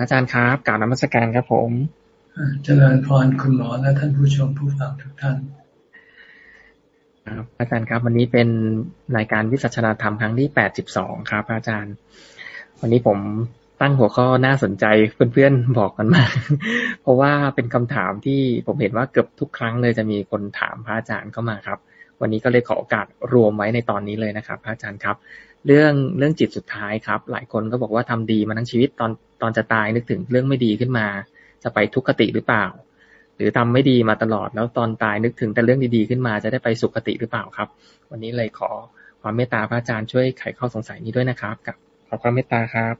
อาจารย์ครับกล่าวนมัสการครับผมเจริญพรคุณหมอและท่านผู้ชมผู้ฟังทุกท่านครับอาจารย์ครับ วันนี้เป็นรายการวิสัชนาธรรมครั้งที่แปดสิบสองครับ อาจารย์ วันนี้ผมตั้งหัวข้อน่าสนใจเพื่อนๆบอกกันมา เพราะว่าเป็นคำถามที่ผมเห็นว่าเกือบทุกครั้งเลยจะมีคนถามพระอาจารย์เข้ามาครับ วันนี้ก็เลยขอโอกาสรวมไว้ในตอนนี้เลยนะครับ พระอาจารย์ครับ เรื่องเรื่องจิตสุดท้ายครับ หลายคนก็บอกว่าทำดีมาทั้งชีวิตตอนตอนจะตายนึกถึงเรื่องไม่ดีขึ้นมา จะไปทุกขติหรือเปล่า หรือทำไม่ดีมาตลอดแล้วตอนตายนึกถึงแต่เรื่องดีๆขึ้นมา จะได้ไปสุขติหรือเปล่าครับ วันนี้เลยขอความเมตตาพระอาจารย์ช่วยไขข้อสงสัยนี้ด้วยนะครับกับขอความเมตตาครับ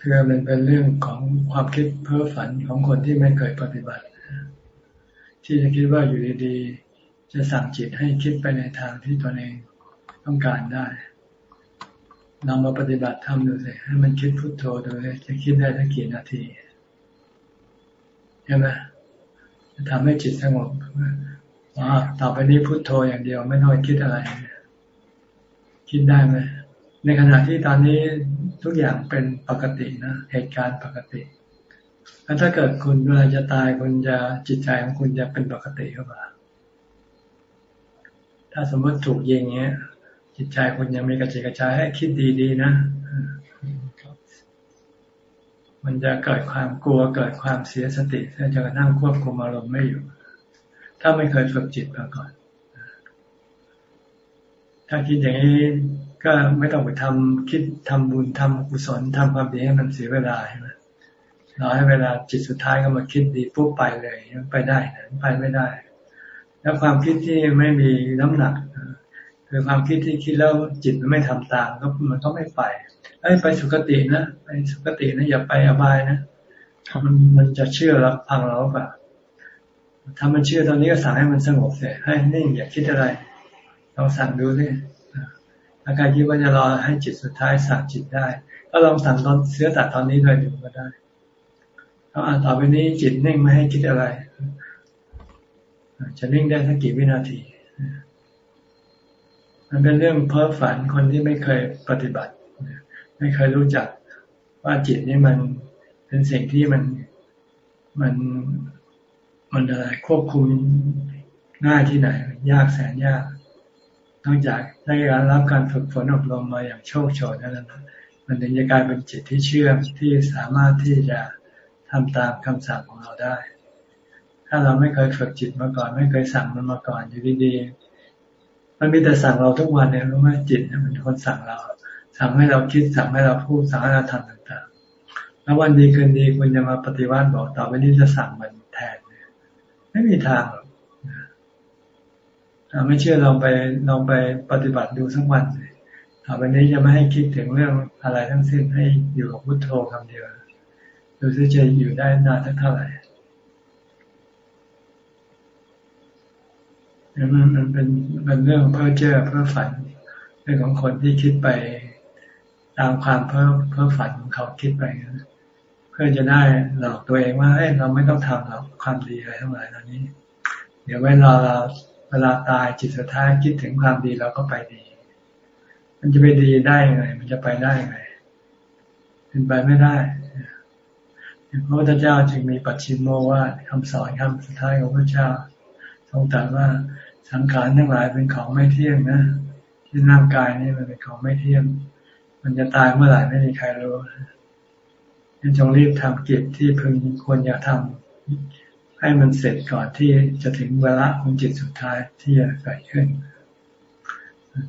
คือมันเป็นเรื่องของความคิดเพ้อฝันของคนที่ไม่เคยปฏิบัติ ที่จะคิดว่าอยู่ดีๆจะสั่งจิตให้คิดไปในทางที่ตนเอง ต้องการได้นำมาปฏิบัติทำดูสิให้มันคิดพุทโธดูเลยจะคิดได้ทั้งกี่นาทีใช่ไหมจะทำให้จิตสงบว่าต่อไปนี้พุทโธอย่างเดียว ไม่ต้องคิดอะไร คิดได้ไหมในขณะที่ตอนนี้ทุกอย่างเป็นปกตินะเหตุการณ์ปกติแล้วถ้าเกิดคุณเวลาจะตายคุณจะจิตใจของคุณจะเป็นปกติหรือเปล่าถ้าสมมติถูกยิงเงี้ย จิตใจคุณยังมีกระจิกกระจายให้คิดดีๆนะมันจะเกิดความกลัวเกิดความเสียสติถ้าจะนั่งควบคุมอารมณ์ไม่อยู่ ถ้าไม่เคยฝึกจิตมาก่อน ถ้าคิดอย่างนี้ก็ไม่ต้องไปทำคิดทำบุญทำกุศลทำความดีให้มันเสียเวลาใช่ไหมรอให้เวลาจิตสุดท้ายก็มาคิดดีปุ๊บไปเลยไปได้นะไปไม่ได้ แล้วความคิดที่ไม่มีน้ำหนัก คือความคิดที่คิดแล้วจิตมันไม่ทำตามก็มันก็ไม่ไปไอ้ไปสุคตินะไปสุคตินะอย่าไปอบายนะมันมันจะเชื่อแล้วพังเราปะถ้ามันเชื่อตอนนี้ก็สั่งให้มันสงบเสียให้นิ่งอย่าคิดอะไรลองสั่งดูสิถ้าใครคิดว่าจะรอให้จิตสุดท้ายสั่งจิตได้ ก็ลองสั่งตอนเสื้อตัดตอนนี้ด้วยดูก็ได้เอาอ่านต่อไปนี้จิตนิ่งไม่ให้คิดอะไร จะนิ่งได้สักกี่วินาที มันเป็นเรื่องเพ้อฝันคนที่ไม่เคยปฏิบัติ ไม่เคยรู้จักว่าจิตนี่มันเป็นสิ่งที่มันมันมันอะไรควบคุมง่ายที่ไหน ยากแสนยาก นอกจากได้รับการฝึกฝนอบรมมาอย่างโชคโชนนั่นแหละมันถึงจะกลายเป็นจิตที่เชื่อมที่สามารถที่จะทำตามคำสั่งของเราได้ ถ้าเราไม่เคยฝึกจิตมาก่อน ไม่เคยสั่งมันมาก่อนอยู่ดีๆ มันมีแต่สั่งเราทุกวันเนี่ยรู้ไหมจิตมันเป็นคนสั่งเรา สั่งให้เราคิดสั่งให้เราพูดสั่งให้เราทำต่างๆ แล้ววันดีคืนดีคุณจะมาปฏิวัติบอกต่อไปนี้จะสั่งมันแทนเนี่ยไม่มีทางหรอกไม่เชื่อลองไปลองไปปฏิบัติดูสักวันต่อไปนี้จะไม่ให้คิดถึงเรื่องอะไรทั้งสิ้นให้อยู่กับพุทโธคำเดียวดูซิจะอยู่ได้นานเท่าไหร่ มันมันเป็นเป็นเรื่องเพ้อเจ้อเพ้อฝัน เรื่องของคนที่คิดไปตามความเพ้อเพ้อฝันของเขาคิดไปเพื่อจะได้หลอกตัวเองว่าเฮ้ยเราไม่ต้องทำหรอกความดีอะไรทั้งหลายเหล่านี้ เดี๋ยวเวลาเราเวลาตายจิตสุดท้ายคิดถึงความดีเราก็ไปดี มันจะไปดีได้ไงมันจะไปได้ไงเป็นไปไม่ได้พระพุทธเจ้าจึงมีปัจฉิมโมว่าคำสอนคำสุดท้ายของพระเจ้าทรงตรัสว่า สังขารทั้งหลายเป็นของไม่เที่ยงนะที่ร่างกายนี่มันเป็นของไม่เที่ยง มันจะตายเมื่อไหร่ไม่มีใครรู้ยังจงรีบทำกิจที่พึงควรอย่าทำให้มันเสร็จก่อนที่จะถึงเวลาของจิตสุดท้ายที่จะเกิดขึ้น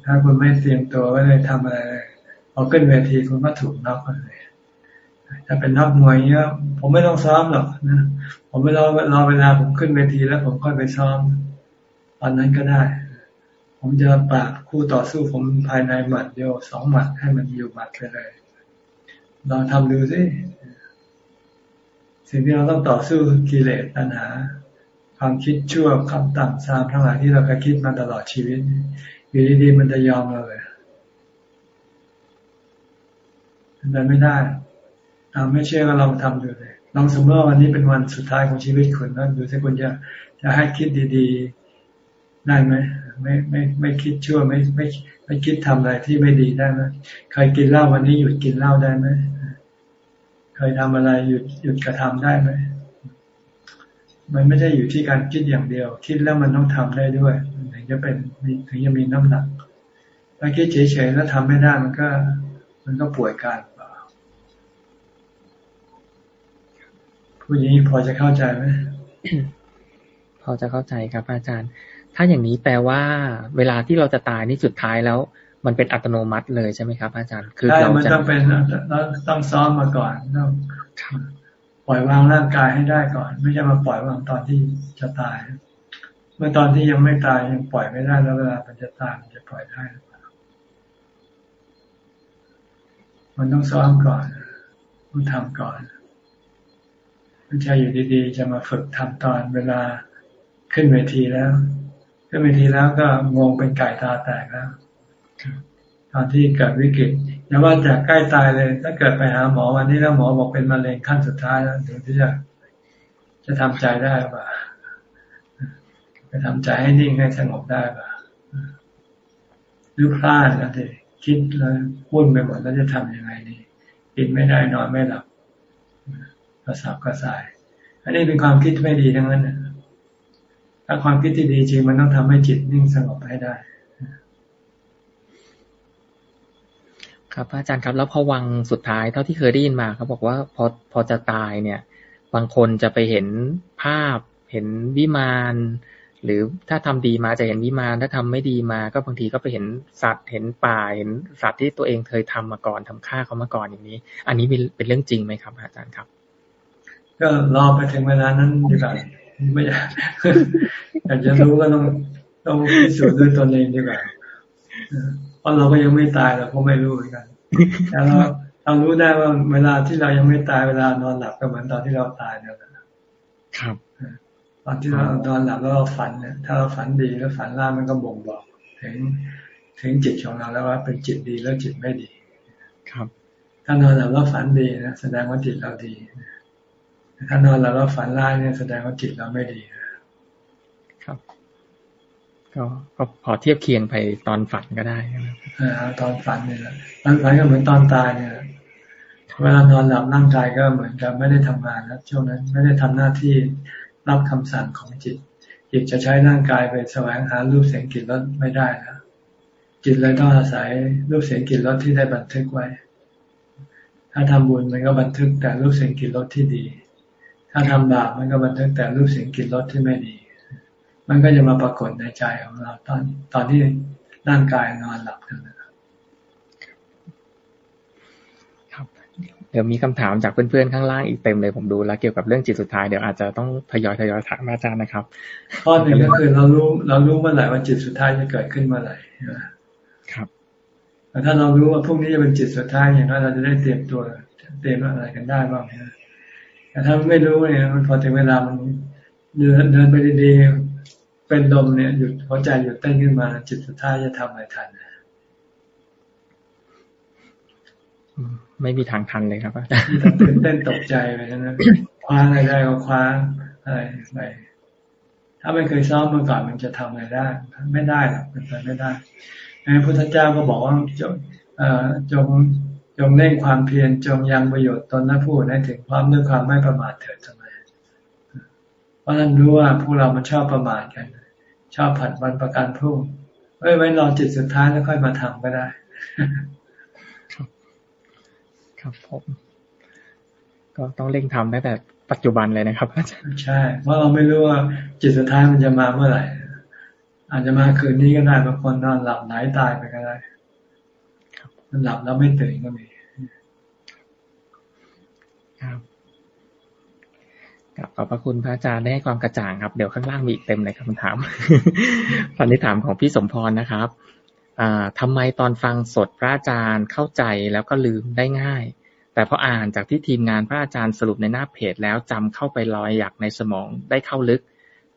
ถ้าคุณไม่เตรียมตัวไว้เลยทำอะไรพอขึ้นเวทีคุณก็ถูกน็อกเลย ถ้าเป็นนักมวยเนี้ยผมไม่ต้องซ้อมหรอกนะ ผมไม่รอรอเวลาผมขึ้นเวทีแล้วผมค่อยไปซ้อม ตอนนั้นก็ได้ ผมจะปราบคู่ต่อสู้ผมภายในหมัดเดียวสองหมัดให้มันอยู่หมัดไปเลยลองทำดูสิสิ่งที่เราต้องต่อสู้กิเลสตัณหา ความคิดชั่วคำต่ำซามทั้งหลายที่เราเคยคิดมาตลอดชีวิตอยู่ดีๆมันจะยอมเราเลยมันไม่ได้เราไม่เชื่อก็ลองทำดูเลยลองสมมติว่าวันนี้เป็นวันสุดท้ายของชีวิตคุณแล้วดูสิคุณจะจะให้คิดดีๆ ได้ไหมไม่ไม่ไม่คิดชั่วไม่ไม่ไม่คิดทำอะไรที่ไม่ดีได้ไหมเคยกินเหล้าวันนี้หยุดกินเหล้าได้ไหมเคยทำอะไรหยุดหยุดกระทำได้ไหมมันไม่ใช่อยู่ที่การคิดอย่างเดียว คิดแล้วมันต้องทำได้ด้วยถึงจะเป็นถึงจะมีน้ำหนักถ้าคิดเฉยๆแล้วทำไม่ได้มันก็ มันก็ป่วยการเปล่าพูดอย่างนี้พอจะเข้าใจไหมพอจะเข้าใจครับอาจารย์ ถ้าอย่างนี้แปลว่า เวลาที่เราจะตายนี่สุดท้ายแล้ว มันเป็นอัตโนมัติเลยใช่ไหมครับ อาจารย์ คือเราจะต้องเป็นเราต้องซ้อมมาก่อนต้องปล่อยวางร่างกายให้ได้ก่อน ไม่ใช่มาปล่อยวางตอนที่จะตาย เมื่อตอนที่ยังไม่ตายยังปล่อยไม่ได้แล้วเวลามันจะตายมันจะปล่อยได้มันต้องซ้อมก่อนต้องทำก่อนไม่ใช่อยู่ดีๆ จะมาฝึกทำตอนเวลาขึ้นเวทีแล้ว ขึ้นเวทีแล้วก็งงเป็นไก่ตาแตกแล้วตอนที่เกิดวิกฤตอย่าว่าจะใกล้ตายเลย ถ้าเกิดไปหาหมอวันนี้แล้วหมอบอกเป็นมะเร็งขั้นสุดท้ายแล้วถึงที่จะจะทำใจได้ป่ะจะทำใจให้นิ่งให้สงบได้ป่ะหรือพลาดนะทีคิดแล้ววุ่นไปหมดแล้วจะทํำยังไงดีกินไม่ได้นอนไม่หลับกระสับกระส่าย อันนี้เป็นความคิดไม่ดีทั้งนั้น ถ้าความคิดที่ดีจริงมันต้องทำให้จิตนิ่งสงบให้ได้ ครับอาจารย์ครับ แล้วพอวังสุดท้ายเท่าที่เคยได้ยินมาเขาบอกว่าพอพอจะตายเนี่ย บางคนจะไปเห็นภาพ เห็นวิมานหรือถ้าทำดีมาจะเห็นวิมานถ้าทำไม่ดีมาก็บางทีก็ไปเห็นสัตว์เห็นป่าเห็นสัตว์ที่ตัวเองเคยทำมาก่อนทำฆ่าเขามาก่อนอย่างนี้ อันนี้เป็นเรื่องจริงไหมครับ อาจารย์ครับ ก็รอไปถึงเวลานั้นดีกว่า ไม่อยากอยากจะรู้ก็ต้องต้องพิสูจน์ด้วยตนเองดีกว่าเพราะเราก็ยังไม่ตายเราก็ไม่รู้เหมือนกันแต่เราเรารู้ได้ว่าเวลาที่เรายังไม่ตายเวลานอนหลับก็เหมือนตอนที่เราตายนั่นแหละครับตอนที่เรานอนหลับแล้วเราฝันเนี่ยถ้าเราฝันดีแล้วฝันร้ายมันก็บ่งบอกถึงถึงจิตของเราแล้วว่าเป็นจิตดีแล้วจิตไม่ดี ครับ ถ้านอนหลับแล้วฝันดีนะแสดงว่าจิตเราดี ถ้านอนหลับแล้วฝันร้ายเนี่ยแสดงว่าจิตเราไม่ดีครับ ก็ก็พอเทียบเคียงไปตอนฝันก็ได้ตอนฝันเนี่ยตอนฝันก็เหมือนตอนตายเนี่ยเวลานอนหลับร่างกายก็เหมือนกับไม่ได้ทำงานแล้วช่วงนั้นไม่ได้ทำหน้าที่รับคำสั่งของจิต จิตจะใช้ร่างกายไปแสวงหารูปเสียงกลิ่นรสไม่ได้แล้วจิตเลยต้องอาศัยรูปเสียงกลิ่นรสที่ได้บันทึกไว้ ถ้าทำบุญมันก็บันทึกแต่รูปเสียงกลิ่นรสที่ดี ถ้าทำบาปมันก็บันทึกแต่รูปเสียงกลิ่นรสที่ไม่ดี มันก็จะมาปรากฏในใจของเราตอนตอนที่ร่างกายนอนหลับนั่นครับเดี๋ยวมีคำถามจากเพื่อนๆข้างล่างอีกเต็มเลยผมดูแล้วเกี่ยวกับเรื่องจิตสุดท้ายเดี๋ยวอาจจะต้องทยอยทยอยถามอาจารย์นะครับข้อหนึ่งก็คือเรารู้เรารู้เมื่อไหร่ว่าจิตสุดท้ายจะเกิดขึ้นเมื่อไหร่ครับแต่ถ้าเรารู้ว่าพรุ่งนี้จะเป็นจิตสุดท้ายอย่างนั้นเราจะได้เตรียมตัวเตรียมอะไรกันได้บ้างนะ แต่ถ้าไม่รู้เนี่ยมันพอถึงเวลามันเดินเดินไปดีเป็นลมเนี่ยหยุดหัวใจหยุดเต้นขึ้นมาจิตสุดท้ายจะทำอะไรทันไม่มีทางทันเลยครับอาจารย์ตื่นเต้นตกใจไปนะคว้าอะไรได้ก็คว้าอะไรไปถ้าไม่เคยซ้อมมาก่อนมันจะทำอะไรได้ ไม่ได้หรอกเป็นไปไม่ได้พระพุทธเจ้าก็บอกว่าจงจง จงเล่งความเพียรจงยังประโยชน์ตนและผู้ให้ถึงความด้วยความไม่ประมาทเถิดสมัยเพราะนั้นรู้ว่าพวกเรามันชอบประมาทกัน ชอบผัดวันประกันพรุ่งเอ้ยไว้รอจิตสุดท้ายแล้วค่อยมาทำก็ได้ ครับ ครับผม ก็ต้องเร่งทำตั้งแต่ปัจจุบันเลยนะครับอาจารย์ใช่เพราะเราไม่รู้ว่าจิตสุดท้ายมันจะมาเมื่อไหร่ อาจจะมาคืนนี้ก็ได้บางคนนอนหลับไหนตายไปก็ได้ มันหลับแล้วไม่ตื่นก็มีครับขอบพระคุณพระอาจารย์ได้ให้ความกระจ่างครับ เดี๋ยวข้างล่างมีอีกเต็มเลยคำถามตอนนี้ถามของพี่สมพรนะครับอ่าทำไมตอนฟังสดพระอาจารย์เข้าใจแล้วก็ลืมได้ง่าย แต่พออ่านจากที่ทีมงานพระอาจารย์สรุปในหน้าเพจ แล้วจำเข้าไปลอยอยากในสมองได้เข้าลึก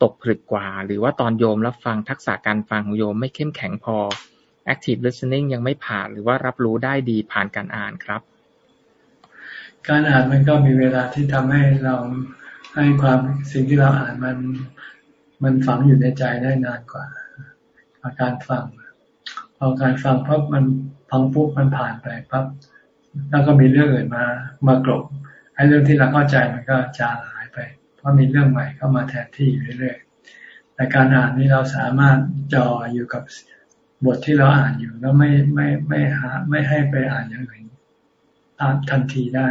ตกผลึกกว่า หรือว่าตอนโยมรับฟังทักษะการฟังของโยมไม่เข้มแข็งพอ active listening ยังไม่ผ่านหรือว่ารับรู้ได้ดีผ่านการอ่านครับ การอ่านมันก็มีเวลาที่ทำให้เราให้ความสิ่งที่เราอ่านมันมันฝังอยู่ในใจได้นานกว่าอาการฟังพอการฟังพับมันพังปุ๊บมันผ่านไปพับแล้วก็มีเรื่องอื่นมามากรบไออ้เรื่องที่เราเข้าใจมันก็จางหายไป เพราะมีเรื่องใหม่เข้ามาแทนที่อยู่เรื่อยๆแต่การอ่านนี้เราสามารถจออยู่กับ บทที่เราอ่านอยู่แล้วไม่ไม่ไม่หาไม่ให้ไปอ่านอย่างอื่นตามทันทีได้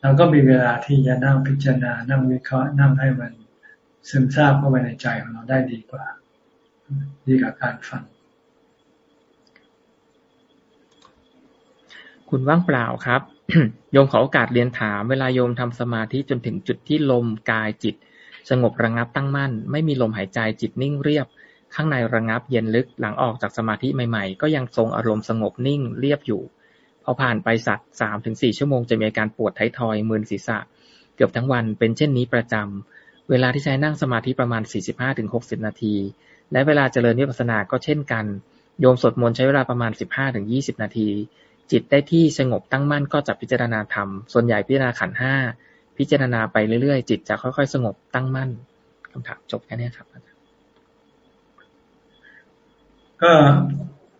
เราก็มีเวลาที่จะนั่งพิจารณา นั่งวิเคราะห์ นั่งให้มันซึมซาบเข้าไปในใจของเราได้ดีกว่า ดีกว่าการฟัง คุณว่างเปล่าครับ โยมขอโอกาสเรียนถาม เวลาโยมทำสมาธิจนถึงจุดที่ลมกายจิต สงบระงับตั้งมั่น ไม่มีลมหายใจจิตนิ่งเรียบ ข้างในระงับเย็นลึก หลังออกจากสมาธิใหม่ๆ ก็ยังทรงอารมณ์สงบนิ่งเรียบอยู่ พอผ่านไปสักสามถึงสี่ชั่วโมงจะมีอาการปวดท้ายทอยมึนศีรษะ เกือบทั้งวันเป็นเช่นนี้ประจำเวลาที่ใช้นั่งสมาธิประมาณ 45-60 นาที และเวลาเจริญวิปัสสนาก็เช่นกัน โยมสวดมนต์ใช้เวลาประมาณ 15-20 นาที จิตได้ที่สงบตั้งมั่นก็จะพิจารณาธรรม ส่วนใหญ่พิจารณาขันห้าพิจารณาไปเรื่อยๆ จิตจะค่อยๆ สงบตั้งมั่นคำถามจบแค่นี้ครับ ก็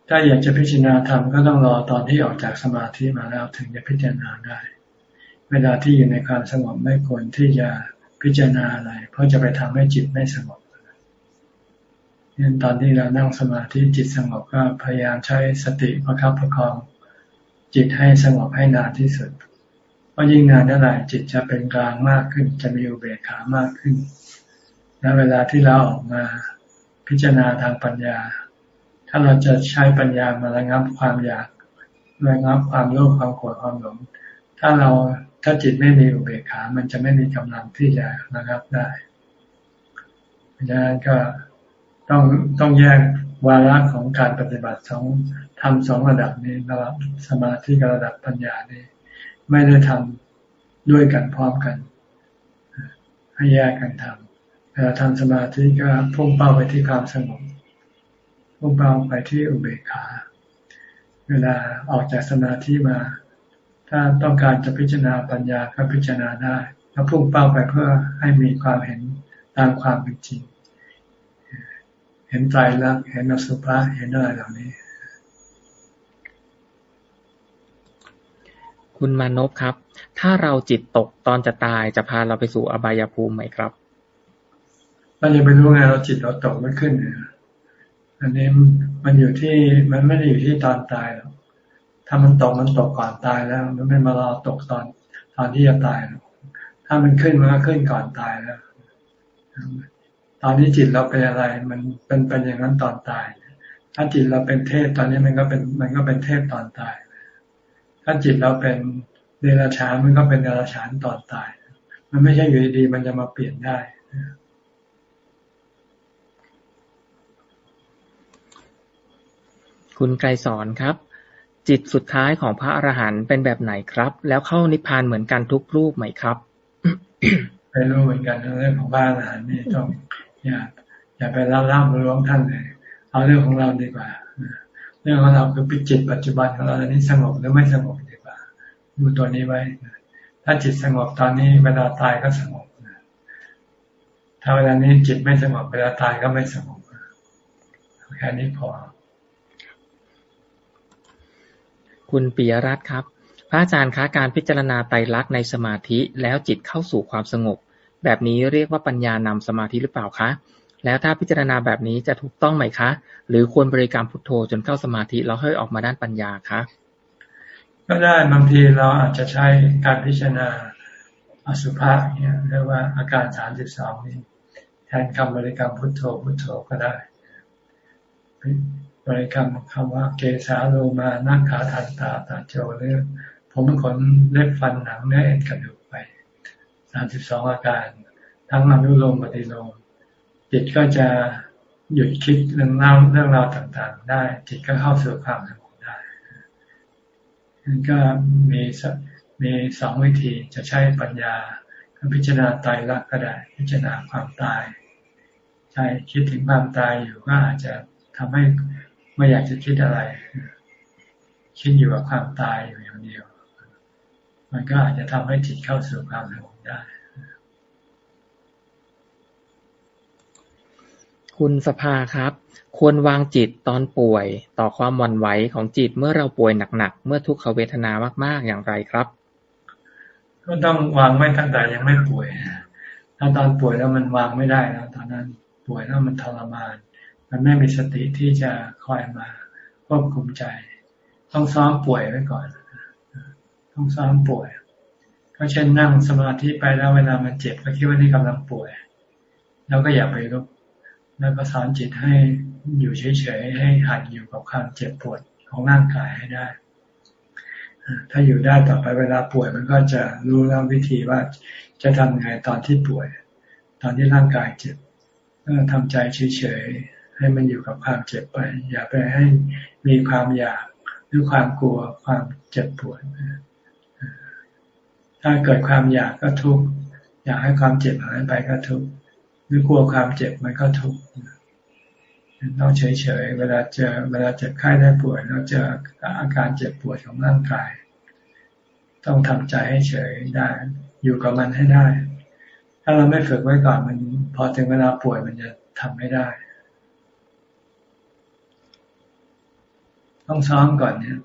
ถ้าอยากจะพิจารณาธรรมก็ต้องรอตอนที่ออกจากสมาธิมาแล้วถึงจะพิจารณาได้ เวลาที่อยู่ในความสงบไม่ควรที่จะพิจารณาอะไร เพราะจะไปทำให้จิตไม่สงบงั้นตอนที่เรานั่งสมาธิจิตสงบก็พยายามใช้สติประคับประคอง จิตให้สงบให้นานที่สุด เพราะยิ่งนานเท่าไหร่จิตจะเป็นกลางมากขึ้น จะมีอุเบกขามากขึ้น และเวลาที่เราออกมาพิจารณาทางปัญญาาเราจะใช้ปัญญามาระงับความอยากระงับความโลภความโกรธความหลง ถ้าเราถ้าจิตไม่มีอุเบกขา มันจะไม่มีกำลังที่จะระงับได้เพราะฉะนั้นก็ต้องต้องแยกวาระของการปฏิบัติสองทำสองระดับนี้ระดับสมาธิกับระดับปัญญานี่ไม่ได้ทำด้วยกันพร้อมกัน ให้แยกกันทำเวลาทำสมาธิก็พุ่งเป้าไปที่ความสงบ พุ่งเป้าไปที่อุเบกขา เวลาออกจากสมาธิมา ถ้าต้องการจะพิจารณาปัญญาก็พิจารณาได้ แล้วพุ่งเป้าไปเพื่อให้มีความเห็นตามความเป็นจริง เห็นใจรักเห็นอสุภะเห็นอะไรเหล่านี้ คุณมานพครับ ถ้าเราจิตตกตอนจะตายจะพาเราไปสู่อบายภูมิไหมครับเราจะไปรู้ไงเราจิตเราตกไม่ขึ้นเนี่ย อันนี้มันอยู่ที่มันไม่ได้อยู่ที่ตอนตายหรอกถ้ามันตกมันตกก่อนตายแล้ว มันไม่มารอตกตอนตอนที่จะตายหรอกถ้ามันขึ้นมันก็ขึ้นก่อนตายแล้วตอนนี้จิตเราเป็นอะไร มันเป็นเป็นอย่างนั้นตอนตาย ถ้าจิตเราเป็นเทพตอนนี้มันก็เป็น มันก็เป็นเทพตอนตาย ถ้าจิตเราเป็นเดรัจฉานมันก็เป็นเดรัจฉานตอนตาย มันไม่ใช่อยู่ดีๆมันจะมาเปลี่ยนได้ คุณไกรสอนครับ จิตสุดท้ายของพระอรหันต์เป็นแบบไหนครับ แล้วเข้านิพพานเหมือนกันทุกรูปไหมครับไม่รู้เหมือนกันเรื่องของพระอรหันต์นี่ต้องอย่าอย่าไปล่าล่าร้องท่านเลยเอาเรื่องของเราดีกว่าเรื่องของเราคือปิจิตปัจจุบันของเราตอนนี้สงบหรือไม่สงบดีกว่าดูตัวนี้ไว้ถ้าจิตสงบตอนนี้เวลาตายก็สงบถ้าเวลานี้จิตไม่สงบเวลาตายก็ไม่สงบแค่นี้พอ คุณปิยรัตน์ครับ พระอาจารย์คะการพิจารณาไตรลักษณ์ในสมาธิแล้วจิตเข้าสู่ความสงบ แบบนี้เรียกว่าปัญญานำสมาธิหรือเปล่าคะ แล้วถ้าพิจารณาแบบนี้จะถูกต้องไหมคะ หรือควรบริกรรมพุทโธจนเข้าสมาธิแล้วค่อยออกมาด้านปัญญาคะก็ได้บางทีเราอาจจะใช้การพิจารณาอสุภะเนี่ยเรียกว่าอาการสามสิบสองนี้แทนคำบริกรรมพุทโธพุทโธก็ได้ บริกรรมคำว่าเกสาโลมานั่งขาทันตาตาโจเรื่องผมขนเล็บฟันหนังเนื้อเอ็นกระดูกไปสามสิบสองอาการ ทั้งอนุโลมปฏิโลมจิตก็จะหยุดคิดเรื่องเล่าเรื่องราวต่างๆ ได้ จิตก็เข้าสู่ความสงบได้มันก็มีมีสองวิธีจะใช้ปัญญาพิจารณาตายรักก็ได้ พิจารณาความตาย ใช่คิดถึงความตายอยู่ก็อาจจะทำให้ ไม่อยากจะคิดอะไร คิดอยู่กับความตายอยู่อย่างเดียว มันก็อาจจะทำให้จิตเข้าสู่ความสงบได้ คุณสภาครับ ควรวางจิตตอนป่วยต่อความวันไหวของจิตเมื่อเราป่วยหนักๆ เมื่อทุกขเวทนามากๆอย่างไรครับก็ต้องวางไว้ตั้งแต่ยังไม่ป่วย ถ้าตอนป่วยแล้วมันวางไม่ได้แล้วตอนนั้นป่วยแล้วมันทรมาน มันไม่มีสติที่จะคอยมาควบคุมใจ ต้องซ้อมป่วยไว้ก่อน ต้องซ้อมป่วย ก็เช่นนั่งสมาธิไปแล้วเวลามันเจ็บก็คิดว่านี่กำลังป่วย แล้วก็อย่าไปลุกแล้วก็สอนจิตให้อยู่เฉยๆให้หัดอยู่กับความเจ็บปวดของร่างกายให้ได้ถ้าอยู่ได้ต่อไปเวลาป่วยมันก็จะรู้แล้ววิธีว่าจะทำไงตอนที่ป่วย ตอนที่ร่างกายเจ็บก็ทำใจเฉยๆ ให้มันอยู่กับความเจ็บไป อย่าไปให้มีความอยากหรือความกลัวความเจ็บปวดถ้าเกิดความอยากก็ทุกข์อยากให้ความเจ็บหายไปก็ทุกข์หรือกลัวความเจ็บมันก็ทุกข์ต้องเฉยๆเวลาเจอเวลาเจ็บไข้ได้ป่วยเราเจออาการเจ็บปวดของร่างกาย ต้องทำใจให้เฉยได้ อยู่กับมันให้ได้ ถ้าเราไม่ฝึกไว้ก่อนมัน พอถึงเวลาป่วยมันจะทำไม่ได้ ต้องซ้อมก่อนเนี่ย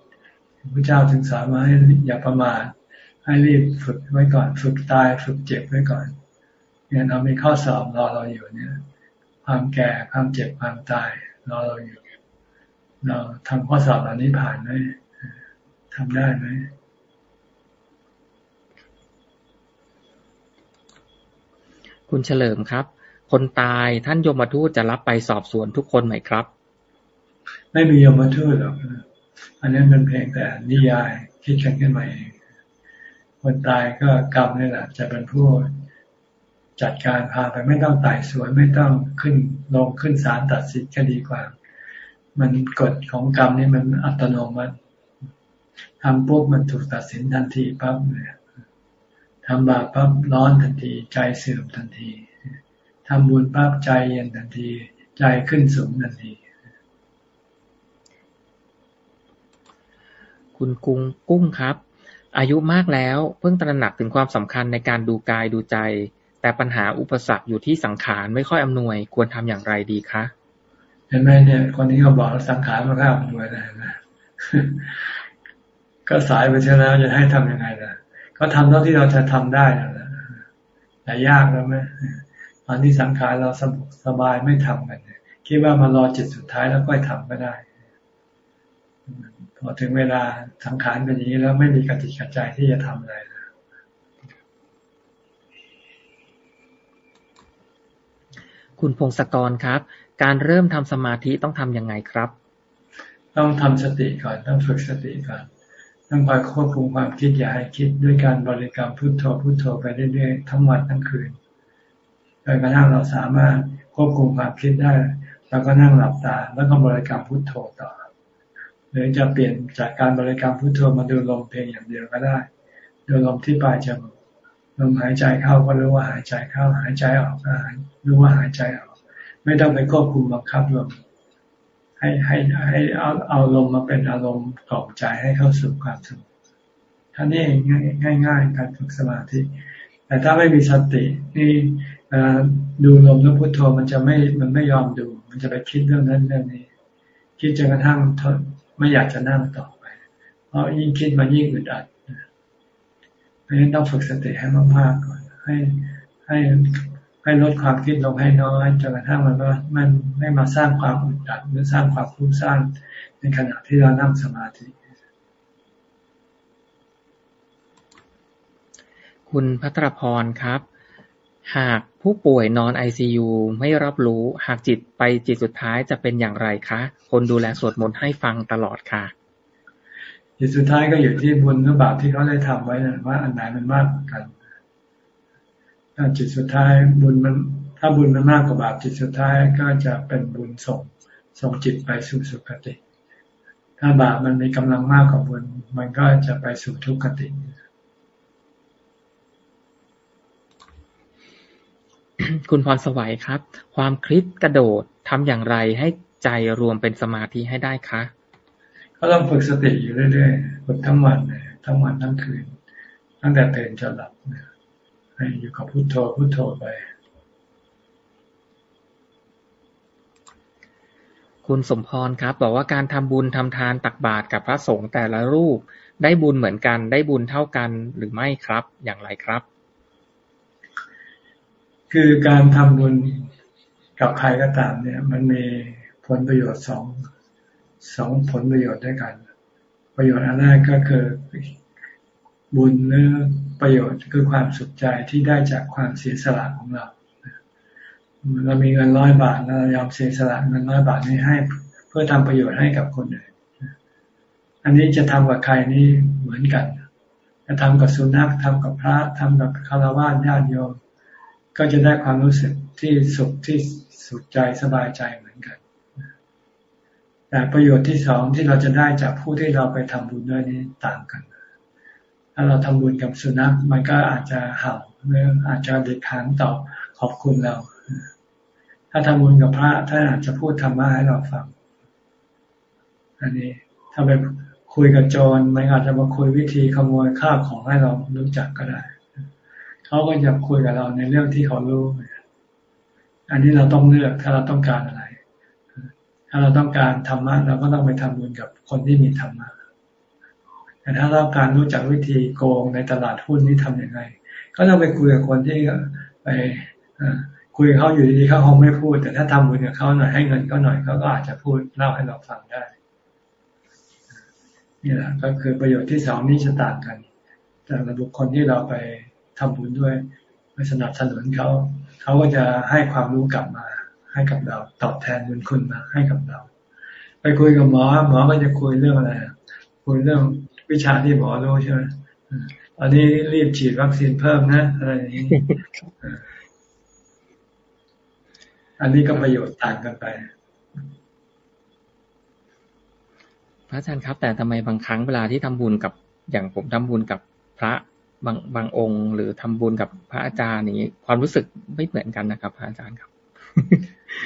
พระเจ้าถึงสอนมาให้อย่าประมาทให้รีบฝึกไว้ก่อน ฝึกตายฝึกเจ็บไว้ก่อนเนี่ยเรามีข้อสอบรอเราอยู่เนี่ย ความแก่ความเจ็บความตายรอเราอยู่ เราทำข้อสอบเหล่านี้ผ่านไหมทำได้ไหมคุณเฉลิมครับ คนตายท่านยมทูตจะรับไปสอบสวนทุกคนไหมครับ ไม่มียมทูตหรอกอันนี้เป็นเพียงแต่นิยายคิดกันขึ้นมาเองคนตายก็กรรมนี่แหละจะเป็นผู้จัดการพาไปไม่ต้องไต่สวนไม่ต้องขึ้นลงขึ้นศาลตัดสินก็ดีกว่า มันกฎของกรรมนี่มันอัตโนมัติทำปุ๊บมันถูกตัดสินทันทีปั๊บเลยทำบาปปั๊บร้อนทันที ใจเสื่อมทันทีทำบุญปั๊บใจเย็นทันที ใจขึ้นสูงทันที คุณกุ้งกุ้งครับ อายุมากแล้วเพิ่งตระหนักถึงความสำคัญในการดูกายดูใจ แต่ปัญหาอุปสรรคอยู่ที่สังขารไม่ค่อยอำนวย ควรทำอย่างไรดีคะเห็นไหมเนี่ยคนนี้เขาบอกสังขารม่ค่อยอำนวยนะนะก็สายไปเช่แล้วจะให้ทํำยังไงล่ะ ก็ทำเท่าที่เราจะทำได้นะแต่ยากแล้วไหมตอนที่สังขารเราสบสบายไม่ทำกันคิดว่ามารอจิตสุดท้ายแล้วก็ทำก็ได้ พอถึงเวลาสังขารเป็นอย่างนี้แล้วไม่มีกติกาใจที่จะทำอะไรคุณพงศกรครับ การเริ่มทำสมาธิต้องทํำยังไงครับ ต้องทำสติก่อน ต้องฝึกสติก่อนต้องคอยควบคุมความคิดอย่าให้คิดด้วยการบริกรรมพุทโธพุทโธไปเรื่อยๆทั้งวันทั้งคืนโดยกระทั่งเราสามารถควบคุมความคิดได้ แล้วก็นั่งหลับตา แล้วก็บริกรรมพุทโธต่อ หรือจะเปลี่ยนจากการบริกรรมพุทโธมาดูลมเพียงอย่างเดียวก็ได้ ดูลมที่ปลายจมูกลมหายใจเข้าก็รู้ว่าหายใจเข้า หายใจออกก็รู้ว่าหายใจออก ไม่ต้องไปควบคุมบังคับลมให้ให้ให้เอาเอาลมมาเป็นอารมณ์กล่อมใจให้เข้าสู่ความสงบท่านี้เองง่ายง่ายการฝึกสมาธิ แต่ถ้าไม่มีสตินี่ดูลมแล้วพุทโธมันจะไม่มันไม่ยอมดู มันจะไปคิดเรื่องนั้นเรื่องนี้ คิดจนกระทั่ง ไม่อยากจะนั่งต่อไป เพราะยิ่งคิดมันยิ่งอึดอัดราะฉะนั้นต้องฝึกสติให้มากๆก่อน ให้ให้ให้ลดความคิดลงให้น้อยจนกระทั่งมันว่ามันไม่มาสร้างความอึดอัดหรือสร้างความฟุ้งซ่านในขณะที่เรานั่งสมาธิ คุณพัทรพรครับ หากผู้ป่วยนอนไอซียูไม่รับรู้ หากจิตไปจิตสุดท้ายจะเป็นอย่างไรคะ คนดูแลสวดมนต์ให้ฟังตลอดค่ะ จิตสุดท้ายก็อยู่ที่บุญหรือบาปที่เขาได้ทำไว้นะว่าอันไหนมันมากกว่ากัน ถ้าจิตสุดท้ายบุญมันถ้าบุญมันมากกว่าบาปจิตสุดท้ายก็จะเป็นบุญส่งส่งจิตไปสู่สุคติ ถ้าบาปมันมีกำลังมากกว่าบุญ มันก็จะไปสู่ทุกขติ คุณพรสวัยครับ ความคลิปกระโดดทำอย่างไรให้ใจรวมเป็นสมาธิให้ได้คะ ก็ต้องฝึกสติอยู่เรื่อยๆฝึกทั้งวันทั้งวันทั้งคืน ตั้งแต่ตื่นจนหลับให้อยู่กับพุโทโธพุโทโธไป คุณสมพรครับ บอกว่าการทำบุญทำทานตักบาตรกับพระสงฆ์แต่ละรูป ได้บุญเหมือนกัน ได้บุญเท่ากันหรือไม่ครับ อย่างไรครับ คือการทำบุญกับใครก็ตามเนี่ย มันมีผลประโยชน์สองสองผลประโยชน์ด้วยกัน ประโยชน์อันแรกก็คือบุญหรือประโยชน์คือความสุขใจที่ได้จากความเสียสละของเราเรามีเงินร้อยบาทเรายอมเสียสละเงินร้อยบาทนี้ให้เพื่อทำประโยชน์ให้กับคนอื่นอันนี้จะทำกับใครนี่เหมือนกัน จะทำกับสุนัขทำกับพระทำกับคารวะญาติโยม ก็จะได้ความรู้สึกที่สุขที่สุขใจสบายใจเหมือนกัน แต่ประโยชน์ที่สองที่เราจะได้จากผู้ที่เราไปทำบุญด้วยนี้ต่างกัน ถ้าเราทำบุญกับสุนัขมันก็อาจจะเห่าหรืออาจจะเด็กหางตอบขอบคุณเรา ถ้าทำบุญกับพระท่านอาจจะพูดธรรมะให้เราฟัง อันนี้ถ้าไปคุยกับโจรมันอาจจะมาคุยวิธีขโมยข้าวของให้เรารู้จักก็ได้ เขาก็จะคุยกับเราในเรื่องที่เขารู้ อันนี้เราต้องเลือกถ้าเราต้องการอะไร ถ้าเราต้องการธรรมะเราก็ต้องไปทำบุญกับคนที่มีธรรมะแต่ถ้าเราการรู้จักวิธีโกงในตลาดหุ้นนี่ทำยังไง ก็ต้องไปคุยกับคนที่ไปคุยเขาอยู่ดีๆเขาคงไม่พูด แต่ถ้าทำบุญกับเขาหน่อยให้เงินเขาหน่อยเขาก็อาจจะพูดเล่าให้เราฟังได้นี่แหละก็คือประโยชน์ที่สองนี้จะต่างกัน แต่ระบุคคลที่เราไป ทำบุญด้วยไปสนับสนุนเขาเขาก็จะให้ความรู้กลับมา ให้กับเรา ตอบแทนบุญคุณมาให้กับเรา ไปคุยกับหมอหมอก็จะคุยเรื่องอะไรคุยเรื่องวิชาที่หมอรู้ใช่ไหมตอนนี้รีบฉีดวัคซีนเพิ่มนะอะไรอย่างนี้อันนี้ก็ประโยชน์ต่างกันไป พระอาจารย์ครับ แต่ทำไมบางครั้งเวลาที่ทำบุญกับอย่างผมทำบุญกับพระ บางบางองค์ หรือทำบุญกับพระอาจารย์นี้ ความรู้สึกไม่เหมือนกันนะครับพระอาจารย์ครับ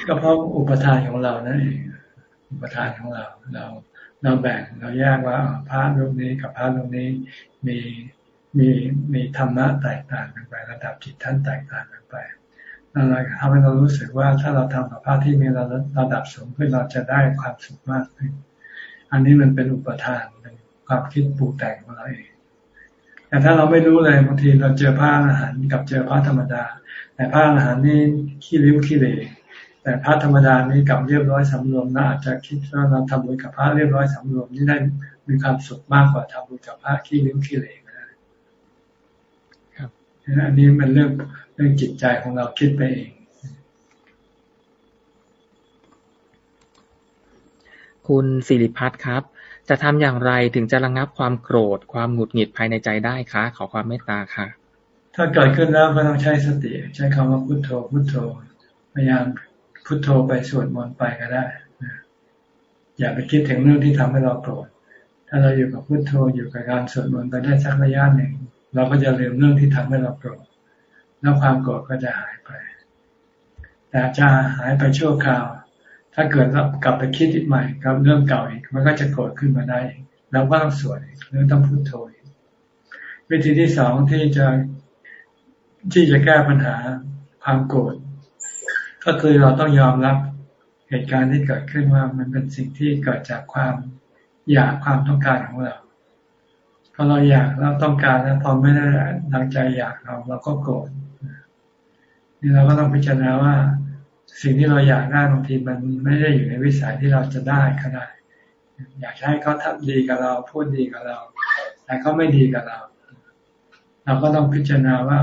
ก็เพราะอุปทานของเรานั่นเองอุปทานของเราเราเราแบ่งเราแยกว่าพระรูปนี้กับพระรูปนี้มีมีมีธรรมะแตกต่างกันไประดับจิตท่านแตกต่างกันไปอะไรทำให้เรารู้สึกว่าถ้าเราทำกับพระที่มีระดับสูงขึ้นเราจะได้ความสุขมากขึ้น อันนี้มันเป็นอุปทานเป็นความคิดปลูกแต่งของเราเอง แต่ถ้าเราไม่รู้เลยบางทีเราเจอผ้าอาหารกับเจอผ้าธรรมดา แต่ผ้าอาหารนี่ขี้ริ้วขี้เหร่แต่ผ้าธรรมดานี่กับเรียบร้อยสำรวมน่าอาจจะคิดว่าเราทำบุญกับผ้าเรียบร้อยสำรวมนี่ได้มีความสุขมากกว่าทำบุญกับผ้าขี้ริ้วขี้เหร่ครับอันนี้มันเรื่องเรื่องจิตใจของเราคิดไปเองคุณสิริพัฒน์ครับ จะทำอย่างไรถึงจะระงับความโกรธ ความหงุดหงิดภายในใจได้คะ ขอความเมตตาค่ะ ถ้าเกิดขึ้นแล้วก็ต้องใช้สติ ใช้คำว่าพุโทโธ พุโทโธ พยายามพุโทโธไปสวดมนต์ไปก็ได้ อย่าไปคิดถึงเรื่องที่ทำให้เราโกรธ ถ้าเราอยู่กับพุโทโธอยู่กับการสวดมนต์ไปได้สักระยะหนึ่ง เราก็จะลืมเรื่องที่ทำให้เราโกรธ แล้วความโกรธก็จะหายไป แต่จะหายไปชั่วคราว ถ้าเกิดเรากลับไปคิดอีกใหม่กับเรื่องเก่าอีก มันก็จะโกรธขึ้นมาได้เราก็ต้องสวดหรือต้องพูดโทยวิธีที่สองที่จะที่จะแก้ปัญหาความโกรธก็คือเราต้องยอมรับเหตุการณ์ที่เกิดขึ้นว่ามันเป็นสิ่งที่เกิดจากความอยากความต้องการของเราพอเราอยากเราต้องการแล้วพอไม่ได้ดังใจอยากเราเราก็โกรธนี่เราก็ต้องพิจารณาว่า สิ่งที่เราอยากได้บางทีมันไม่ได้อยู่ในวิสัยที่เราจะได้ก็ได้ อยากให้เขาทำดีกับเราพูดดีกับเรา แต่เขาไม่ดีกับเรา เราก็ต้องพิจารณาว่า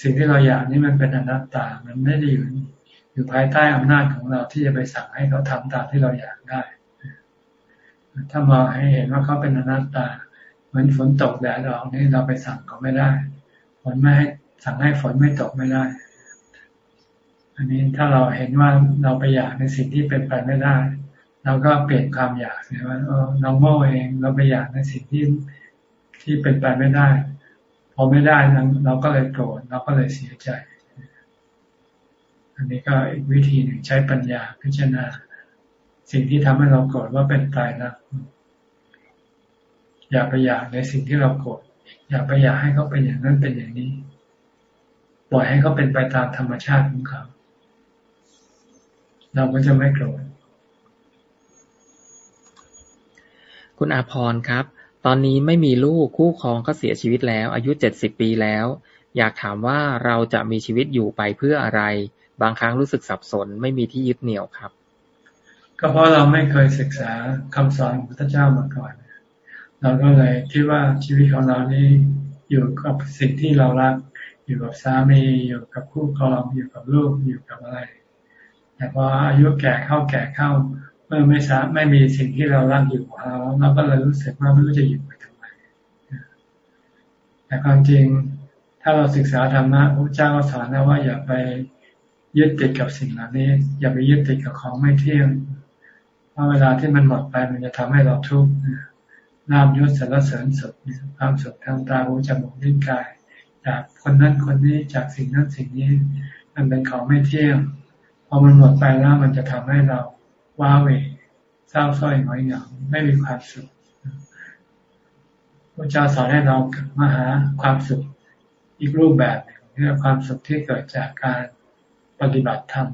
สิ่งที่เราอยากนี่มันเป็นอนัตตา มันไม่ได้อยู่อยู่ภายใต้อำนาจของเราที่จะไปสั่งให้เขาทำตามที่เราอยากได้ ถ้ามองให้เห็นว่าเขาเป็นอนัตตา เหมือนฝนตกแดดออกนี่เราไปสั่งเขาไม่ได้ ฝนไม่ให้สั่งให้ฝนไม่ตกไม่ได้ อันนี้ถ้าเราเห็นว่าเราไปอยากในสิ่งที่เป็นไปไม่ได้ เราก็เปลี่ยนความอยากเนี่ยว่าเราโง่เองเราไปอยากในสิ่งที่ที่เป็นไปไม่ได้ พอไม่ได้เราก็เลยโกรธเราก็เลยเสียใจ อันนี้ก็อีกวิธีหนึ่งใช้ปัญญาพิจารณา สิ่งที่ทำให้เราโกรธว่าเป็นตายนะอย่าไปอยากในสิ่งที่เราโกรธอย่าไปอยากให้เขาเป็นอย่างนั้นเป็นอย่างนี้ ปล่อยให้เขาเป็นไปตามธรรมชาติของเขา เราก็จะไม่โกรธคุณอาพรครับ ตอนนี้ไม่มีลูกคู่ครองก็เสียชีวิตแล้ว อายุเจ็ดสิบปีแล้ว อยากถามว่าเราจะมีชีวิตอยู่ไปเพื่ออะไร บางครั้งรู้สึกสับสนไม่มีที่ยึดเหนี่ยวครับ ก็เพราะเราไม่เคยศึกษาคำสอนของพระเจ้ามาก่อน เราก็เลยคิดว่าชีวิตของเรานี้อยู่กับสิ่งที่เรารัก อยู่กับสามีอยู่กับคู่ครองอยู่กับลูกอยู่กับอะไร แต่พออายุแก่เข้าแก่เข้าเมื่อไม่สาไม่มีสิ่งที่เรารักอยู่ของเราเราก็เลยรู้สึกว่าไม่รู้จะอยู่ไปทำไมแต่ความจริงถ้าเราศึกษาธรรมะพระเจ้าก็สอนนะว่าอย่าไปยึดติดกับสิ่งเหล่านี้ อย่าไปยึดติดกับของไม่เที่ยงเพราะเวลาที่มันหมดไปมันจะทำให้เราทุกข์นามยศสารเสริญสุขความสุขทางตาหูจมูกลิ้นกาย จากคนนั้นคนนี้จากสิ่งนั้นสิ่งนี้ มันเป็นของไม่เที่ยง พอมันหมดไปแล้วมันจะทำให้เราว้าเหวเศร้าส้อยหงอยเหงาไม่มีความสุขพระเจ้าสอนให้เรามาหาความสุขอีกรูปแบบหนึ่งเรียกความสุขที่เกิดจากการปฏิบัติธรรม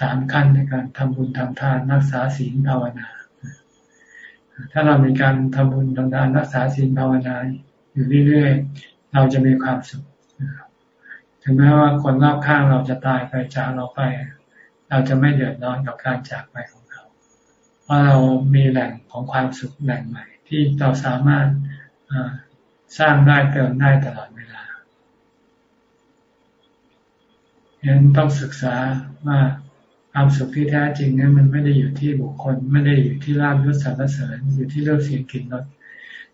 สามขั้นในการทำบุญทำทานรักษาศีลภาวนา ถ้าเรามีการทำบุญทำทานรักษาศีลภาวนาอยู่เรื่อยๆ เราจะมีความสุข ถึงแม้ว่าคนรอบข้างเราจะตายไปจากเราไป เราจะไม่เดือดร้อนกับการจากไปของเขา เพราะเรามีแหล่งของความสุขแหล่งใหม่ ที่เราสามารถสร้างได้เติมได้ตลอดเวลาฉะนั้นต้องศึกษาว่าความสุขที่แท้จริงนั้นมันไม่ได้อยู่ที่บุคคล ไม่ได้อยู่ที่ลาบยศสรรเสริญ อยู่ที่เรื่องเสียงกินรส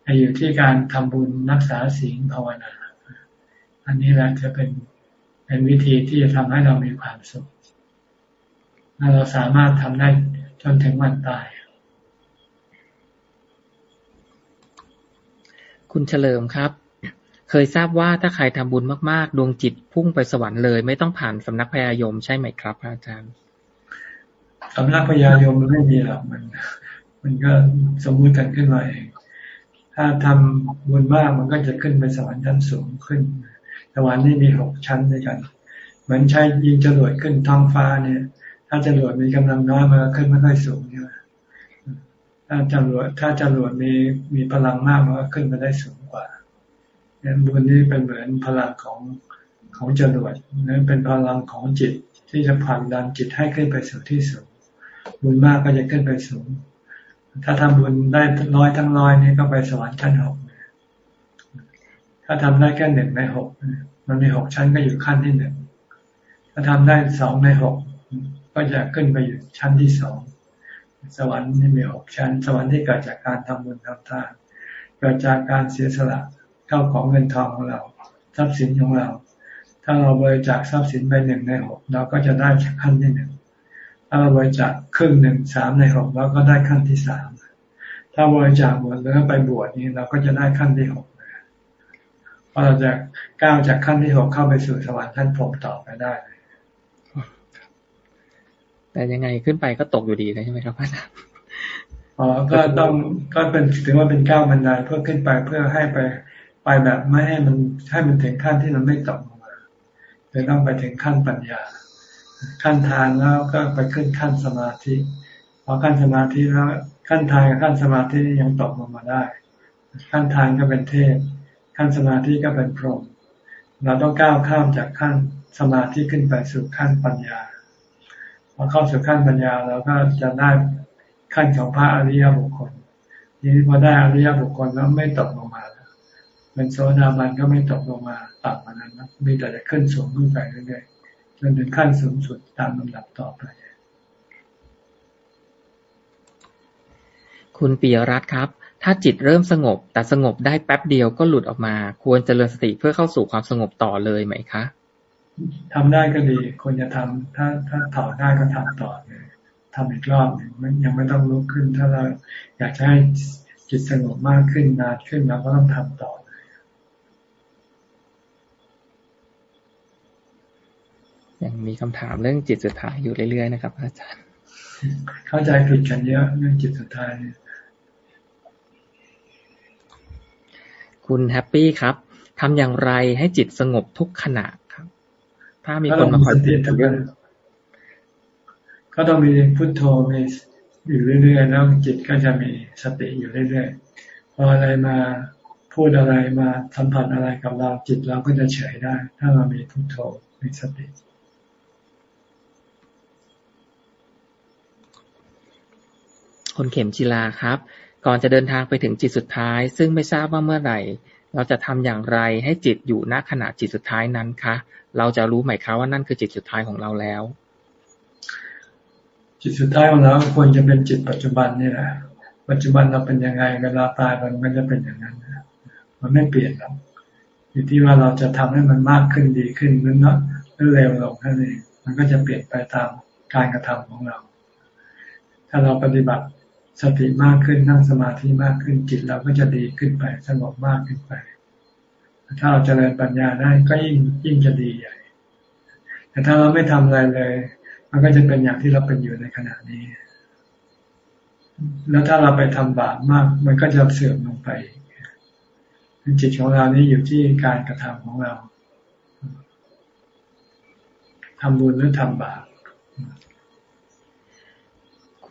แต่อยู่ที่การทำบุญรักษาศีลภาวนา อันนี้แหละจะเป็นเป็นวิธีที่จะทำให้เรามีความสุข และเราสามารถทำได้จนถึงวันตาย คุณเฉลิมครับ เคยทราบว่าถ้าใครทำบุญมาก ๆ ดวงจิตพุ่งไปสวรรค์เลย ไม่ต้องผ่านสำนักพยายมใช่ไหมครับอาจารย์สำนักพยายมมันไม่มีหรอกมัน มันก็สมมุติกันขึ้นมาเองถ้าทำบุญมากมันก็จะขึ้นไปสวรรค์ชั้นสูงขึ้นสวรรค์นี่มีหกชั้นด้วยกัน เหมือนใช้ยิงจรวดขึ้นท้องฟ้าเนี่ย ถ้าจรวดมีกำลังน้อยมันก็ขึ้นไม่ค่อยสูงใช่ไหมถ้าจรวดถ้าจรวดมีมีพลังมากมันก็ขึ้นไปได้สูงกว่าเนี่ยบุญนี้เป็นเหมือนพลังของของจรวดนั่นเป็นพลังของจิตที่จะผลักดันจิตให้ขึ้นไปสู่ที่สูง บุญมากก็จะขึ้นไปสูง ถ้าทำบุญได้ร้อยทั้งร้อยนี่ก็ไปสวรรค์ชั้นหกถ้าทำได้แค่หนึ่งในหกมันมีหกชั้นก็อยู่ขั้นที่หนึ่งถ้าทำได้สองในหก ก็จะขึ้นไปอยู่ชั้นที่สอง สวรรค์นี่มีหกชั้น สวรรค์ที่เกิดจากการทำบุญทำทาน เกิดจากการเสียสละเข้าของเงินทองของเรา ทรัพย์สินของเรา ถ้าเราบริจาคทรัพย์สินไปหนึ่งในหกเราก็จะได้ขั้นที่หนึ่ง ถ้าเราบริจาคครึ่งหนึ่งสามในหกเราก็ได้ขั้นที่สาม ถ้าบริจาคหมดแล้วไปบวชนี่เราก็จะได้ขั้นที่หกพอเราจะก้าวจากขั้นที่หกเข้าไปสู่สวรรค์ท่านพรมต่อไปได้ แต่ยังไงขึ้นไปก็ตกอยู่ดีเลยใช่ไหมครับอาจารย์อ๋อก็ต้องก็เป็นถือว่าเป็นก้าวบันไดเพื่อขึ้นไปเพื่อให้ไปไปแบบไม่ให้มันให้มันถึงขั้นที่มันไม่ตกลงมาเลยต้องไปถึงขั้นปัญญา ขั้นทานแล้วก็ไปขึ้นขั้นสมาธิพอขั้นสมาธิแล้วขั้นทานกับขั้นสมาธิยังตกลงมาได้ ขั้นทานก็เป็นเทพขั้นสมาธิก็เป็นพรหมเราต้องก้าวข้ามจากขั้นสมาธิขึ้นไปสู่ขั้นปัญญา อเข้าสู่ขั้นปัญญาเราก็จะได้ขั้นของพระอริยบุคคลทีนี้พอได้อริยบุคคลแล้วไม่ตกลงมาเป็นโซดาบันก็ไม่ตกลงมาต่ำกว่านั้นนะมีแต่จะขึ้นสูงขึ้นไปเรื่อยๆจนถึงขั้นสูงสุดตามลำดับต่อไปคุณปียรัตน์ครับ ถ้าจิตเริ่มสงบ แต่สงบได้แป๊บเดียวก็หลุดออกมา ควรเจริญสติเพื่อเข้าสู่ความสงบต่อเลยไหมคะ ทำได้ก็ดีควรจะทำถ้าถ้าต่อได้ก็ทำต่อเลยทำอีกรอบหนึ่งยังไม่ต้องลุกขึ้น ถ้าเราอยากจะให้จิตสงบมากขึ้นนานขึ้นเราก็ต้องทำต่อยังมีคำถามเรื่องจิตสุดท้ายอยู่เรื่อยๆนะครับ อาจารย์ เข้าใจผิดกันเยอะเรื่องจิตสุดท้าย คุณแฮปปี้ครับทำอย่างไรให้จิตสงบทุกขณะครับ ถ้ามีคนมาคอยติเรื่องก็ต้องมีพุทโธมีอยู่เรื่อยๆแล้วจิตก็จะมีสติอยู่เรื่อยๆพอออะไรมาพูดอะไรมาสัมผัสอะไรกับเราจิตเราก็จะเฉยได้ ถ้าเรามีพุทโธมีสติคนเข็มจิลาครับ ก่อนจะเดินทางไปถึงจิตสุดท้าย ซึ่งไม่ทราบว่าเมื่อไหร่ เราจะทำอย่างไรให้จิตอยู่ณขณะจิตสุดท้ายนั้นคะ เราจะรู้ไหมคะว่านั่นคือจิตสุดท้ายของเราแล้ว จิตสุดท้ายของเราควรจะเป็นจิตปัจจุบันนี่แหละปัจจุบันเราเป็นยังไงเวลาตายมันก็จะเป็นอย่างนั้นมันไม่เปลี่ยนหรอกอยู่ที่ว่าเราจะทำให้มันมากขึ้นดีขึ้นหรือน้อยหรือเร็วลงนั่นเองมันก็จะเปลี่ยนไปตามการกระทำของเรา ถ้าเราปฏิบัติ สติมากขึ้นนั่งสมาธิมากขึ้นจิตเราก็จะดีขึ้นไปสงบมากขึ้นไป ถ้าเราจเจริญปัญญาได้ก็ยิ่งยิ่งจะดีใหญ่ แต่ถ้าเราไม่ทำอะไรเลย มันก็จะเป็นอย่างที่เราเป็นอยู่ในขณะนี้ แล้วถ้าเราไปทำบาปมาก มันก็จะเสื่อมลงไปจิตของเรานี่อยู่ที่การกระทำของเราทำบุญหรือทำบาป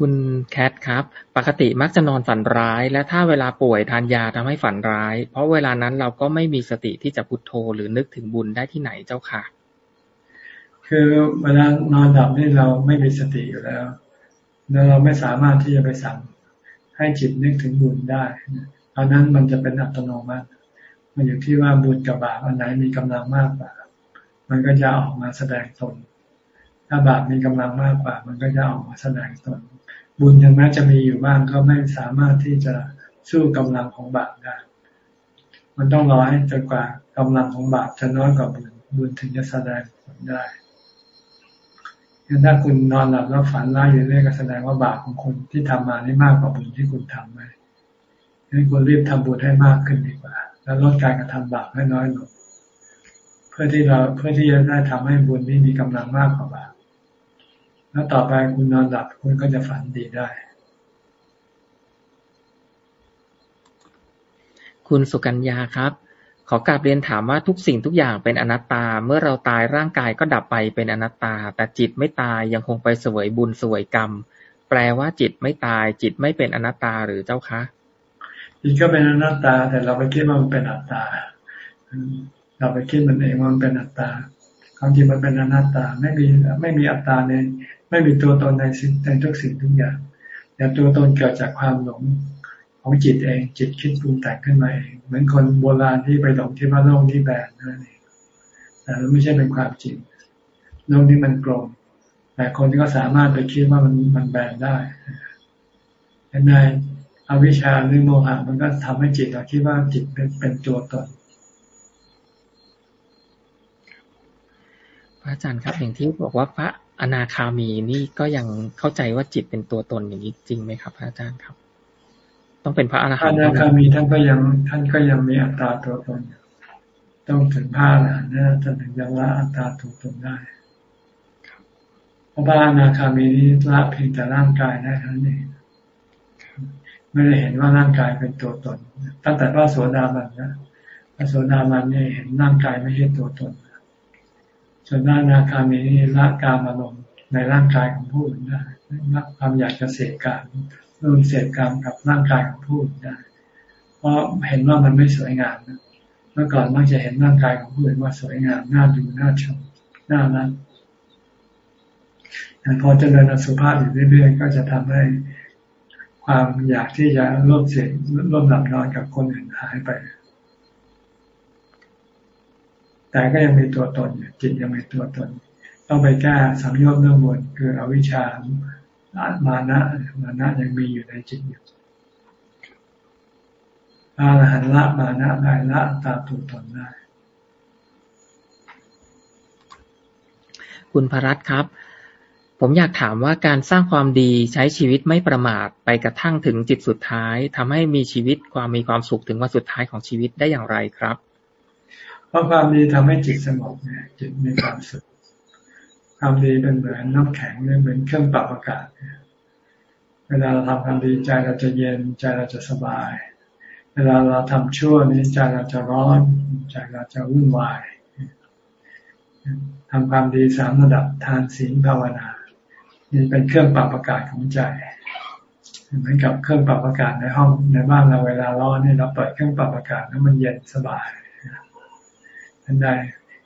คุณแคทครับ ปกติมักจะนอนฝันร้าย และถ้าเวลาป่วยทานยาทำให้ฝันร้าย เพราะเวลานั้นเราก็ไม่มีสติที่จะพุโทโธหรือนึกถึงบุญได้ที่ไหนเจ้าค่ะ คือเวลานอนดับนี่เราไม่มีสติอยู่แล้ว แล้วเราไม่สามารถที่จะไปสั่งให้จิตนึกถึงบุญได้เพราะนั้นมันจะเป็นอัตโนมัติ มันอยู่ที่ว่าบุญกับบาปอันไหนมีกำลังมากกว่า มันก็จะออกมาแสดงตนถ้าบาปมีกำลังมากกว่า มันก็จะออกมาแสดงตน บุญยังแม้จะมีอยู่บ้างก็ไม่สามารถที่จะสู้กำลังของบาปได้ มันต้องรอให้จนกว่ากำลังของบาปจะน้อยกว่าบุญ บุญถึงจะแสดงผลได้ถ้าคุณนอนหลับแล้วฝันร้ายอยู่เรื่อยก็แสดงว่าบาปของคุณที่ทำมานี่มากกว่าบุญที่คุณทำไปงั้นคุณรีบทำบุญให้มากขึ้นดีกว่า แล้วลดการกระทำบาปให้น้อยลง เพื่อที่เราเพื่อที่จะได้ทำให้บุญนี้มีกำลังมากกว่าบาป แล้วต่อไปคุณนอนหลับคุณก็จะฝันดีได้ คุณสุกัญญาครับขอกราบเรียนถามว่าทุกสิ่งทุกอย่างเป็นอนัตตา เมื่อเราตายร่างกายก็ดับไปเป็นอนัตตา แต่จิตไม่ตายยังคงไปเสวยบุญเสวยกรรม แปลว่าจิตไม่ตาย จิตไม่เป็นอนัตตาหรือเจ้าคะจิตก็เป็นอนัตตา แต่เราไปคิดว่ามันเป็นอัตตา เราไปคิดมันเองว่ามันเป็นอัตตาความจริงมันเป็นอนัตตา ไม่มีไม่มีอัตตาใน ไม่มีตัวตนในสิ่งในทุกสิ่งทุกอย่างแต่ตัวตนเกิดจากความหลงของจิตเอง จิตคิดปรุงแต่งขึ้นมาเอง เหมือนคนโบราณที่ไปหลงที่ว่าโลกนี้แบนนั่นเองแต่ไม่ใช่เป็นความจริงโลกนี้มันกลมแต่คนก็สามารถไปคิดว่ามันมันแบนได้เห็นไหมอวิชชาหรือโมหะมันก็ทำให้จิตเราคิดว่าจิตเป็นเป็นตัวตนพระอาจารย์ครับอย่างที่บอกว่าพระ อนาคามีนี่ก็ยังเข้าใจว่าจิตเป็นตัวตนอย่างนี้จริงไหมครับพระอาจารย์ครับ ต้องเป็นพระอนาคามีอนาคามีท่านก็ยังท่านก็ยังมีอัตตาตัวตนต้องถึงพระอรหันต์นะถึงจะละอัตตาตัวตนได้เพราะพระอนาคามีนี้ละเพียงแต่ร่างกายได้เท่านั้นเองไม่ได้เห็นว่าร่างกายเป็นตัวตน ตั้งแต่พระโสดาบันนะพระโสดาบันเนี่ยเห็นร่างกายไม่ใช่ตัวตน ส่วนหน้านาคามีนี่ละการอารมณ์ในร่างกายของผู้อื่นได้ละความอยากจะเสพการร่วมเสพกรรมกับร่างกายของผู้อื่นได้ เพราะเห็นว่ามันไม่สวยงามนะเมื่อก่อนมักจะเห็นร่างกายของผู้อื่นว่าสวยงามน่าดูน่าชมน่ารักแต่พอเจริญอสุภาพอยู่เรื่อยๆก็จะทำให้ความอยากที่จะร่วมเสพร่วมหลับนอนกับคนอื่นหายไป แต่ก็ยังมีตัวตนอยู่จิตยังมีตัวตน ต้องไปแก้สัมยชน์เรื่องบนคืออวิชชามานะมานะยังมีอยู่ในจิตอยู่อาหันละมานะได้ละตาตัวตนได้ คุณพรัตครับ ผมอยากถามว่าการสร้างความดีใช้ชีวิตไม่ประมาทไปกระทั่งถึงจิตสุดท้ายทำให้มีชีวิตความมีความสุขถึงวันสุดท้ายของชีวิตได้อย่างไรครับ เพราะความดีทำให้จิตสงบเนี่ยจิตมีความสุขความดีเป็นเหมือนน้ำแข็งเนี่ยเหมือนเครื่องปรับอากาศเวลาเราทำความดีใจเราจะเย็นใจเราจะสบาย เวลาเราทำชั่วนี้ใจเราจะร้อนใจเราจะวุ่นวายทำความดีสามระดับทานศีลภาวนานี่เป็นเครื่องปรับอากาศของใจเหมือนกับเครื่องปรับอากาศในห้องในบ้านเราเวลาร้อนนี่เราเปิดเครื่องปรับอากาศแล้วมันเย็นสบาย นั่นได้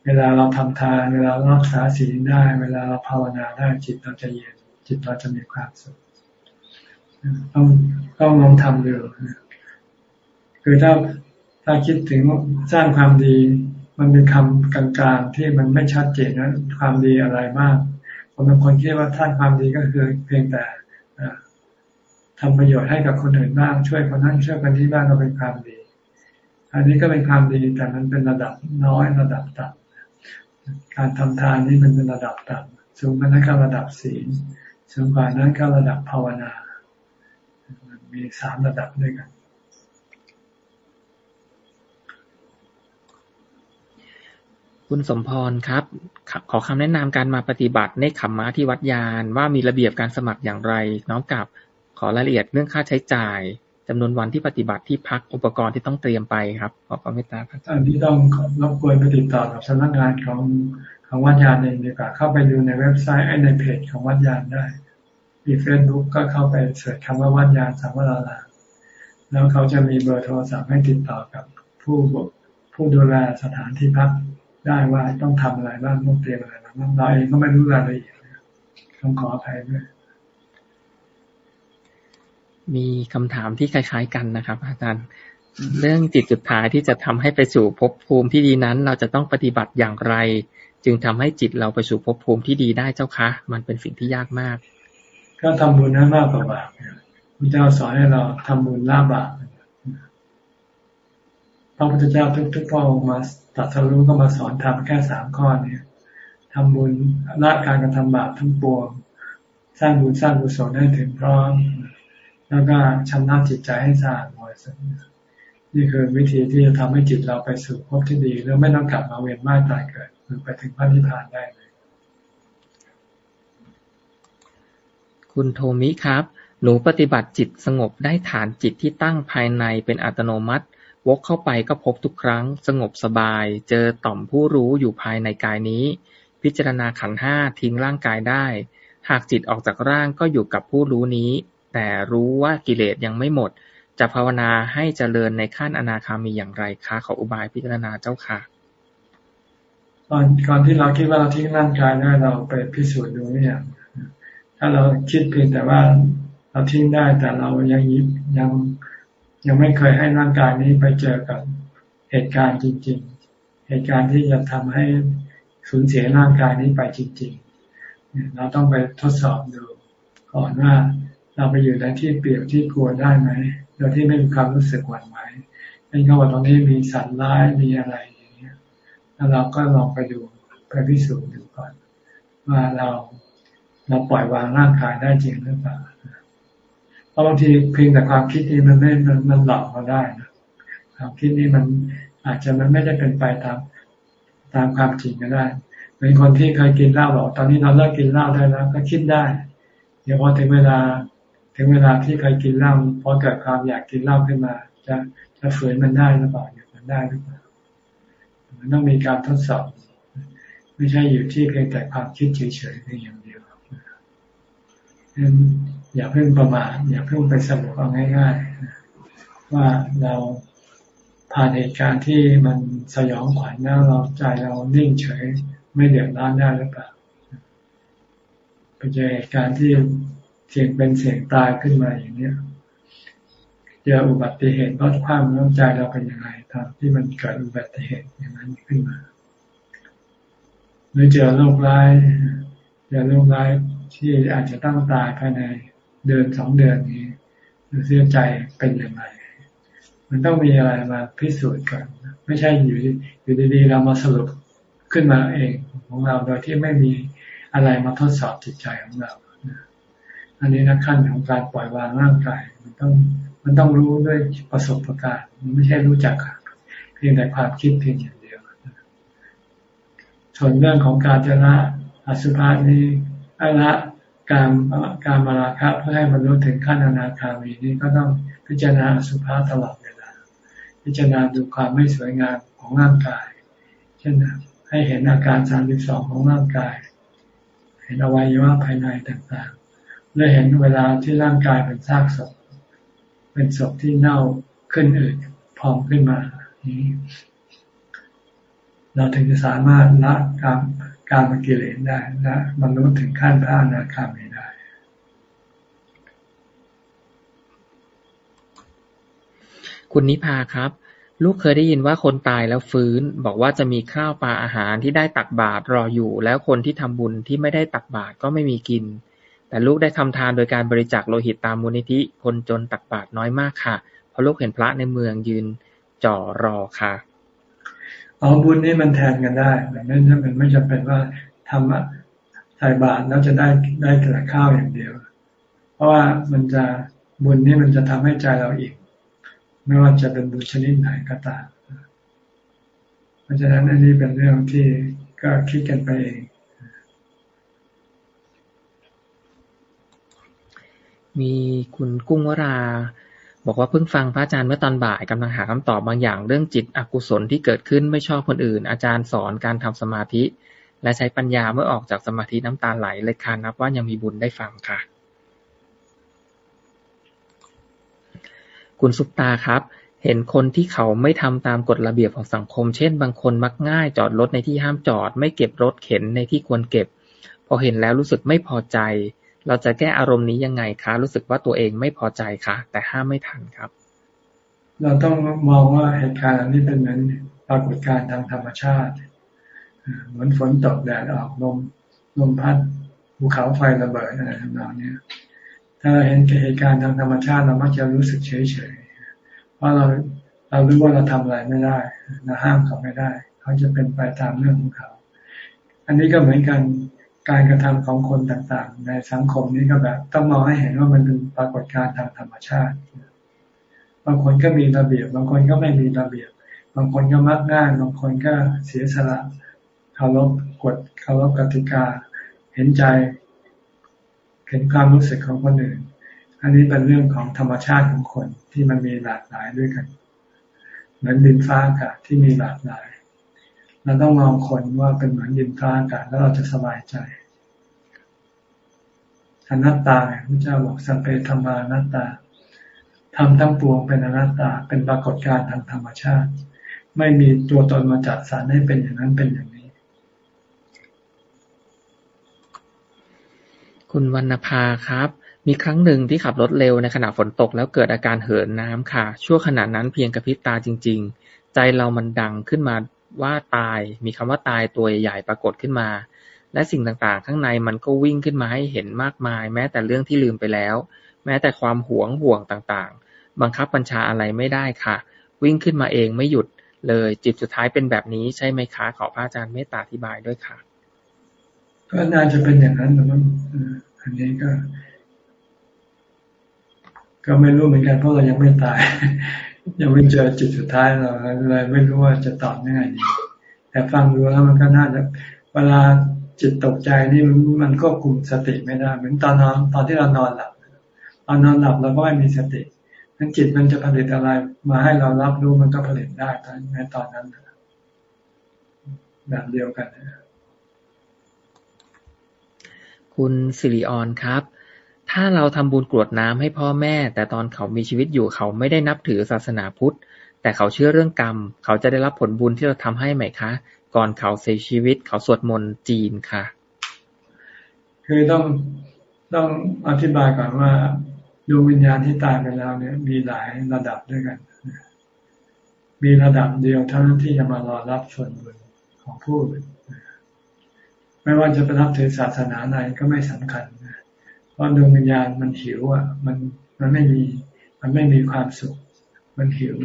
เวลาเราทำทาน เวลารักษาศีลได้ เวลาเราภาวนาได้จิตเราจะเย็น จิตเราจะมีความสุขต้องต้องลองทำดูคือถ้าถ้าคิดถึงสร้างความดี มันเป็นคำกลางๆที่มันไม่ชัดเจนนะความดีอะไรมากคนบางคนคิดว่าท่านความดีก็คือเพียงแต่ทำประโยชน์ให้กับคนอื่นบ้างช่วยคนนั้นช่วยคนนี้บ้างก็เป็นความดี อันนี้ก็เป็นความดีแต่มันเป็นระดับน้อยระดับต่ำการทำทานนี่มันเป็นระดับต่ำสูงกว่านั้นก็ระดับศีลสูงกว่านั้นก็ระดับภาวนามีสามระดับด้วยกันคุณสมพรครับ ขอคำแนะนำการมาปฏิบัติในขมมะที่วัดยานว่ามีระเบียบการสมัครอย่างไร น้องกับขอรายละเอียดเรื่องค่าใช้จ่าย จำนวนวันที่ปฏิบัติที่พักอุปกรณ์ที่ต้องเตรียมไปครับขอความเมตตาครับอันที่ต้องรบกวนไปติดต่อกับสำนักงานของของวัดยานเองดีกว่าเข้าไปดูในเว็บไซต์ในเพจของวัดยานได้ มีเฟซบุ๊กก็เข้าไปเสิร์ชคำว่าวัดยานสังวราลาแล้วเขาจะมีเบอร์โทรศัพท์ให้ติดต่อกับผู้ผู้ดูแลสถานที่พักได้ว่าต้องทำอะไรบ้างต้องเตรียมอะไรบ้างเราเองก็ไม่รู้รายละเอียดต้องขออภัยด้วย มีคำถามที่คล้ายๆกันนะครับ อาจารย์ เรื่องจิตสุดท้ายที่จะทำให้ไปสู่ภพภูมิที่ดีนั้น เราจะต้องปฏิบัติอย่างไร จึงทำให้จิตเราไปสู่ภพภูมิที่ดีได้เจ้าคะ มันเป็นสิ่งที่ยากมาก ก็ทำบุญนั้นมากกว่าบาปพระเจ้าสอนให้เราทำบุญละบาปพระพุทธเจ้าทุกๆพระองค์มาตัดสรู้ก็มาสอนทำแค่สามข้อเนี้ทำบุญละการกระทำบาปทั้งปวง สร้างบุญสร้างกุศลให้ถึงพร้อม แล้วก็ชำระจิตใจให้สะอาดบริสุทธิ์นี่คือวิธีที่จะทำให้จิตเราไปสู่ภพที่ดี แล้วไม่ต้องกลับมาเวียนว่ายตายเกิดหรือไปถึงพระนิพพานได้เลย คุณโทมิครับ หนูปฏิบัติจิตสงบได้ฐานจิตที่ตั้งภายในเป็นอัตโนมัติ วกเข้าไปก็พบทุกครั้ง สงบสบาย เจอต่อมผู้รู้อยู่ภายในกายนี้ พิจารณาขันห้าทิ้งร่างกายได้ หากจิตออกจากร่างก็อยู่กับผู้รู้นี้ แต่รู้ว่ากิเลสยังไม่หมด จะภาวนาให้เจริญในขั้นอนาคามีอย่างไรคะ ขออุบายพิจารณาเจ้าค่ะตอนก่อนที่เราคิดว่าเราทิ้งร่างกายได้เราไปพิสูจน์ดูเนี่ยถ้าเราคิดเพียงแต่ว่าเราทิ้งได้แต่เรายังยิบยังยังไม่เคยให้ร่างกายนี้ไปเจอกับเหตุการณ์จริง ๆ เหตุการณ์ที่จะทำให้สูญเสียร่างกายนี้ไปจริง ๆ เราต้องไปทดสอบดูก่อนว่า เราไปอยู่ในที่เปลี่ยวที่กลัวได้ไหมโดยที่ไม่มีความรู้สึกหวั่นไหวเป็นก็ว่าตรงนี้มีสัตว์ร้ายมีอะไรอย่างเงี้ยแล้วเราก็ลองไปดูไปพิสูจน์ดูก่อน ว่าเราเราปล่อยวางร่างกายได้จริงหรือเปล่าเพราะบางทีเพียงแต่ความคิดนี้มันไม่มันมันหลอกเราได้นะความคิดนี้มันอาจจะมันไม่ได้เป็นไปตามตามความจริงก็ได้เป็นคนที่เคยกินเหล้าบอกตอนนี้เราเลิกกินเหล้าได้แล้วก็คิดได้ เดี๋ยวพอถึงเวลา ถึงเวลาที่เคยกินเหล้าพอเกิดความอยากกินเหล้าขึ้นมา จะจะฝืนมันได้หรือเปล่าอยากมันได้หรือเปล่ามันต้องมีการทดสอบ ไม่ใช่อยู่ที่เพียงแต่ความคิดเฉยๆเพียงอย่างเดียวอย่าเพิ่งประมาทอย่าเพิ่งไปสรุปเอาง่ายๆ ว่าเราผ่านเหตุการณ์ที่มันสยองขวัญแล้วเราใจเรานิ่งเฉย ไม่เดือดร้อนได้หรือเปล่าไปเจอเหตุการณ์ที่ เสี่ยงเป็นเสี่ยงตายขึ้นมาอย่างเนี้ยเจออุบัติเหตุรถคว่ำน้ำใจเราเป็นยังไงตามที่มันเกิดอุบัติเหตุอย่างนั้นขึ้นมา หรือเจอโรคร้ายเจอโรคร้ายที่อาจจะต้องตายภายในเดือนสองเดือนนี้เสียใจเป็นยังไงมันต้องมีอะไรมาพิสูจน์ก่อนไม่ใช่อยู่อยู่ดีๆเรามาสรุปขึ้นมาเองของเราโดยที่ไม่มีอะไรมาทดสอบจิตใจของเรา อันนี้นะขั้นของการปล่อยวางร่างกาย มันต้องมันต้องรู้ด้วยประสบการณ์มันไม่ใช่รู้จักเพียงแต่ความคิดเพียงอย่างเดียว ส่วนเรื่องของการจะละอสุภะนี้ละการการมาราคะเพื่อให้บรรลุถึงขั้นอนาคามีนี้ก็ต้องพิจารณาอสุภาพตลอดเวลา พิจารณาดูความไม่สวยงามของร่างกาย เช่นให้เห็นอาการสามสิบสองของร่างกาย เห็นอวัยวะภายในต่างๆ เลยเห็นเวลาที่ร่างกายเป็นซากศพ เป็นศพที่เน่าขึ้นอืดพองขึ้นมานี้เราถึงจะสามารถละการการมกิเลสได้และบรรลุถึงขั้นพระอนาคามีได้คุณนิพาครับ ลูกเคยได้ยินว่าคนตายแล้วฟื้น บอกว่าจะมีข้าวปลาอาหารที่ได้ตักบาตรรออยู่ แล้วคนที่ทำบุญที่ไม่ได้ตักบาตรก็ไม่มีกิน แต่ลูกได้ทำทานโดยการบริจาคโลหิตตามมูลนิธิคนจนตักบาตรน้อยมากค่ะ เพราะลูกเห็นพระในเมืองยืนจ่อรอค่ะเอาบุญนี่มันแทนกันได้แต่ไม่มันไม่จำเป็นว่าทำใส่บาตรแล้วจะได้ได้แต่ข้าวอย่างเดียว เพราะว่ามันจะบุญนี่มันจะทำให้ใจเราอีกไม่ว่าจะเป็นบุญชนิดไหนก็ตามเพราะฉะนั้นอันนี้เป็นเรื่องที่ก็คิดกันไปเอง มีคุณกุ้งวราบอกว่าเพิ่งฟังพระอาจารย์เมื่อตอนบ่ายกำลังหาคำตอบบางอย่างเรื่องจิตอกุศลที่เกิดขึ้นไม่ชอบคนอื่น อาจารย์สอนการทำสมาธิ และใช้ปัญญาเมื่อออกจากสมาธิน้ำตาไหลเลยคานับว่ายังมีบุญได้ฟังค่ะ คุณสุปตาครับ เห็นคนที่เขาไม่ทำตามกฎระเบียบของสังคม เช่น บางคนมักง่ายจอดรถในที่ห้ามจอด ไม่เก็บรถเข็นในที่ควรเก็บ พอเห็นแล้วรู้สึกไม่พอใจ เราจะแก้อารมณ์นี้ยังไงคะ รู้สึกว่าตัวเองไม่พอใจคะแต่ห้ามไม่ทันครับ เราต้องมองว่าเหตุการณ์นี้เป็นเหมือนปรากฏการณ์ทางธรรมชาติ เหมือนฝนตกแดดออกลมลมพัดภูเขาไฟระเบิดอะไรทำนองนี้ถ้าเราเห็นเหตุการณ์ทางธรรมชาติเรามักจะรู้สึกเฉยเฉยเพราะเราเรารู้ว่าเราทำอะไรไม่ได้เราห้ามเขาไม่ได้ เขาจะเป็นไปตามเรื่องของเขา อันนี้ก็เหมือนกัน การกระทำของคนต่างๆ ในสังคมนี้ก็แบบ ต้องมองให้เห็นว่ามันเป็นปรากฏการณ์ทางธรรมชาติบางคนก็มีระเบียบ บางคนก็ไม่มีระเบียบ บางคนก็มักง่ายบางคนก็เสียสละเคารพกฎเคารพกติกา เห็นใจ เห็นความรู้สึกของคนอื่น อันนี้เป็นเรื่องของธรรมชาติของคนที่มันมีหลากหลายด้วยกัน เหมือนดินฟ้าอากาศที่มีหลากหลาย เราต้องมองคนว่าเป็นเหมือนดินฟ้าอากาศแล้วเราจะสบายใจอนัตตาพระเจ้าบอกสัพเพธรรมานัตตาทำทั้งปวงเป็นอนัตตา เป็นปรากฏการณ์ทางธรรมชาติ ไม่มีตัวตนมาจัดสรรให้เป็นอย่างนั้นเป็นอย่างนี้ คุณวรรณภาครับ มีครั้งหนึ่งที่ขับรถเร็วในขณะฝนตกแล้วเกิดอาการเหินน้ำค่ะ ชั่วขณะนั้นเพียงกระพริบตาจริง ๆ ใจเรามันดังขึ้นมา ว่าตาย มีคำว่าตายตัวใหญ่ปรากฏขึ้นมา และสิ่งต่างๆ ข้างในมันก็วิ่งขึ้นมาให้เห็นมากมาย แม้แต่เรื่องที่ลืมไปแล้ว แม้แต่ความหวงห่วงต่างๆ บังคับบัญชาอะไรไม่ได้ค่ะ วิ่งขึ้นมาเองไม่หยุดเลย จิตสุดท้ายเป็นแบบนี้ใช่ไหมคะ ขอพระอาจารย์เมตตาอธิบายด้วยค่ะก็น่าจะเป็นอย่างนั้นนะมั้งอันนี้ก็ ก็ไม่รู้เหมือนกันเพราะเรายังไม่ตาย ยังไม่เจอจุดสุดท้ายเราเลยไม่รู้ว่าจะตอบยังไงแต่ฟังดูแล้วมันก็น่าจะเวลาจิตตกใจนี่มันก็คุมสติไม่ได้ เหมือนตอนนอนตอนที่เรานอนหลับตอนนอนหลับเราก็ไม่มีสตินั้นจิตมันจะผลิตอะไรมาให้เรารับรู้มันก็ผลิตได้ตอนในตอนนั้นแบบเดียวกัน คุณสิริออนครับ ถ้าเราทำบุญกรวดน้ำให้พ่อแม่ แต่ตอนเขามีชีวิตอยู่เขาไม่ได้นับถือศาสนาพุทธ แต่เขาเชื่อเรื่องกรรม เขาจะได้รับผลบุญที่เราทำให้ไหมคะ ก่อนเขาเสียชีวิต เขาสวดมนต์จีนค่ะ คือต้องต้องอธิบายก่อนว่าดวงวิญญาณที่ตายไปแล้วเนี่ย มีหลายระดับด้วยกัน มีระดับเดียวเท่านั้นที่จะมารอรับส่วนบุญของผู้อื่นไม่ว่าจะไปรับถือศาสนาไหนก็ไม่สำคัญ เพราะดวงวิญญาณมันหิวอะ มันมันไม่มี มันไม่มีความสุข มันหิว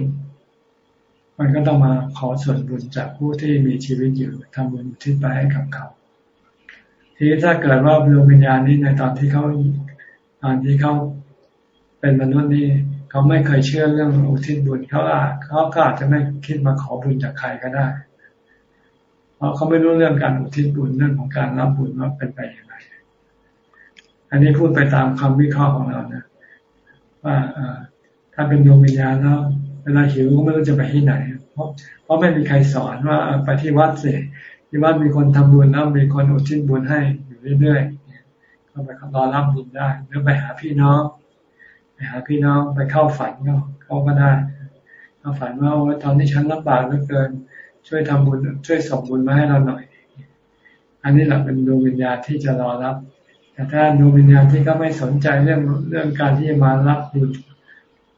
มันก็ต้องมาขอส่วนบุญจากผู้ที่มีชีวิตอยู่ทำบุญทิ้งไปให้กับเขาทีนี้ถ้าเกิดว่าดวงวิญญาณนี้ในตอนที่เขาตอนที่เขาเป็นมนุษย์นี่เขาไม่เคยเชื่อเรื่องอุทิศบุญเขาอาจเขาก็อาจจะไม่คิดมาขอบุญจากใครก็ได้เพราะเขาไม่รู้เรื่องการอุทิศบุญเรื่องของการรับบุญว่าเป็นไปอย่างไร อันนี้พูดไปตามคำวิเคราะห์ของเรานะว่าถ้าเป็นดวงวิญญาณแล้วเวลาหิวก็ไม่รู้จะไปที่ไหน เพราะเพราะไม่มีใครสอนว่าไปที่วัดสิที่วัดมีคนทำบุญแล้วมีคนอุทิศบุญให้อยู่เรื่อยๆก็ไปรอรับบุญได้หรือไปหาพี่น้องไปหาพี่น้องไปเข้าฝันก็เขาก็ได้เข้าฝันว่าตอนนี้ฉันลำบากเหลือเกิน ช่วยทำบุญช่วยส่งบุญมาให้เราหน่อย อันนี้แหละเป็นดวงวิญญาณที่จะรอรับ แต่ถ้าดวงวิญญาณที่ก็ไม่สนใจเรื่องเรื่องการที่จะมารับบุญ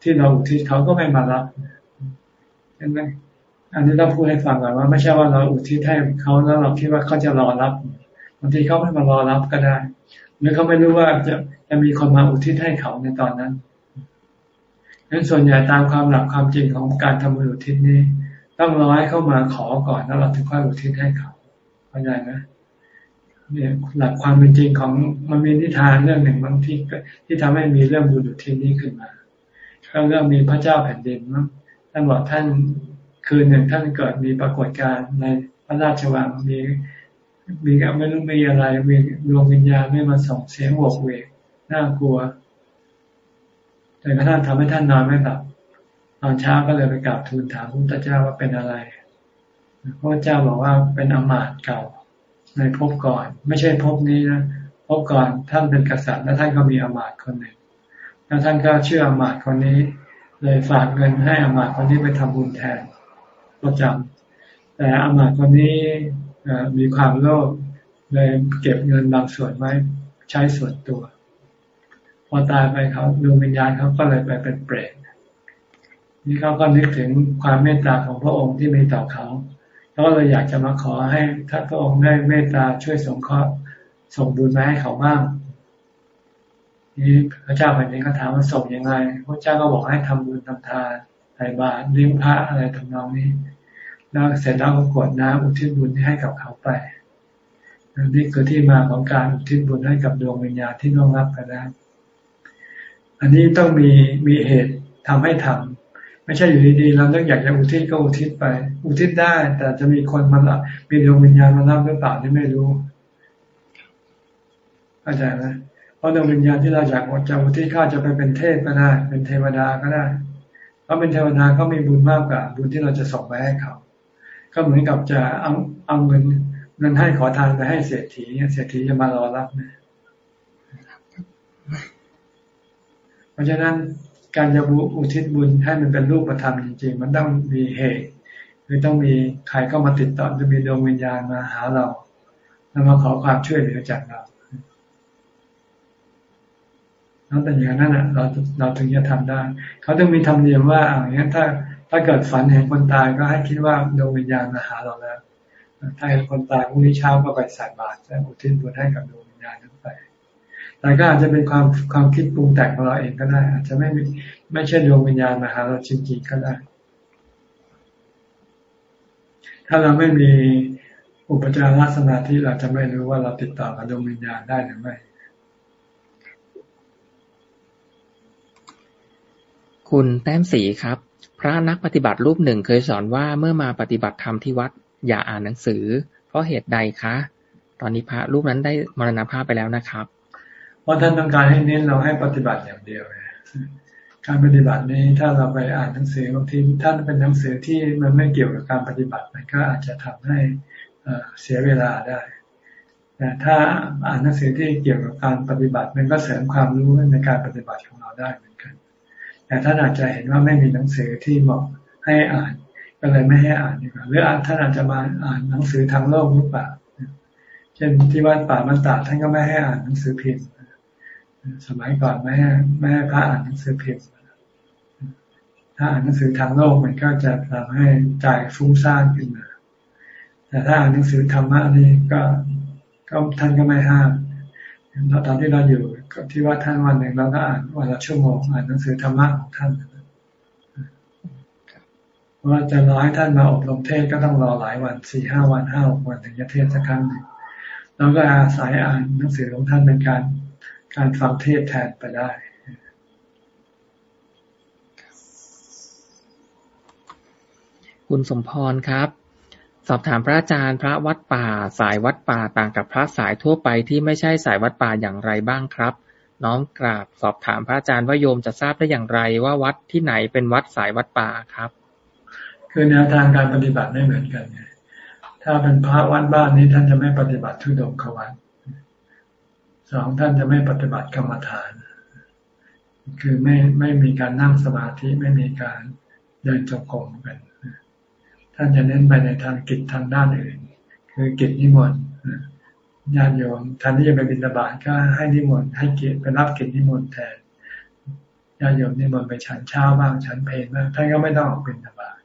ที่เราอุทิศเขาก็ไม่มารับเห็นไหมอันนี้ต้องพูดให้ฟังก่อนว่า ไม่ใช่ว่าเราอุทิศให้เขาแล้วเราคิดว่าเขาจะรอรับบางทีเขาไม่มารอรับก็ได้หรือเขาไม่รู้ว่าจะจะมีคนมาอุทิศให้เขาในตอนนั้นนั้นส่วนใหญ่ตามความหลักความจริงของการทำบุญอุทิศนี้ ต้องรอให้เข้ามาขอก่อนแล้วเราถึงค่อยอุทิศให้เขาเข้าใจไหม เนี่ยหลักความเป็นจริงของมันมีนิทานเรื่องหนึ่งบางที่ที่ทำให้มีเรื่องบุญอุทิศนี้ขึ้นมาเรื่องมีพระเจ้าแผ่นดินมั้งท่านบอกท่านคืนหนึ่งท่านเกิดมีปรากฏการณ์ในพระราชวังมีมีไม่รู้มีอะไรมีดวงวิญญาณไม่มาส่งเสียงโวกเวกน่ากลัวแต่กระทั่งทำให้ท่านนอนไม่หลับตอนเช้าก็เลยไปกราบทูลถามพระพุทธเจ้าว่าเป็นอะไรพระเจ้าบอกว่าเป็นอมาตเก่า ในภพก่อน ไม่ใช่ภพนี้นะภพก่อนท่านเป็นกษัตริย์ แล้วท่านก็มีอมาตคนหนึ่ง แล้วท่านก็เชื่ออมาตคนนี้ เลยฝากเงินให้อมาตคนนี้ไปทำบุญแทนประจำแต่อมาตคนนี้มีความโลภเลยเก็บเงินบางส่วนไว้ใช้ส่วนตัว พอตายไปเขาดวงวิญญาณเขาก็เลยไปเป็นเปรตนี่เขาก็นึกถึงความเมตตาของพระองค์ที่มีต่อเขา เขาเลยอยากจะมาขอให้ท่านพระองค์ได้เมตตาช่วยสงเคราะห์ส่งบุญมาให้เขาบ้างนี่พระเจ้าแผ่นดินก็ถามว่าส่งยังไง พระเจ้าก็บอกให้ทำบุญทำทานใส่บาตรเลี้ยงพระอะไรทำนองนี้ แล้วเสร็จแล้วก็กดน้ำอุทิศบุญให้กับเขาไปนี่คือที่มาของการอุทิศบุญให้กับดวงวิญญาณที่น้องรับกันนะอันนี้ต้องมีมีเหตุทำให้ทำ ไม่ใช่อยู่ดีๆเราเลือกอยากจะอุทิศก็อุทิศไป อุทิศได้ แต่จะมีคนมารับมีดวงวิญญาณมารับหรือเปล่าที่ไม่รู้เข้าใจไหมเพราะดวงวิญญาณที่เราอยากจะอุทิศข้าจะไปเป็นเทพก็ได้ เป็นเทวดาก็ได้เพราะเป็นเทวดาก็มีบุญมากกว่า บุญที่เราจะส่งไปให้เขา ก็เหมือนกับจะเอาเอาเงินเงินให้ขอทานไปให้เศรษฐีเศรษฐีจะมารอรับนะเพราะฉะนั้น การจะบุอุทิศบุญให้มันเป็นรูปธรรมจริง ๆ มันต้องมีเหตุ คือต้องมีใครเข้ามาติดต่อจะมีดวงวิญญาณมาหาเรา แล้วมาขอความช่วยเหลือจากเราแล้วแต่อย่างนั้นอะเราเราถึงจะทำได้ เขาต้องมีธรรมเนียมว่าอย่างนี้ถ้าถ้าเกิดฝันเห็นคนตายก็ให้คิดว่าดวงวิญญาณมาหาเราแล้วถ้าเห็นคนตายพรุ่งนี้เช้าก็ไปใส่บาตรแล้วอุทิศบุญให้กับดวงวิญญาณนั้นไป แต่ก็อาจจะเป็นความความคิดปรุงแต่งของเราเองก็ได้ อาจจะไม่ไม่ใช่ดวงวิญญาณมาหาเราจริงๆก็ได้ ถ้าเราไม่มีอุปจารลักษณะที่เราจะไม่รู้ว่าเราติดต่อกับดวงวิญญาณได้หรือไม่ คุณแต้มสีครับ พระนักปฏิบัติรูปหนึ่งเคยสอนว่าเมื่อมาปฏิบัติธรรมที่วัด อย่าอ่านหนังสือ เพราะเหตุใดคะ ตอนนี้พระรูปนั้นได้มรณภาพไปแล้วนะครับ เพราะท่านต้องการให้เน้นเราให้ปฏิบัติอย่างเดียวการปฏิบัตินี้ถ้าเราไปอ่านหนังสือบางทีท่านเป็นหนังสือที่มันไม่เกี่ยวกับการปฏิบัติมันก็อาจจะทำให้เสียเวลาได้แต่ถ้าอ่านหนังสือที่เกี่ยวกับการปฏิบัติมันก็เสริมความรู้ในการปฏิบัติของเราได้เหมือนกัน แต่ท่านอาจจะเห็นว่าไม่มีหนังสือที่เหมาะให้อ่านก็เลยไม่ให้อ่านดีกว่าหรือท่านอาจจะมาอ่านหนังสือทางโลกหรือเปล่าเช่นที่วัดป่ามันตาท่านก็ไม่ให้อ่านหนังสือพิมพ์ สมัยก่อนไม่ให้ไม่พระอ่านหนังสือพิมพ์ถ้าอ่านหนังสือทางโลกมันก็จะทำให้ใจฟุ้งซ่านขึ้นมาแต่ถ้าอ่านหนังสือธรรมะนี่ก็ก็ท่านก็ไม่ห้ามเราตอนที่เราอยู่ที่ว่าท่านวันหนึ่งเราก็อ่านวันละชั่วโมงอ่านหนังสือธรรมะของท่านว่าจะรอให้ท่านมาอบรมเทศก็ต้องรอหลายวันสี่ห้าวันห้าวันถึงจะเทศสักครั้งหนึ่งเราก็อาศัยอ่านหนังสือของท่านเป็นการ การฟังเทศแทนไปได้ คุณสมพรครับ สอบถามพระอาจารย์พระวัดป่า สายวัดป่าต่างกับพระสายทั่วไปที่ไม่ใช่สายวัดป่าอย่างไรบ้างครับ น้อมกราบสอบถามพระอาจารย์ว่าโยมจะทราบได้อย่างไรว่าวัดที่ไหนเป็นวัดสายวัดป่าครับ คือแนวทางการปฏิบัติไม่เหมือนกันไงถ้าเป็นพระวัดบ้านนี้ท่านจะไม่ปฏิบัติทุดงขวัต สองท่านจะไม่ปฏิบัติกรรมฐาน คือไม่ไม่มีการนั่งสมาธิไม่มีการเดินจงกรมกัน ท่านจะเน้นไปในทางกิจทางด้านอื่น คือกิจนิมนต์ญาติโยมท่านที่จะไปบิณฑบาตก็ให้นิมนต์ให้เกียรติไปรับกิจนิมนต์แทนญาติโยมนิมนต์ไปฉันเช้าบ้างฉันเพลบ้างท่านก็ไม่ต้องออกบิณฑบาต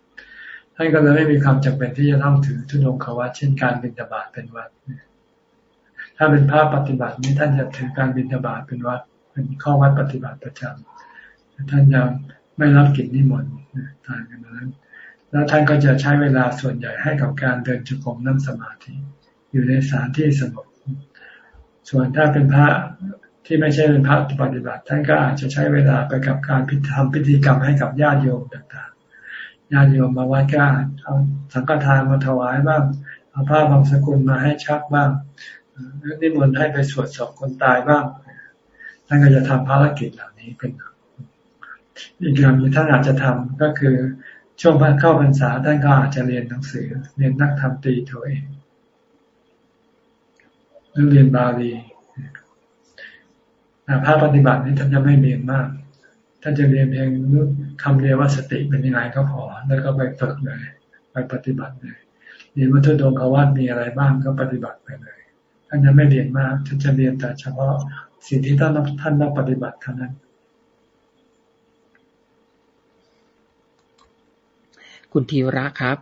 ท่านก็เลยไม่มีความจำเป็นที่จะต้องถือทุดงควัตเช่นการบิณฑบาตเป็นวัด ถ้าเป็นภาพปฏิบัตินี้ท่านจะถือการบิณฑบาตเป็นวัดเป็นข้อวัดปฏิบัติประจำท่านจะไม่รับกิจนิมนต์ทานกันนั้น แล้วท่านก็จะใช้เวลาส่วนใหญ่ให้กับการเดินจุกรมนั่งสมาธิ อยู่ในสถานที่สงบส่วนถ้าเป็นพระที่ไม่ใช่เป็นพระปฏิบัติ ท่านก็อาจจะใช้เวลาไปกับการพิธีทำพิธีกรรมให้กับญาติโยมต่างๆญาติโยมมาวัดก็เอาสังฆทานมาถวายบ้างเอาผ้าบางสกุลมาให้ชักบ้าง นิมนต์ให้ไปสวดศพคนตายบ้างท่านก็จะทำภารกิจเหล่านี้เป็น อีกอย่างที่ท่านอาจจะทำก็คือช่วงเข้าพรรษาท่านก็อาจจะเรียนหนังสือ เรียนนักธรรมตีโทเองหรือเรียนบาลีภาพปฏิบัตินี้ท่านจะไม่เรียนมาก ท่านจะเรียนเพียงคำเรียกว่าสติเป็นยังไงก็พอ แล้วก็ไปฝึกเลย ไปปฏิบัติเลยเรียนวัตถุดงควัตมีอะไรบ้างก็ปฏิบัติไปเลย ท่านจะไม่เรียนมากท่านจะเรียนแต่เฉพาะสิ่งที่ท่านท่านต้องปฏิบัติเท่านั้น คุณธีระครับ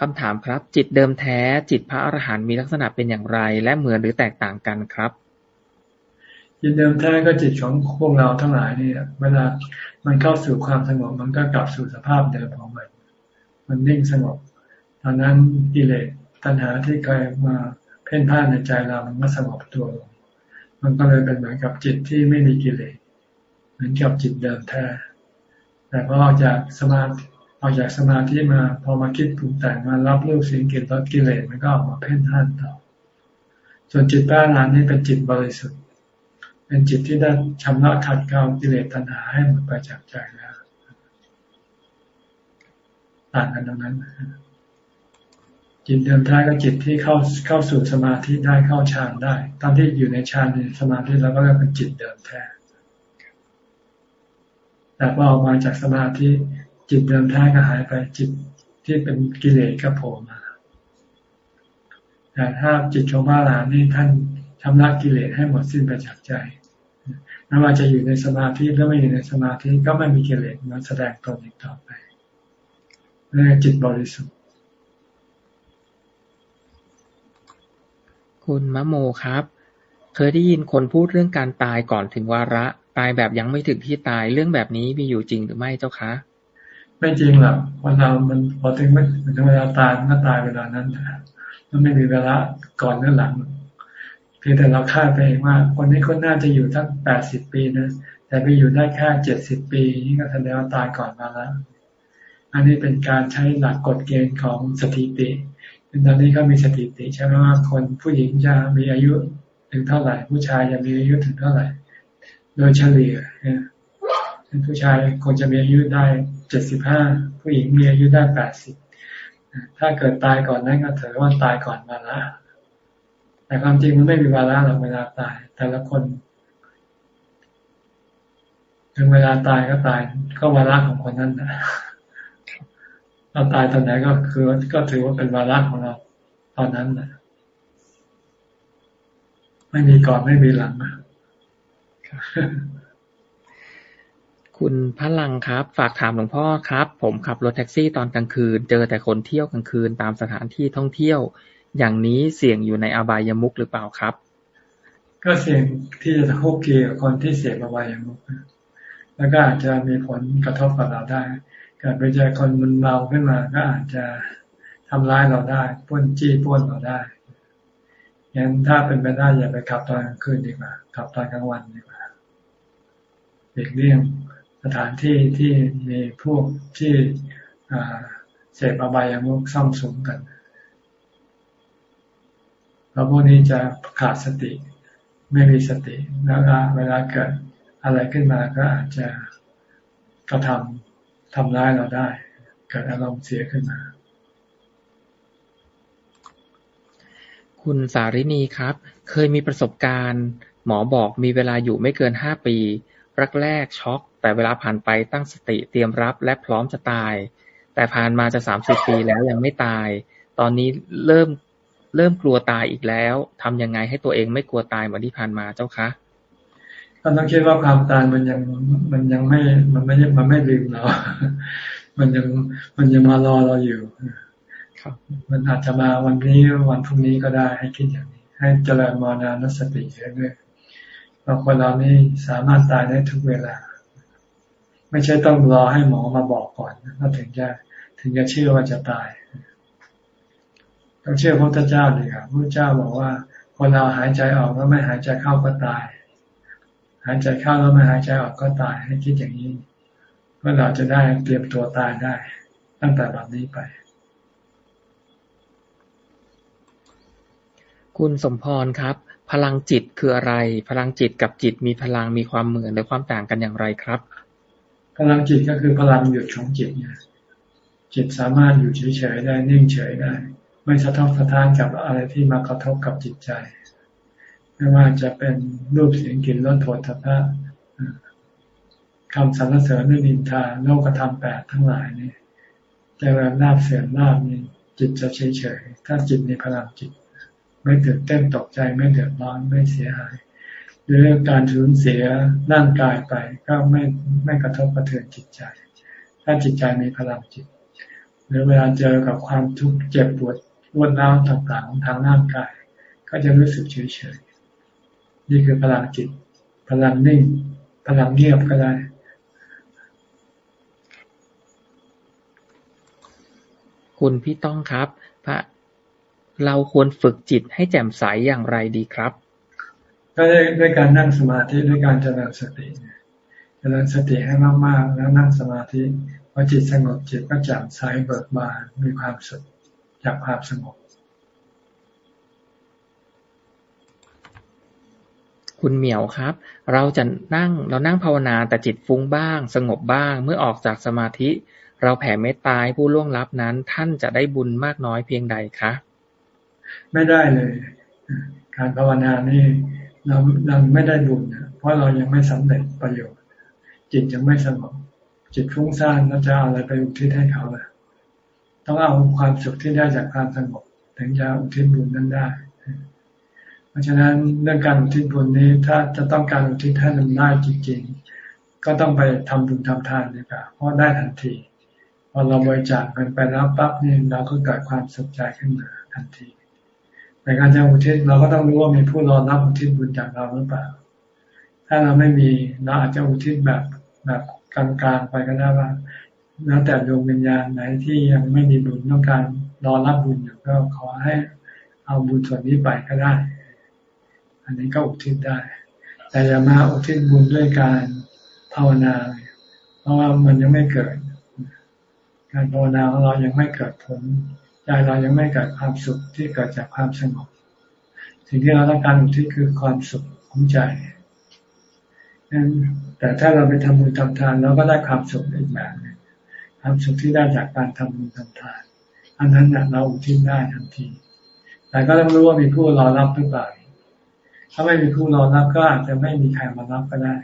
คำถามครับ จิตเดิมแท้ จิตพระอรหันต์มีลักษณะเป็นอย่างไร และเหมือนหรือแตกต่างกันครับ จิตเดิมแท้ก็จิตของพวกเราทั้งหลายนี่เวลามันเข้าสู่ความสงบมันก็กลับสู่สภาพเดิมของมัน มันนิ่งสงบตอนนั้นกิเลสตัณหาที่เคยมา เพ่นพ่านในใจเรามันก็สงบตัวลง มันก็เลยเป็นเหมือนกับจิตที่ไม่มีกิเลสเหมือนกับจิตเดิมแท้แต่พอออกจากสมาธิออกจากสมาธิมาพอมาคิดปรุงแต่งมารับรู้สิ่งกิเลสกิเลสมันก็ออกมาเพ่นพ่านต่อส่วนจิตป้านานนี่เป็นจิตบริสุทธิ์ เป็นจิตที่ได้ชำระขัดเกลากิเลสตัณหาให้หมดไปจากใจแล้วต่างกันตรงนั้น จิตเดิมแท้ก็จิตที่เข้าเข้าสู่สมาธิได้เข้าฌานได้ ตอนที่อยู่ในฌานในสมาธิเราก็เรียกเป็นจิตเดิมแท้แต่พอออกมาจากสมาธิจิตเดิมแท้ก็หายไปจิตที่เป็นกิเลสก็โผล่มาแต่ถ้าจิตชมบ้าลานี่ท่านชำระกิเลสให้หมดสิ้นไปจากใจไม่ว่าจะอยู่ในสมาธิหรือไม่อยู่ในสมาธิก็ไม่มีกิเลสมาแสดงตนอีกต่อไปเรียกจิตบริสุทธิ คุณมะโมครับ เคยได้ยินคนพูดเรื่องการตายก่อนถึงวาระ ตายแบบยังไม่ถึงที่ตาย เรื่องแบบนี้มีอยู่จริงหรือไม่เจ้าคะ ไม่จริงหรอกวันเรามันพอถึงไม่ถึงเวลาตายมันก็ตายเวลานั้นนะมันไม่มีเวลาก่อนหรือหลังเพียงแต่เราคาดไปเองว่า คนนี้คนน่าจะอยู่ทั้งแปดสิบปีนะแต่ไปอยู่ได้แค่เจ็ดสิบปีนี่ก็แสดงว่าตายก่อนมาแล้ว อันนี้เป็นการใช้หลักกฎเกณฑ์ของสถิติ ตอนนี้ก็มีสถิติใช่ไหมว่าคนผู้หญิงจะมีอายุถึงเท่าไหร่ ผู้ชายจะมีอายุถึงเท่าไหร่ โดยเฉลี่ยผู้ชายคนจะมีอายุได้เจ็ดสิบห้าผู้หญิงมีอายุได้แปดสิบถ้าเกิดตายก่อนนั้นก็ถือว่าตายก่อนมาล้วแต่ความจริงมันไม่มีเวลาหรอกเวลาตาย แต่ละคนถึงเวลาตายก็ตาย ก็วาระของคนนั้นนะ เราตายตอนไหนก็คือ ก็ถือว่าเป็นวาระของเราตอนนั้นนะไม่มีก่อนไม่มีหลังคุณพลังครับ ฝากถามหลวงพ่อครับ ผมขับรถแท็กซี่ตอนกลางคืน เจอแต่คนเที่ยวกลางคืนตามสถานที่ท่องเที่ยว อย่างนี้เสี่ยงอยู่ในอบายามุกหรือเปล่าครับ ก็เสี่ยงที่จะคุกคีกับคนที่เสี่ยงอบายามุกแล้วก็อาจจะมีผลกระทบกับเราได้เกิดไปเจอคนมึนเมาขึ้นมาก็อาจจะทำร้ายเราได้ป้นจี้ป้นเราได้ยังถ้าเป็นไปได้อย่าไปขับตอนกลางคืนดีกว่าขับตอนกลางวันดีกว่าเด็กเลี่ยงสถานที่ที่มีพวกที่เสพอบายามุกซ่อมสมกันเพราะพวกนี้จะขาดสติ ไม่มีสติแล้วเวลาเกิดอะไรขึ้นมาก็อาจจะกระทำ ทำร้ายเราได้ เกิดอารมณ์เสียขึ้นมา คุณสารินีครับ เคยมีประสบการณ์ หมอบอกมีเวลาอยู่ไม่เกินห้าปีรักแรกช็อก แต่เวลาผ่านไปตั้งสติเตรียมรับและพร้อมจะตาย แต่ผ่านมาจะสามสิบปีแล้วยังไม่ตาย ตอนนี้เริ่มเริ่มกลัวตายอีกแล้วทำยังไงให้ตัวเองไม่กลัวตายเหมือนที่ผ่านมาเจ้าคะ ก็ต้องคิดว่าความตายมันยังมันยังไม่ มันไม่มันไม่ลืมเรา มันยังมันยังมารอเราอยู่ครับมันอาจจะมาวันนี้วันพรุ่งนี้ก็ได้ให้คิดอย่างนี้ ให้เจริญมรณานุสติเรื่อยๆเราคนเรานี่สามารถตายได้ทุกเวลา ไม่ใช่ต้องรอให้หมอมาบอกก่อนแล้วถึงจะถึงจะเชื่อว่าจะตายต้องเชื่อพระพุทธเจ้าเลยครับพระเจ้าบอกว่าคนเราหายใจออกแล้วไม่หายใจเข้าก็ตาย หายใจเข้าแล้วไม่หายใจออกก็ตายให้คิดอย่างนี้เพื่อเราจะได้เตรียมตัวตายได้ ตั้งแต่บัดนี้ไป คุณสมพรครับ พลังจิตคืออะไร พลังจิตกับจิตมีพลังมีความเหมือนหรือความต่างกันอย่างไรครับ พลังจิตก็คือพลังหยุดของจิตเนี่ยจิตสามารถอยู่เฉยๆได้นิ่งเฉยได้ ไม่สะทกสะท้านกับอะไรที่มากระทบกับจิตใจ ไม่ว่าจะเป็นรูปเสียงกลิ่นรสผฏฐัพะคำสรรเสริญนินทาโลกธรรมแปดทั้งหลายนี่จะแบบนาบเสียนาบนี่จิตจะเฉยเฉยถ้าจิตมีพลังจิต ไม่ตื่นเต้นตกใจไม่เดือดร้อนไม่เสียหายหรือการสูญเสียร่างกายไปก็ไม่ไม่กระทบกระเทือนจิตใจ ถ้าจิตใจมีพลังจิต หรือเวลาเจอกับความทุกข์เจ็บปวดรวดร้าวต่างๆของทางร่างกาย ก็จะรู้สึกเฉยๆ นี่คือพลังจิต พลังนิ่ง พลังเงียบก็ได้คุณพี่ต้องครับ พระเราควรฝึกจิตให้แจ่มใสอย่างไรดีครับ ก็ด้วยการนั่งสมาธิด้วยการเจริญสติเจริญสติให้มากๆ แล้วนั่งสมาธิพอจิตสงบจิตก็แจ่มใสเบิกบานมีความสุขจากภาพสงบ คุณเหมียวครับ เราจะนั่งเรานั่งภาวนาแต่จิตฟุ้งบ้าง สงบบ้าง เมื่อออกจากสมาธิ เราแผ่เมตตาผู้ล่วงลับนั้น ท่านจะได้บุญมากน้อยเพียงใดคะ ไม่ได้เลย การภาวนานี่เราเราไม่ได้บุญเพราะเรายังไม่สำเร็จประโยชน์ จิตยังไม่สงบจิตฟุ้งซ่านเราจะเอาอะไรไปอุทิศให้เขาล่ะต้องเอาความสุขที่ได้จากความสงบถึงจะอุทิศบุญนั้นได้ เพราะฉะนั้นเรื่องการอุทิศบุญนี้ถ้าจะต้องการอุทิศให้มันได้จริงๆ ก็ต้องไปทำบุญทำทานดีกว่าเพราะได้ทันทีพอเราบริจาคเงินไปแล้วปั๊บนี่เราก็เกิดความสุขใจขึ้นมาทันทีในการจะอุทิศเราก็ต้องรู้ว่ามีผู้รอรับอุทิศบุญจากเราหรือเปล่า ถ้าเราไม่มีเราอาจจะอุทิศแบบแบบกลางๆไปก็ได้ว่าแล้วแต่ดวงวิญญาณไหนที่ยังไม่มีบุญต้องการรอรับบุญอยู่ก็ขอให้เอาบุญส่วนนี้ไปก็ได้ อันนี้ก็อุทิศได้ แต่อย่ามาอุทิศบุญด้วยการภาวนา เพราะว่ามันยังไม่เกิด การภาวนาของเรายังไม่เกิดผลใจเรายังไม่เกิดความสุขที่เกิดจากความสงบสิ่งที่เราต้องการอุทิศคือความสุขของใจแต่ถ้าเราไปทำบุญทำทานเราก็ได้ความสุขอีกแบบนึงความสุขที่ได้จากการทำบุญทำทาน อันนั้นเนี่ยเราอุทิศได้ทันที แต่ก็ต้องรู้ว่ามีผู้รอรับหรือเปล่า ถ้าไม่มีผู้รอรับก็อาจจะไม่มีใครมารับก็ได้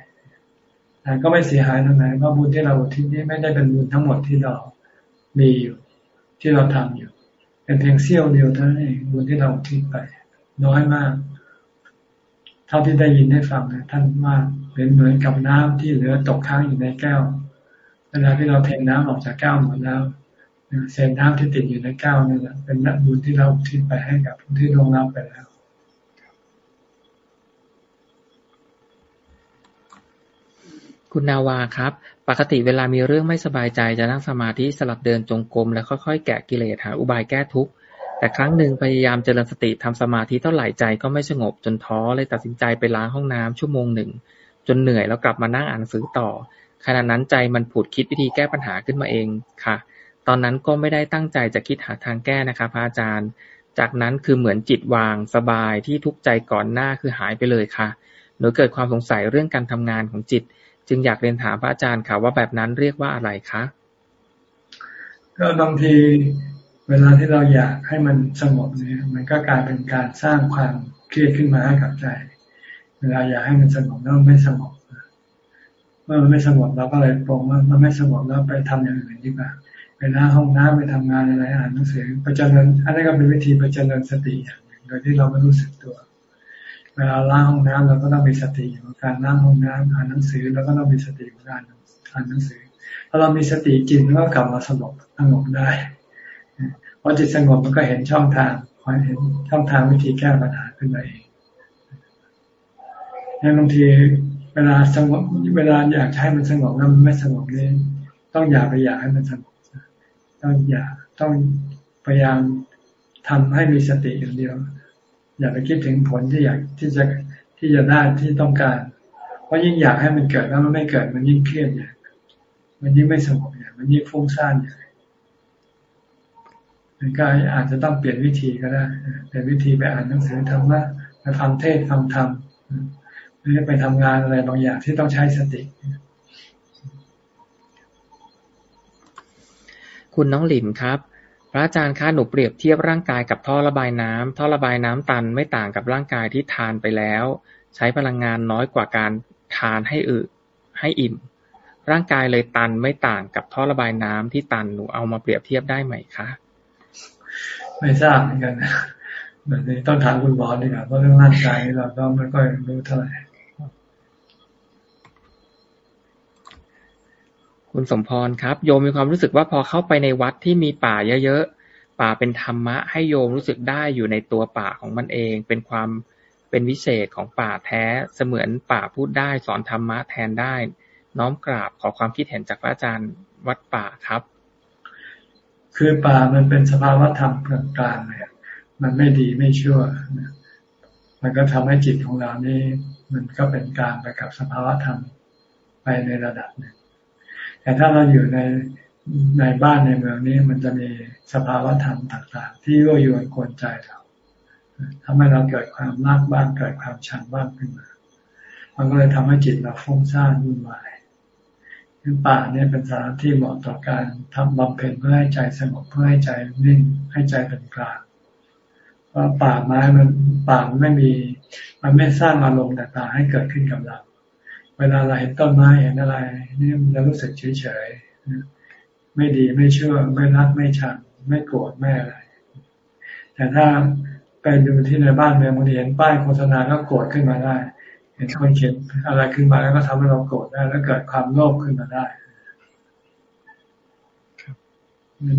แต่ก็ไม่เสียหายตรงไหนเพราะบุญที่เราทิศนี้ไม่ได้เป็นบุญทั้งหมดที่เรามีอยู่ที่เราทำอยู่ เป็นเพียงเสี้ยวเดียวเท่านั้นเองบุญที่เราทิศไป น้อยมาก เท่าที่ได้ยินได้ฟังนะท่านว่าเป็นเหมือนกับน้ำที่เหลือตกค้างอยู่ในแก้วเวลาที่เราเทน้ำออกจากแก้วหมดแล้วเศษน้ำที่ติดอยู่ในแก้วนี่แหละเป็นนักบุญที่เราทิ้งไปให้กับผู้ที่ลงรับไปแล้ว คุณนาวาครับ ปกติเวลามีเรื่องไม่สบายใจจะนั่งสมาธิสลับเดินจงกรมแล้วค่อยๆ แกะกิเลสหาอุบายแก้ทุกข์ แต่ครั้งหนึ่งพยายามเจริญสติทำสมาธิเท่าไหร่ใจก็ไม่สงบจนท้อเลยตัดสินใจไปล้างห้องน้ำชั่วโมงหนึ่ง จนเหนื่อยแล้วกลับมานั่งอ่านหนังสือต่อ ขณะนั้นใจมันผุดคิดวิธีแก้ปัญหาขึ้นมาเองค่ะ ตอนนั้นก็ไม่ได้ตั้งใจจะคิดหาทางแก้นะคะพระอาจารย์ จากนั้นคือเหมือนจิตวางสบายที่ทุกใจก่อนหน้าคือหายไปเลยค่ะหนูเกิดความสงสัยเรื่องการทำงานของจิต จึงอยากเรียนถามพระอาจารย์ค่ะว่าแบบนั้นเรียกว่าอะไรคะก็บางทีเวลาที่เราอยากให้มันสงบเนี่ย มันก็กลายเป็นการสร้างความเครียดขึ้นมาให้กับใจ เวลาอยากให้มันสงบแล้วไม่สงบเมื่อมันไม่สงบเราก็เลยปรงว่ามันไม่สงบแล้วไปทำอย่างอื่นดีกว่าไปหน้าห้องน้ำไปทำงานอะไรอ่านหนังสือประจันอันนี้ก็เป็นวิธีประจันสติอย่างหนึ่งโดยที่เราไม่รู้สึกตัว วลาล้างห้องน้ำเราก็ต้องมีสติอยู่การล้างห้องน้ำอ่านหนังสือเราก็ต้องมีสติอยู่การอ่านหนังสือถ้าเรามีสติจิตก็กลับมาสงบสงบได้พอจิตสงบมันก็เห็นช่องทางคอยเห็นช่องทางวิธีแก้ปัญหาขึ้นมาเองในบางทีเวลาสงบเวลาอยากให้มันสงบแล้วมันไม่สงบนี่ต้องอย่าไปอยากให้มันสงบต้องอย่าต้องพยายามทำให้มีสติอย่างเดียว อย่าไปคิดถึงผลที่อยากที่จะที่จะได้ที่ต้องการ เพราะยิ่งอยากให้มันเกิดแล้วมันไม่เกิดมันยิ่งเครียดอย่างมันยิ่งไม่สงบอย่างมันยิ่งฟุ้งซ่านอย่างมันก็อาจจะต้องเปลี่ยนวิธีก็ได้เปลี่ยนวิธีไปอ่านหนังสือธรรมะไปฟังเทศฟังธรรมหรือไปทำงานอะไรบางอย่างที่ต้องใช้สติ คุณน้องหลินครับ พระอาจารย์คะ หนูเปรียบเทียบร่างกายกับท่อระบายน้ำ ท่อระบายน้ำตันไม่ต่างกับร่างกายที่ทานไปแล้ว ใช้พลังงานน้อยกว่าการทานให้อึให้อิ่ม ร่างกายเลยตันไม่ต่างกับท่อระบายน้ำที่ตัน หนูเอามาเปรียบเทียบได้ไหมคะ ไม่ทราบเหมือนกันแบบนี้ต้องถามคุณหมอดีกว่าเพราะเรื่องร่างกายเราก็ไม่ค่อยรู้เท่าไหร่ คุณสมพรครับ โยมมีความรู้สึกว่าพอเข้าไปในวัดที่มีป่าเยอะๆ ป่าเป็นธรรมะ ให้โยมรู้สึกได้อยู่ในตัวป่าของมันเอง เป็นความเป็นวิเศษของป่าแท้ เสมือนป่าพูดได้สอนธรรมะแทนได้ น้อมกราบขอความคิดเห็นจากพระอาจารย์วัดป่าครับ คือป่ามันเป็นสภาวะธรรมกลางๆเลยมันไม่ดีไม่ชั่ว มันก็ทำให้จิตของเรานี่ มันก็เป็นกลางไปกับสภาวะธรรมไปในระดับหนึ่ง แต่ถ้าเราอยู่ในในบ้านในเมืองนี้มันจะมีสภาวะธรรมต่าง ๆ ที่ยั่วยวนกวนใจเราทำให้เราเกิดความรักบ้างเกิดความชังบ้างขึ้นมา มันก็เลยทำให้จิตเราฟุ้งซ่านวุ่นวายคือป่าเนี่ยเป็นสถานที่เหมาะต่อการทำบำเพ็ญเพื่อให้ใจสงบเพื่อให้ใจนิ่งให้ใจเป็นกลางเพราะป่าไม้มันป่ามันไม่มี มันไม่สร้างอารมณ์ต่างๆให้เกิดขึ้นกับเรา เวลาเราเห็นต้นไม้เห็นอะไร นี่มันจะรู้สึกเฉยๆไม่ดีไม่เชื่อไม่รักไม่ชังไม่โกรธไม่อะไร แต่ถ้าไปดูที่ในบ้านเมืองบางทีเห็นป้ายโฆษณาก็โกรธขึ้นมาได้ เห็นคนเขียนอะไรขึ้นมาแล้วก็ทำให้เราโกรธได้ แล้วเกิดความโลภขึ้นมาได้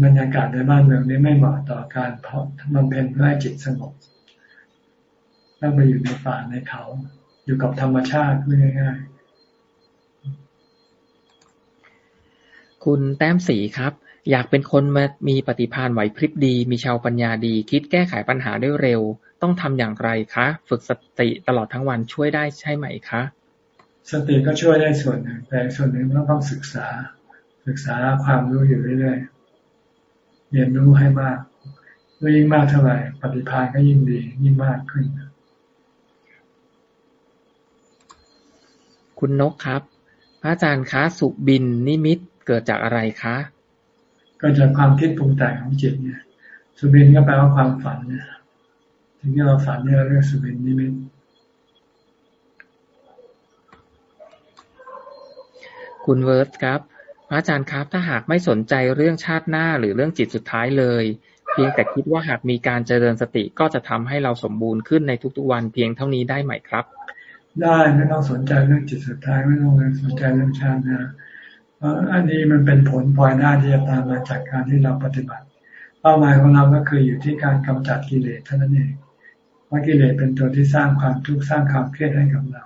บรรยากาศในบ้านเมืองนี้ไม่เหมาะต่อการเพาะมันเป็นเพื่อให้จิตสงบต้องไปอยู่ในป่าในเขา อยู่กับธรรมชาติง่ายๆ คุณแต้มสีครับ อยากเป็นคนมามีปฏิภาณไหวพริบดี มีชาวปัญญาดี คิดแก้ไขปัญหาได้เร็ว ต้องทำอย่างไรคะ ฝึกสติตลอดทั้งวันช่วยได้ใช่ไหมคะ สติก็ช่วยได้ส่วนหนึ่งแต่ส่วนหนึ่งต้องต้องศึกษา ศึกษาความรู้อยู่เรื่อยๆเรียนรู้ให้มากยิ่งมากเท่าไหร่ ปฏิภาณก็ยิ่งดี ยิ่งมากขึ้น คุณนกครับพระอาจารย์คะสุบินนิมิตเกิดจากอะไรคะ ก็จากความคิดปรุงแต่งของจิตเนี่ย สุบินก็แปลว่าความฝันเนี่ยสิ่งที่เราฝันนี่เราเรียกสุบินนิมิตคุณเวิร์สครับ พระอาจารย์ครับ ถ้าหากไม่สนใจเรื่องชาติหน้าหรือเรื่องจิตสุดท้ายเลย เพียงแต่คิดว่าหากมีการเจริญสติก็จะทำให้เราสมบูรณ์ขึ้นในทุกๆวันเพียงเท่านี้ได้ไหมครับ ได้ไม่ต้องสนใจเรื่องจิตสุดท้ายไม่ต้องสนใจเรื่องชาติหน้าเพราะ อันนี้มันเป็นผลพลอยได้ที่จะตามมาจากการที่เราปฏิบัติ เป้าหมายของเราก็คืออยู่ที่การกำจัดกิเลสเท่านั้นเองว่ากิเลสเป็นตัวที่สร้างความทุกข์สร้างความเครียดให้กับเรา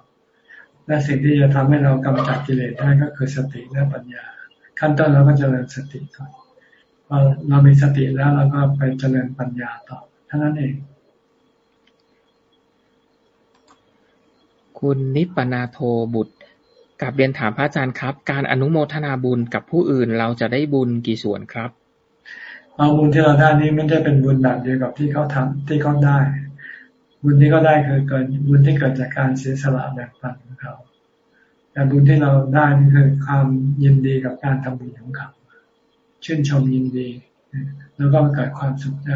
และสิ่งที่จะทำให้เรากำจัดกิเลสได้ก็คือสติและปัญญา ขั้นต้นเราก็เจริญสติก่อนพอเรามีสติแล้วเราก็ไปเจริญปัญญาต่อเท่านั้นเอง คุณนิปนาโทบุตร กับเรียนถามพระอาจารย์ครับ การอนุโมทนาบุญกับผู้อื่นเราจะได้บุญกี่ส่วนครับเอาบุญที่เราได้นี้ไม่ได้เป็นบุญแบบเดียวกับที่เขาทำที่เขาได้ บุญที่เขาได้คือเกิดบุญที่เกิดจากการเสียสละแบ่งปันของเขาแต่บุญที่เราได้นี่คือความยินดีกับการทำบุญของเขาชื่นชมยินดี แล้วก็เกิดความสุขใจ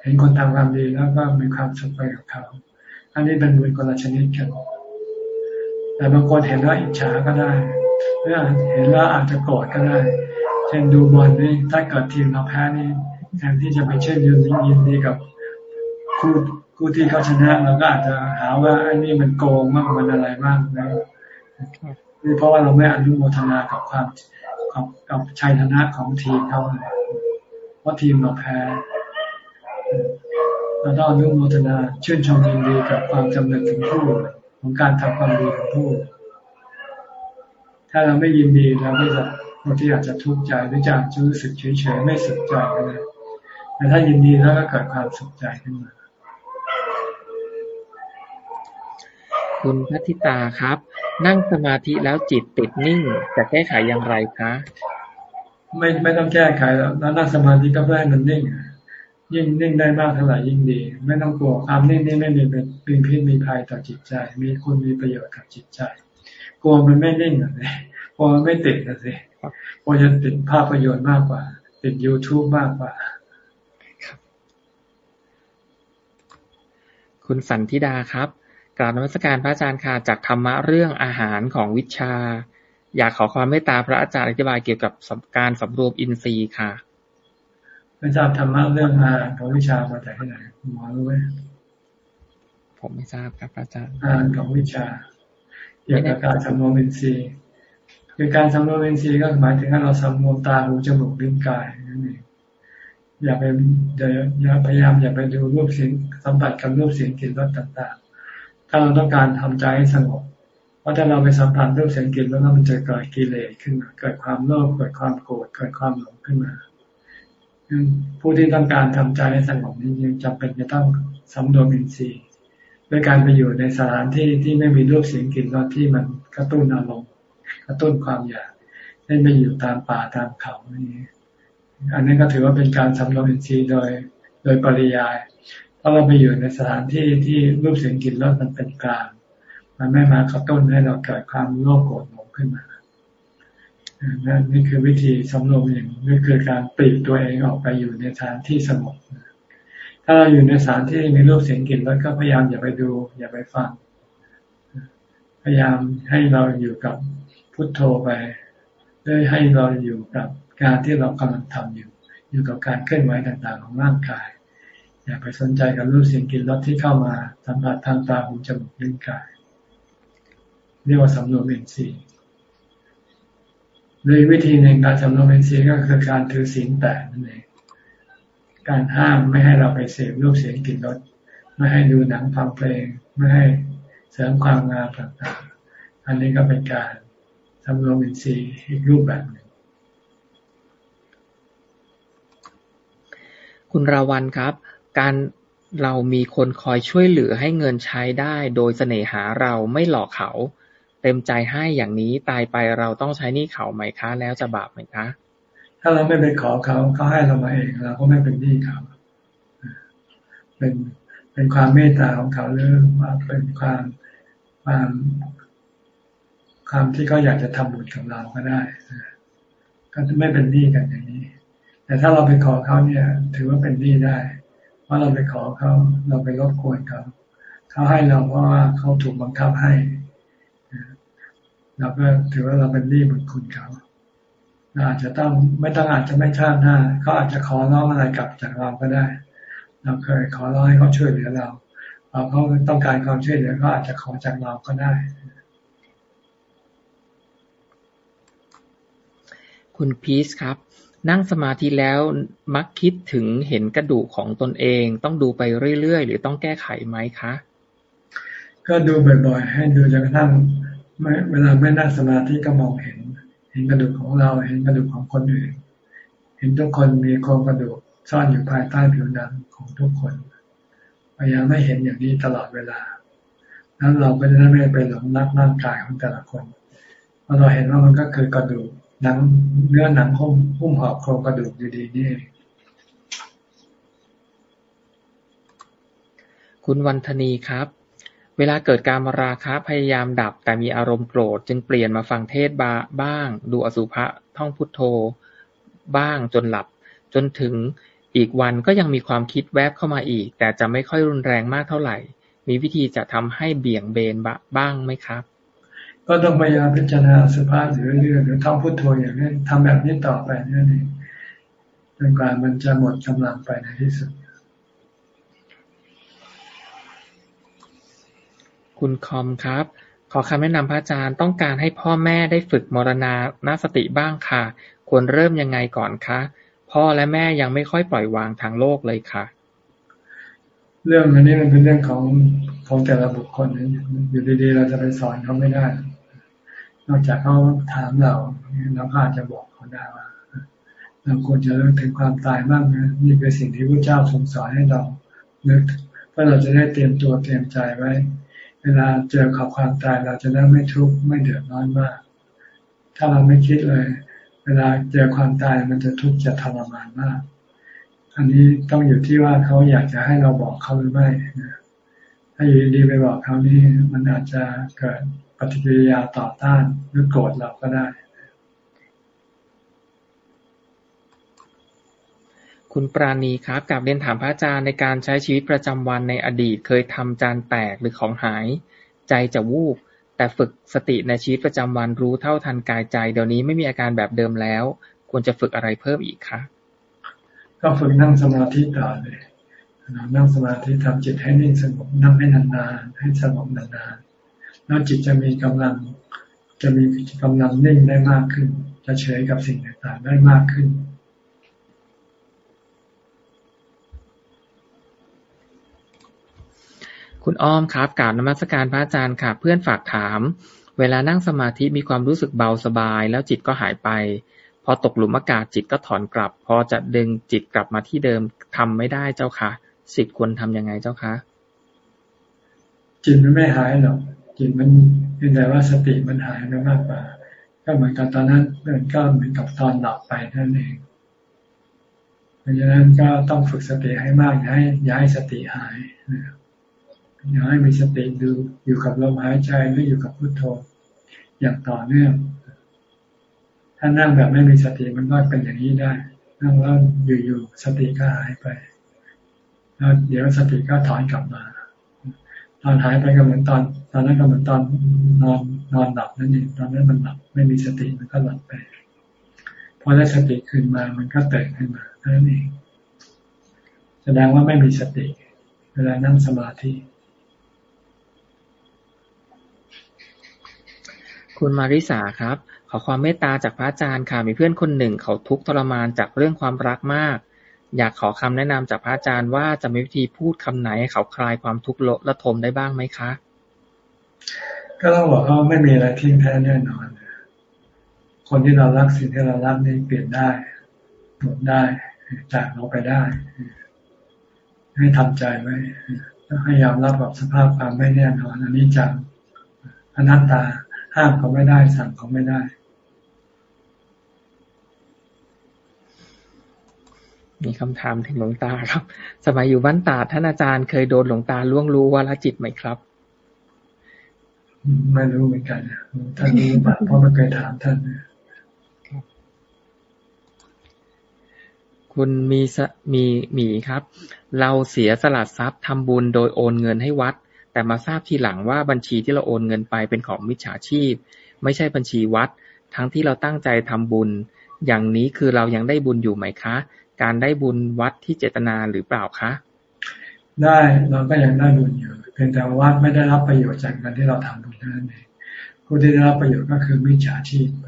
เห็นคนทำความดีแล้วก็มีความสุขไปกับเขา อันนี้เป็นบุญคนละชนิดกัน แต่บางคนเห็นแล้วอิจฉาก็ได้หรือเห็นแล้วอาจจะโกรธก็ได้ เช่นดูบอลนี่ถ้าเกิดทีมเราแพ้นี่แทนที่จะไปเช่นยืนยินดีกับคู่คู่ที่เขาชนะเราก็อาจจะหาว่าไอ้นี่มันโกงมากมันอะไรมากนะนี่เพราะว่าเราไม่อนุโมทนากับความกับกับชัยชนะของทีมเขาเลยเพราะทีมเราแพ้เราต้องอนุโมทนาชื่นชมยินดีกับความจำเริญถึงผู้ ของการทำความดีของผู้ ถ้าเราไม่ยินดีเราก็จะบางทีอาจจะทุกข์ใจหรือจะรู้สึกเฉยๆไม่สุขใจก็ได้แต่ถ้ายินดีแล้วก็เกิดความสุขใจขึ้นมา คุณพัทิตาครับ นั่งสมาธิแล้วจิตติดนิ่ง จะแก้ไขอย่างไรคะ ไม่ไม่ต้องแก้ไขแล้วแล้วนั่งสมาธิก็เพื่อให้มันนิ่ง ยิ่งนิ่งได้มากเท่าไหร่ยิ่งดี ไม่ต้องกลัวความนิ่งนี่ไม่มีเป็นพิษมีภัยต่อจิตใจ มีคุณมีประโยชน์กับจิตใจ กลัวมันไม่นิ่งเลยกลัวมันไม่ติดนะสิกลัวจะติดภาพประโยชน์มากกว่า ติด YouTube มากกว่าคุณสันธิดาครับ กราบนมัสการพระอาจารย์ค่ะจากธรรมะเรื่องอาหารของวิชา อยากขอความเมตตาพระอาจารย์อธิบายเกี่ยวกับการสำรวมอินทรีย์ค่ะ ไม่ทราบธรรมะเรื่องอาหารของวิชามาจากที่ไหนหมอรู้ไหมผมไม่ทราบครับอาจารย์อาหารของวิชาเกี่ยวกับการสำรวมอินทรีย์คือการสำรวมอินทรีย์ก็หมายถึงว่าเราสำรวมตาหูจมูกลิ้นกายนั่นเองอย่าไปอย่าพยายามอย่าไปดูรูปเสียงสัมผัสกับรูปเสียงกลิ่นรสต่างๆ ถ้าเราต้องการทำใจให้สงบ เพราะถ้าเราไปสัมผัสรูปเสียงกลิ่นแล้วมันจะเกิดกิเลสขึ้นมาเกิดความโลภเกิดความโกรธเกิดความหลงขึ้นมา ผู้ที่ต้องการทำใจให้สงบนี้ยังจำเป็นจะต้องสำรวมอินทรีย์ด้วยการไปอยู่ในสถานที่ที่ไม่มีรูปเสียงกลิ่นรสที่มันกระตุ้นอารมณ์กระตุ้นความอยากเช่นไปอยู่ตามป่าตามเขานี้อันนี้ก็ถือว่าเป็นการสำรวมอินทรีย์โดยโดยปริยายเพราะเราไปอยู่ในสถานที่ที่รูปเสียงกลิ่นรสมันเป็นกลาง มันไม่มากระตุ้นให้เราเกิดความโลภโกรธหลงขึ้นมา นั่นนี่คือวิธีสำรวมอย่างนี่คือการปลีกตัวเองออกไปอยู่ในสถานที่สงบถ้าเราอยู่ในสถานที่มีรูปเสียงกลิ่นรสก็พยายามอย่าไปดู อย่าไปฟัง พยายามให้เราอยู่กับพุทโธไปเพื่อให้เราอยู่กับการที่เรากำลังทำอยู่ อยู่กับการเคลื่อนไหวต่างๆของร่างกาย อย่าไปสนใจกับรูปเสียงกลิ่นรสที่เข้ามาสัมผัสทางตาหูจมูกลิ้นกายเรียกว่าสำรวมเอ็นซี โดยวิธีหนึ่งการสำรวมเอ็นซีก็คือการถือศีลแปดนั่นเองการห้ามไม่ให้เราไปเสพรูปเสียงกลิ่นรสไม่ให้ดูหนังฟังเพลง ไม่ให้เสริมความงามต่างๆ อันนี้ก็เป็นการสำรวมอินทรีย์อีกรูปแบบหนึ่งคุณราวันครับ การเรามีคนคอยช่วยเหลือให้เงินใช้ได้ โดยเสน่หาเราไม่หลอกเขา เต็มใจให้อย่างนี้ตายไปเราต้องใช้นี่เขาไหมคะ แล้วจะบาปไหมคะ ถ้าเราไม่ไปขอเขาเขาให้เรามาเองเราก็ไม่เป็นหนี้เขาเป็นเป็นความเมตตาของเขาหรือว่าเป็นความความความที่เขาอยากจะทำบุญกับเราก็ได้ก็ไม่เป็นหนี้กันอย่างนี้ แต่ถ้าเราไปขอเขาเนี่ย ถือว่าเป็นหนี้ได้เพราเราไปขอเขาเราไปรบกวนเขาเขาให้เราเพราะว่าเขาถูกบังคับให้ เราก็ถือว่าเราเป็นหนี้บุญคุณเขาเราอาจจะต้องไม่ต้องอาจจะไม่ชาติหน้าเขาอาจจะขอร้องอะไรกลับจากเราก็ได้ เราเคยขอร้องให้เขาช่วยเหลือเราพอเขาต้องการความช่วยเหลือเขาอาจจะขอจากเราก็ได้ คุณพีซครับ นั่งสมาธิแล้วมักคิดถึงเห็นกระดูกของตนเอง ต้องดูไปเรื่อยๆ หรือต้องแก้ไขไหมคะ ก็ดูบ่อยๆ ให้ดูจนกระทั่ง เวลาไม่นั่งสมาธิก็มองเห็น เห็นกระดูกของเรา เห็นกระดูกของคนอื่น เห็นทุกคนมีโครงกระดูกซ่อนอยู่ภายใต้ผิวหนังของทุกคนพยายามไม่เห็นอย่างนี้ตลอดเวลาแล้วเราก็จะไม่ไปหลงรักร่างกายของแต่ละคนพอเราเห็นว่ามันก็คือกระดูกหนังเนื้อหนังหุ้มหุ้มห่อโครงกระดูกอยู่ดีนี่ คุณวันธนีครับ เวลาเกิดการมาราคะพยายามดับ แต่มีอารมณ์โกรธ จึงเปลี่ยนมาฟังเทศบาบ้าง ดูอสุภะ ท่องพุทโธ บ้างจนหลับ จนถึงอีกวันก็ยังมีความคิดแวบเข้ามาอีก แต่จะไม่ค่อยรุนแรงมากเท่าไหร่ มีวิธีจะทำให้เบี่ยงเบนบ้างไหมครับ ก็ต้องพยายามพิจารณาสภาพอยู่เรื่อยๆหรือท่องพุทโธอย่างนี้ทำแบบนี้ต่อไปนั่นเองจนกว่ามันจะหมดกำลังไปในที่สุด คุณคอมครับ ขอคำแนะนำพระอาจารย์ต้องการให้พ่อแม่ได้ฝึกมรณานาสติบ้างค่ะ ควรเริ่มยังไงก่อนคะ พ่อและแม่ยังไม่ค่อยปล่อยวางทางโลกเลยค่ะ เรื่องอันนี้มันเป็นเรื่องของของแต่ละบุคคลอยู่ดีๆ เราจะไปสอนเขาไม่ได้ นอกจากเขาถามเราเราก็อาจจะบอกเขาได้ว่าเราควรจะเรื่องถึงความตายบ้างนะนี่คือสิ่งที่พระเจ้าทรงสอนให้เราเนึกเพื่อเราจะได้เตรียมตัวเตรียมใจไว้ เวลาเจอขับความตายเราจะได้ไม่ทุกข์ไม่เดือดร้อนมาก ถ้าเราไม่คิดเลย เวลาเจอความตายมันจะทุกข์จะทรมานมาก อันนี้ต้องอยู่ที่ว่าเขาอยากจะให้เราบอกเขาหรือไม่นะถ้าอยู่ดีไปบอกเขานี่มันอาจจะเกิดปฏิกิริยาต่อต้านหรือโกรธเราก็ได้ คุณปราณีครับกับเรียนถามพระอาจารย์ในการใช้ชีวิตประจำวันในอดีตเคยทำจานแตกหรือของหาย ใจจะวูบ แต่ฝึกสติในชีวิตประจำวันรู้เท่าทันกายใจ เดี๋ยวนี้ไม่มีอาการแบบเดิมแล้ว ควรจะฝึกอะไรเพิ่มอีกคะก็ฝึกนั่งสมาธิต่อเลยนั่งสมาธิทำจิตให้นิ่งสงบนั่งให้นานๆให้สงบนานๆแล้วจิตจะมีกำลัง จะมีกำลังนิ่งได้มากขึ้น จะเฉยกับสิ่งต่างๆได้มากขึ้น คุณอ้อมครับกราบนมัสการพระอาจารย์ค่ะ เพื่อนฝากถาม เวลานั่งสมาธิมีความรู้สึกเบาสบาย แล้วจิตก็หายไป พอตกหลุมอากาศจิตก็ถอนกลับ พอจะดึงจิตกลับมาที่เดิมทำไม่ได้เจ้าค่ะสิทธิ์ควรทํำยังไงเจ้าคะจิตมันไม่หายหรอกจิตมันเป็นแต่ว่าสติมันหายไปมากกว่าก็เหมือนกับตอนนั้นเดินก็เหมือนกับตอนหลับไปนั่นเองเพราะฉะนั้นก็ต้องฝึกสติให้มากอย่าให้อย่าให้สติหายนะครับ อยากให้มีสติดูอยู่กับลมหายใจหรืออยู่กับพุทโธ อย่างต่อเนื่อง ถ้านั่งแบบไม่มีสติมันก็เป็นอย่างนี้ได้ นั่งแล้วอยู่ๆสติก็หายไปแล้วเดี๋ยวสติก็ถอนกลับมา ตอนหายไปก็เหมือนตอน ตอนนั้นก็เหมือนตอนนอนนอนหลับนั่นเองตอนนั้นมันหลับไม่มีสติมันก็หลับไปพอได้สติคืนมามันก็ตื่นขึ้นมาเท่านั้นเองแสดงว่าไม่มีสติ เวลานั่งสมาธิ คุณมาริสาครับ ขอความเมตตาจากพระอาจารย์ค่ะ มีเพื่อนคนหนึ่ง เขาทุกข์ทรมานจากเรื่องความรักมาก อยากขอคำแนะนำจากพระอาจารย์ว่าจะมีวิธีพูดคำไหนให้เขาคลายความทุกข์ละละทมได้บ้างไหมคะ ก็ต้องบอกเขาไม่มีอะไรทิ้งแท้แน่นอน คนที่เรารักสิ่งที่เรารักนี่เปลี่ยนได้หมดได้จากเราไปได้ ให้ทำใจไว้ให้ยอมรับกับสภาพความไม่แน่นอนอันนี้จังอนัตตา ห้ามเขาไม่ได้ สั่งเขาไม่ได้ มีคำถามถึงหลวงตาครับ สมัยอยู่บ้านตาท่านอาจารย์เคยโดนหลวงตาล่วงรู้ว่าละจิตไหมครับ ไม่รู้เหมือนกันท่านรู้ปะเพราะมันเคยถามท่านคุณมีมีมีครับ เราเสียสละทรัพย์ทำบุญโดยโอนเงินให้วัด แต่มาทราบทีหลังว่าบัญชีที่เราโอนเงินไปเป็นของมิจฉาชีพ ไม่ใช่บัญชีวัด ทั้งที่เราตั้งใจทำบุญ อย่างนี้คือเรายังได้บุญอยู่ไหมคะ การได้บุญวัดที่เจตนาหรือเปล่าคะ ได้เราก็ยังได้บุญอยู่เพียงแต่วัดไม่ได้รับประโยชน์จากการที่เราทำบุญนั่นเองผู้ที่ได้รับประโยชน์ก็คือมิจฉาชีพไป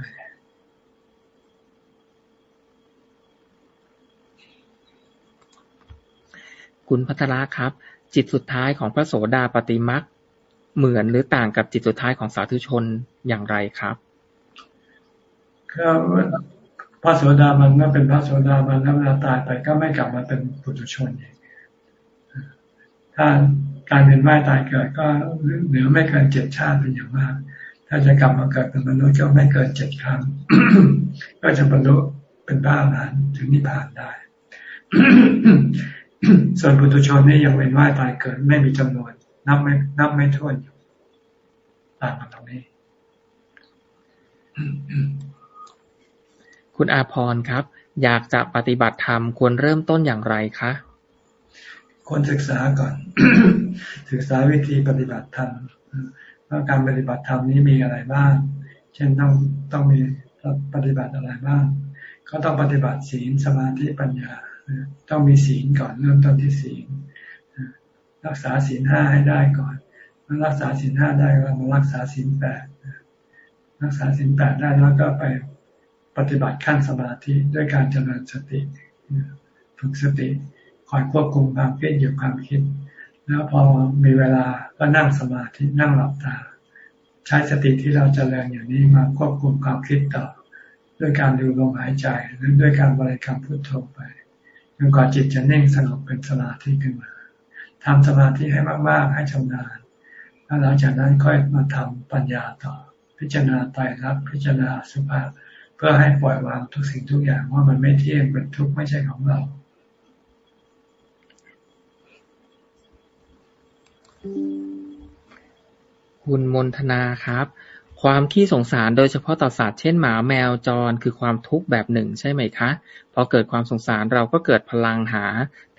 คุณพัทระครับ จิตสุดท้ายของพระโสดาปฏิมักเหมือนหรือต่างกับจิตสุดท้ายของสาธุชนอย่างไรครับก็พระโสดามันก็เป็นพระโสดามันแล้วเวลาตายไปก็ไม่กลับมาเป็นปุถุชนอีกถ้าการเป็นว่ายตายเกิดก็เหลือไม่เกินเจ็ดชาติเป็นอย่างมาก ถ้าจะกลับมาเกิดเป็นมนุษย์ก็ไม่เกินเจ็ดครั้ง ก็จะบรรลุเป็นบ้าอานถึงนิพพานได้ ส่วนปุถุชนนี่ยังเป็นว่ายตายเกิดไม่มีจำนวน นับไม่นับไม่ถ้วนอยู่ต่างกันตรงนี้ คุณอาพรครับ อยากจะปฏิบัติธรรมควรเริ่มต้นอย่างไรคะควรศึกษาก่อน ศึกษาวิธีปฏิบัติธรรมว่าการปฏิบัติธรรมนี้มีอะไรบ้าง เช่นต้องต้องมีปฏิบัติอะไรบ้าง ก็ต้องปฏิบัติศีลสมาธิปัญญา ต้องมีศีลก่อนเริ่มต้นที่ศีลรักษาศีลห้าให้ได้ก่อนเมื่อรักษาศีลห้าได้ก็มารักษาศีลแปดรักษาศีลแปดได้แล้วก็ไปปฏิบัติขั้นสมาธิด้วยการเจริญสติฝึกสติคอยควบคุมความคิดอยู่ความคิด แล้วพอมีเวลาก็นั่งสมาธินั่งหลับตา ใช้สติที่เราจเจริญอย่างนี้มาควบคุมความคิดต่อ ด้วยการดูลมหายใจหรือด้วยการบริกรรมพุทโธไป จนกว่าจิตจะนิ่งสงบเป็นสมาธิขึ้นมาทำสมาธิให้มาก ๆ ให้ชำนาญแล้วหลังจากนั้นค่อยมาทำปัญญาต่อ พิจารณาไตรลักษณ์พิจารณาสุภาพเพื่อให้ปล่อยวางทุกสิ่งทุกอย่างว่ามันไม่เที่ยงเป็นทุกข์ไม่ใช่ของเราคุณมนทนาครับ ความขี้สงสารโดยเฉพาะต่อสัตว์เช่นหมาแมวจรคือความทุกข์แบบหนึ่งใช่ไหมคะ พอเกิดความสงสารเราก็เกิดพลังหา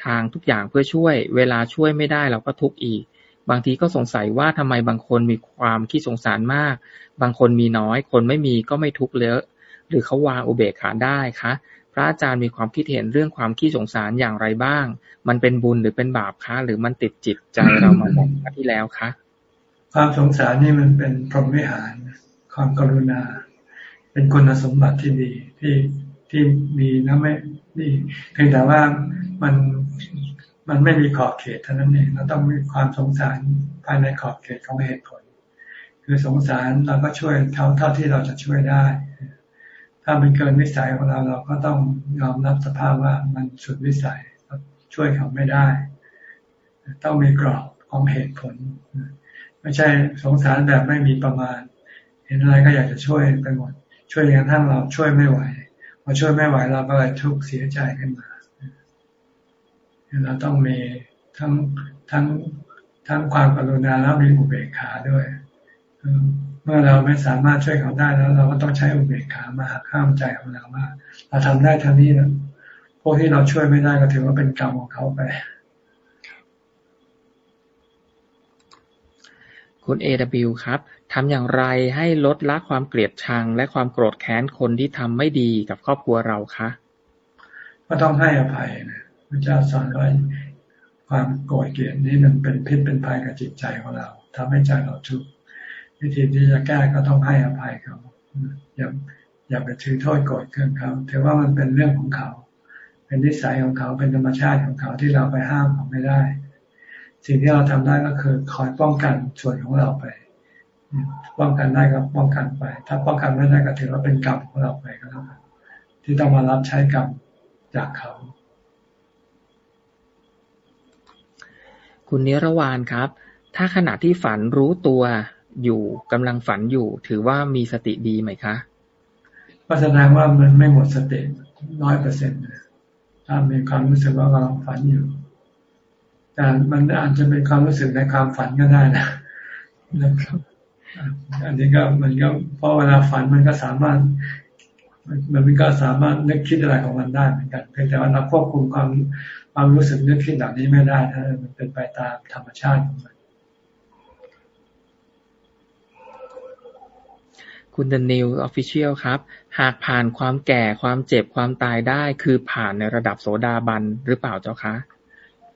ทางทุกอย่างเพื่อช่วย เวลาช่วยไม่ได้เราก็ทุกข์อีก บางทีก็สงสัยว่าทำไมบางคนมีความขี้สงสารมาก บางคนมีน้อย คนไม่มีก็ไม่ทุกข์เลอะ หรือเขาวางอุเบกขาได้คะพระอาจารย์มีความคิดเห็นเรื่องความขี้สงสารอย่างไรบ้าง มันเป็นบุญหรือเป็นบาปคะ หรือมันติดจิตใจเรามาบอกที่แล้วคะ ความสงสารนี่มันเป็นพรหมวิหาร ความกรุณา เป็นคุณสมบัติที่ดีที่ที่มีนะไม่ดีเพียงแต่ว่ามันมันไม่มีขอบเขตเท่านั้นเองเราต้องมีความสงสารภายในขอบเขตของเหตุผล คือสงสารเราก็ช่วยเท่าเท่าที่เราจะช่วยได้ ถ้ามันเกินวิสัยของเราเราก็ต้องยอมรับสภาพว่ามันสุดวิสัยช่วยเขาไม่ได้ ต้องมีกรอบของเหตุผล ไม่ใช่สงสารแบบไม่มีประมาณ เห็นอะไรก็อยากจะช่วยไปหมด ช่วยอย่างทั้งเราช่วยไม่ไหวพอช่วยไม่ไหวเราก็เลยทุกข์เสียใจขึ้นมาเราต้องมีทั้งทั้งทั้งความกรุณาแล้วมีอุเบกขาด้วย เมื่อเราไม่สามารถช่วยเขาได้แล้ว เราก็ต้องใช้อุเบกขามาหักข้ามใจของเราว่าเราทำได้เท่านี้นะพวกที่เราช่วยไม่ได้ก็ถือว่าเป็นกรรมของเขาไป คุณเอวครับ ทำอย่างไรให้ลดละความเกลียดชัง และความโกรธแค้นคนที่ทำไม่ดีกับครอบครัวเราคะ ก็ต้องให้อภัยนะพระเจ้าสอนไว่าความโกรธเกลียดนี้มันเป็นพิษเป็นภัยกับจิตใจของเราทำให้ใจเราทุกข์วิธีที่จะแก้ก็ต้องให้อภัยเขา อย่าอย่าไปถือโทษโกรธเคืองเขาถือว่ามันเป็นเรื่องของเขา เป็นนิสัยของเขาเป็นธรรมชาติของเขาที่เราไปห้ามเขาไม่ได้ สิ่งที่เราทำได้ก็คือคอยป้องกันส่วนของเราไป ป้องกันได้ก็ป้องกันไป ถ้าป้องกันไม่ได้ก็ถือว่าเป็นกรรมของเราไปก็แล้วกันที่ต้องมารับใช้กรรมจากเขา คุณนิรวานครับ ถ้าขณะที่ฝันรู้ตัวอยู่กำลังฝันอยู่ ถือว่ามีสติดีไหมคะก็แสดงว่ามันไม่หมดสติร้อยเปอร์เซ็นต์ถ้ามีความรู้สึกว่ากำลังฝันอยู่ แต่มันอาจจะเป็นความรู้สึกในความฝันก็ได้นะนะครับอันนี้ก็มันก็เพราะเวลาฝันมันก็สามารถ มันก็สามารถนึกคิดอะไรของมันได้เหมือนกันเพียงแต่ว่าเราควบคุมความความรู้สึกนึกคิดแบบนี้ไม่ได้ถ้ามันเป็นไปตามธรรมชาติของมันคุณเดนิวออฟฟิเชียลครับ หากผ่านความแก่ความเจ็บความตายได้ คือผ่านในระดับโสดาบันหรือเปล่าเจ้าคะ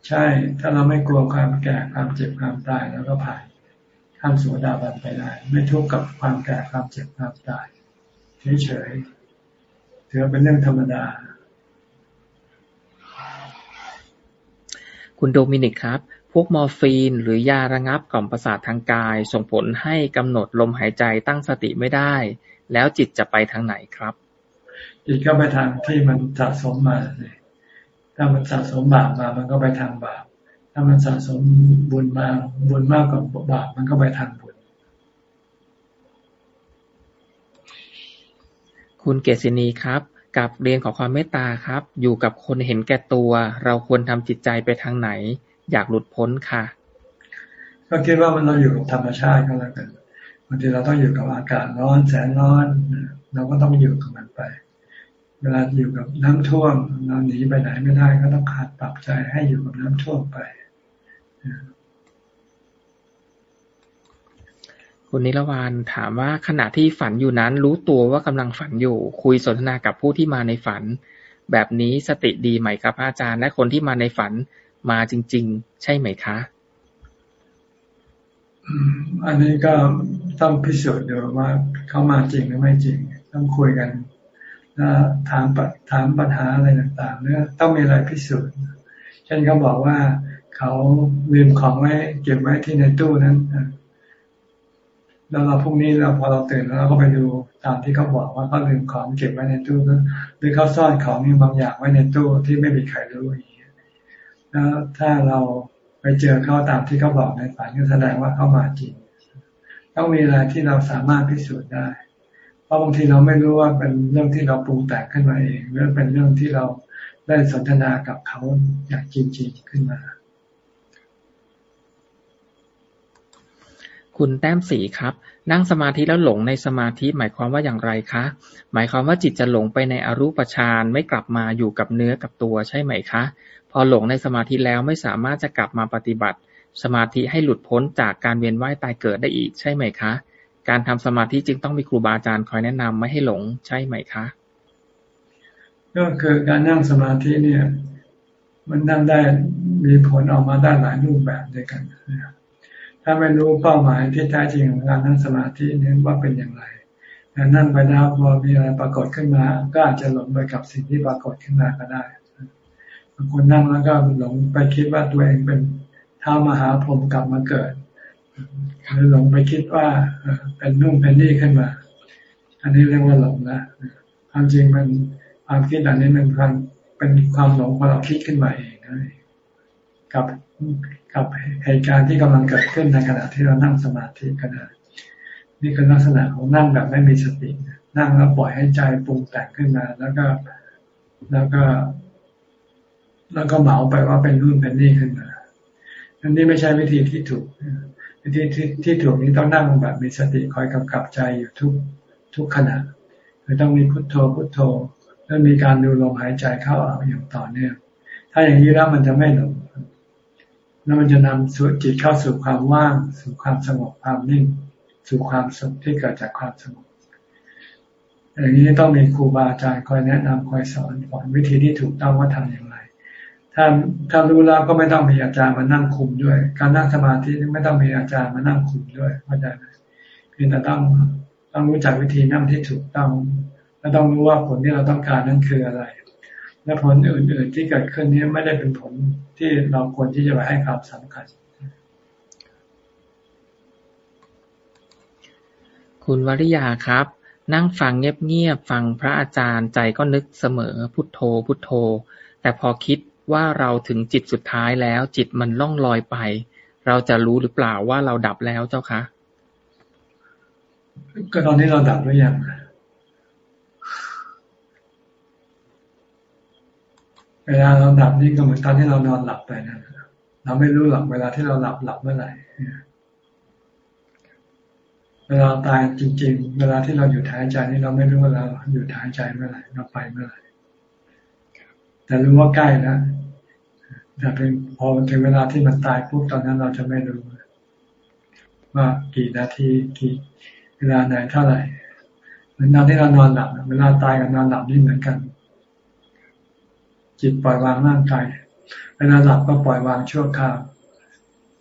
ใช่ ถ้าเราไม่กลัวความแก่ความเจ็บความตายแล้วก็ผ่านข้ามโสดาบันไปได้ ไม่ทุกข์กับความแก่ความเจ็บความตายเฉยๆถือเป็นเรื่องธรรมดา คุณโดมินิกครับ พวกมอร์ฟีนหรือยาระงับกล่อมประสาททางกาย ส่งผลให้กำหนดลมหายใจตั้งสติไม่ได้ แล้วจิตจะไปทางไหนครับ จิตก็ไปทางที่มันสะสมมาเลย ถ้ามันสะสมบาปมามันก็ไปทางบาป ถ้ามันสะสมบุญมาบุญมากกว่าบาปมันก็ไปทางบุญ คุณเกษินีครับกับเรียนขอความเมตตาครับ อยู่กับคนเห็นแก่ตัว เราควรทำจิตใจไปทางไหน อยากหลุดพ้นค่ะ ก็คิดว่ามันเราอยู่กับธรรมชาติก็แล้วกันบางทีเราต้องอยู่กับอากาศร้อนแสนร้อนเราก็ต้องอยู่กับมันไป เวลาอยู่กับน้ำท่วมเราหนีไปไหนไม่ได้ก็ต้องขาดปรับใจให้อยู่กับน้ำท่วมไปคุณนิรวานถามว่าขณะที่ฝันอยู่นั้น รู้ตัวว่ากำลังฝันอยู่ คุยสนทนากับผู้ที่มาในฝัน แบบนี้สติดีไหมครับอาจารย์ และคนที่มาในฝันมาจริง ๆ ใช่ไหมคะอันนี้ก็ต้องพิสูจน์ดูว่าเขามาจริงหรือไม่จริง ต้องคุยกันแล้ว ถามถามปัญหาอะไรต่างๆเนี่ยต้องมีอะไรพิสูจน์เช่นเขาบอกว่าเขาลืมของไว้เก็บไว้ที่ในตู้นั้นแล้วเราพรุ่งนี้เราพอเราตื่นแล้วเราก็ไปดูตามที่เขาบอกว่าเขาลืมของเก็บไว้ในตู้หรือเขาซ่อนของนี่บางอย่างไว้ในตู้ที่ไม่มีใครรู้อย่างนี้แล้วถ้าเราไปเจอเขาตามที่เขาบอกในฝันก็แสดงว่าเขามาจริงต้องมีอะไรที่เราสามารถพิสูจน์ได้ ราะบางทีเราไม่รู้ว่าเป็นเรื่องที่เราปรุงแต่งขึ้นมาเองหรือเป็นเรื่องที่เราได้สนทนากับเขาอย่างจริงๆขึ้นมา คุณแต้มสีครับ นั่งสมาธิแล้วหลงในสมาธิหมายความว่าอย่างไรคะ หมายความว่าจิตจะหลงไปในอรูปฌานไม่กลับมาอยู่กับเนื้อกับตัวใช่ไหมคะ พอหลงในสมาธิแล้วไม่สามารถจะกลับมาปฏิบัติ สมาธิให้หลุดพ้นจากการเวียนว่ายตายเกิดได้อีกใช่ไหมคะ การทำสมาธิจึงต้องมีครูบาอาจารย์คอยแนะนำไม่ให้หลง ใช่ไหมคะ ก็คือการนั่งสมาธิเนี่ย มันนั่งได้มีผลออกมาได้หลายรูปแบบด้วยกันถ้าไม่รู้เป้าหมายที่แท้จริงของการนั่งสมาธินี้ว่าเป็นอย่างไรแต่นั่งไปแล้วพอมีอะไรปรากฏขึ้นมา ก็อาจจะหลงไปกับสิ่งที่ปรากฏขึ้นมาก็ได้บางคนนั่งแล้วก็หลงไปคิดว่าตัวเองเป็นท้ามหาพรหมกลับมาเกิด หรือหลงไปคิดว่าเป็นนุ่งเป็นนี่ขึ้นมา อันนี้เรียกว่าหลงนะความจริงมันความคิดอันนี้มันความเป็นความหลงพอเราคิดขึ้นมาเองกับกับเหตุการณ์ที่กำลังเกิดขึ้นในขณะที่เรานั่งสมาธิก็ได้นี่คือลักษณะของนั่งแบบไม่มีสติ นั่งแล้วปล่อยให้ใจปรุงแต่งขึ้นมา แล้วก็แล้วก็ แล้วก็เหมาไปว่าเป็นรุ่นเป็นนี่ขึ้นมาอันนี้ไม่ใช่วิธีที่ถูก วิธีที่ที่ถูกนี้ต้องนั่งแบบมีสติคอยกำกับใจอยู่ทุกทุกขณะคือต้องมีพุทโธพุทโธ แล้วมีการดูลมหายใจเข้าออกอย่างต่อเนื่องถ้าอย่างนี้แล้วมันจะไม่หลงแล้วมันจะนำสู่จิตเข้าสู่ความว่าง สู่ความสงบความนิ่ง สู่ความสุขที่เกิดจากความสงบอย่างนี้ต้องมีครูบาอาจารย์คอยแนะนำคอยสอนสอนวิธีที่ถูกต้องว่าทำอย่างไร ถ้าถ้ารู้แล้วก็ไม่ต้องมีอาจารย์มานั่งคุมด้วย การนั่งสมาธิไม่ต้องมีอาจารย์มานั่งคุมด้วยเข้าใจไหมเพียงแต่ต้องต้องรู้จักวิธีนั่งที่ถูกต้องและต้องรู้ว่าผลที่เราต้องการนั้นคืออะไร และผลอื่น ๆ ที่เกิดขึ้นนี้ไม่ได้เป็นผลที่เราควรที่จะไปให้ความสำคัญ คุณวริยาครับ นั่งฟังเงียบๆฟังพระอาจารย์ใจก็นึกเสมอพุทโธพุทโธ แต่พอคิด ว่าเราถึงจิตสุดท้ายแล้ว จิตมันล่องลอยไป เราจะรู้หรือเปล่าว่าเราดับแล้วเจ้าคะ ก็ตอนนี้เราดับหรือยังเวลาเราดับนี่ก็เหมือนตอนที่เรานอนหลับไปนะเราไม่รู้หลับเวลาที่เราหลับหลับเมื่อไหร่เวลาตายจริง ๆ เวลาที่เราอยู่หายใจนี่เราไม่รู้ว่าเราอยู่หายใจเมื่อไหร่เราไปเมื่อไหร่ แต่รู้ว่าใกล้แล้วแต่เป็นพอถึงเวลาที่มันตายปุ๊บตอนนั้นเราจะไม่รู้ว่ากี่นาทีกี่เวลาไหนเท่าไหร่เหมือนตอนที่เรานอนหลับเวลาตายกับนอนหลับนี่เหมือนกัน จิตปล่อยวางร่างกายเวลาหลับก็ปล่อยวางชั่วคราว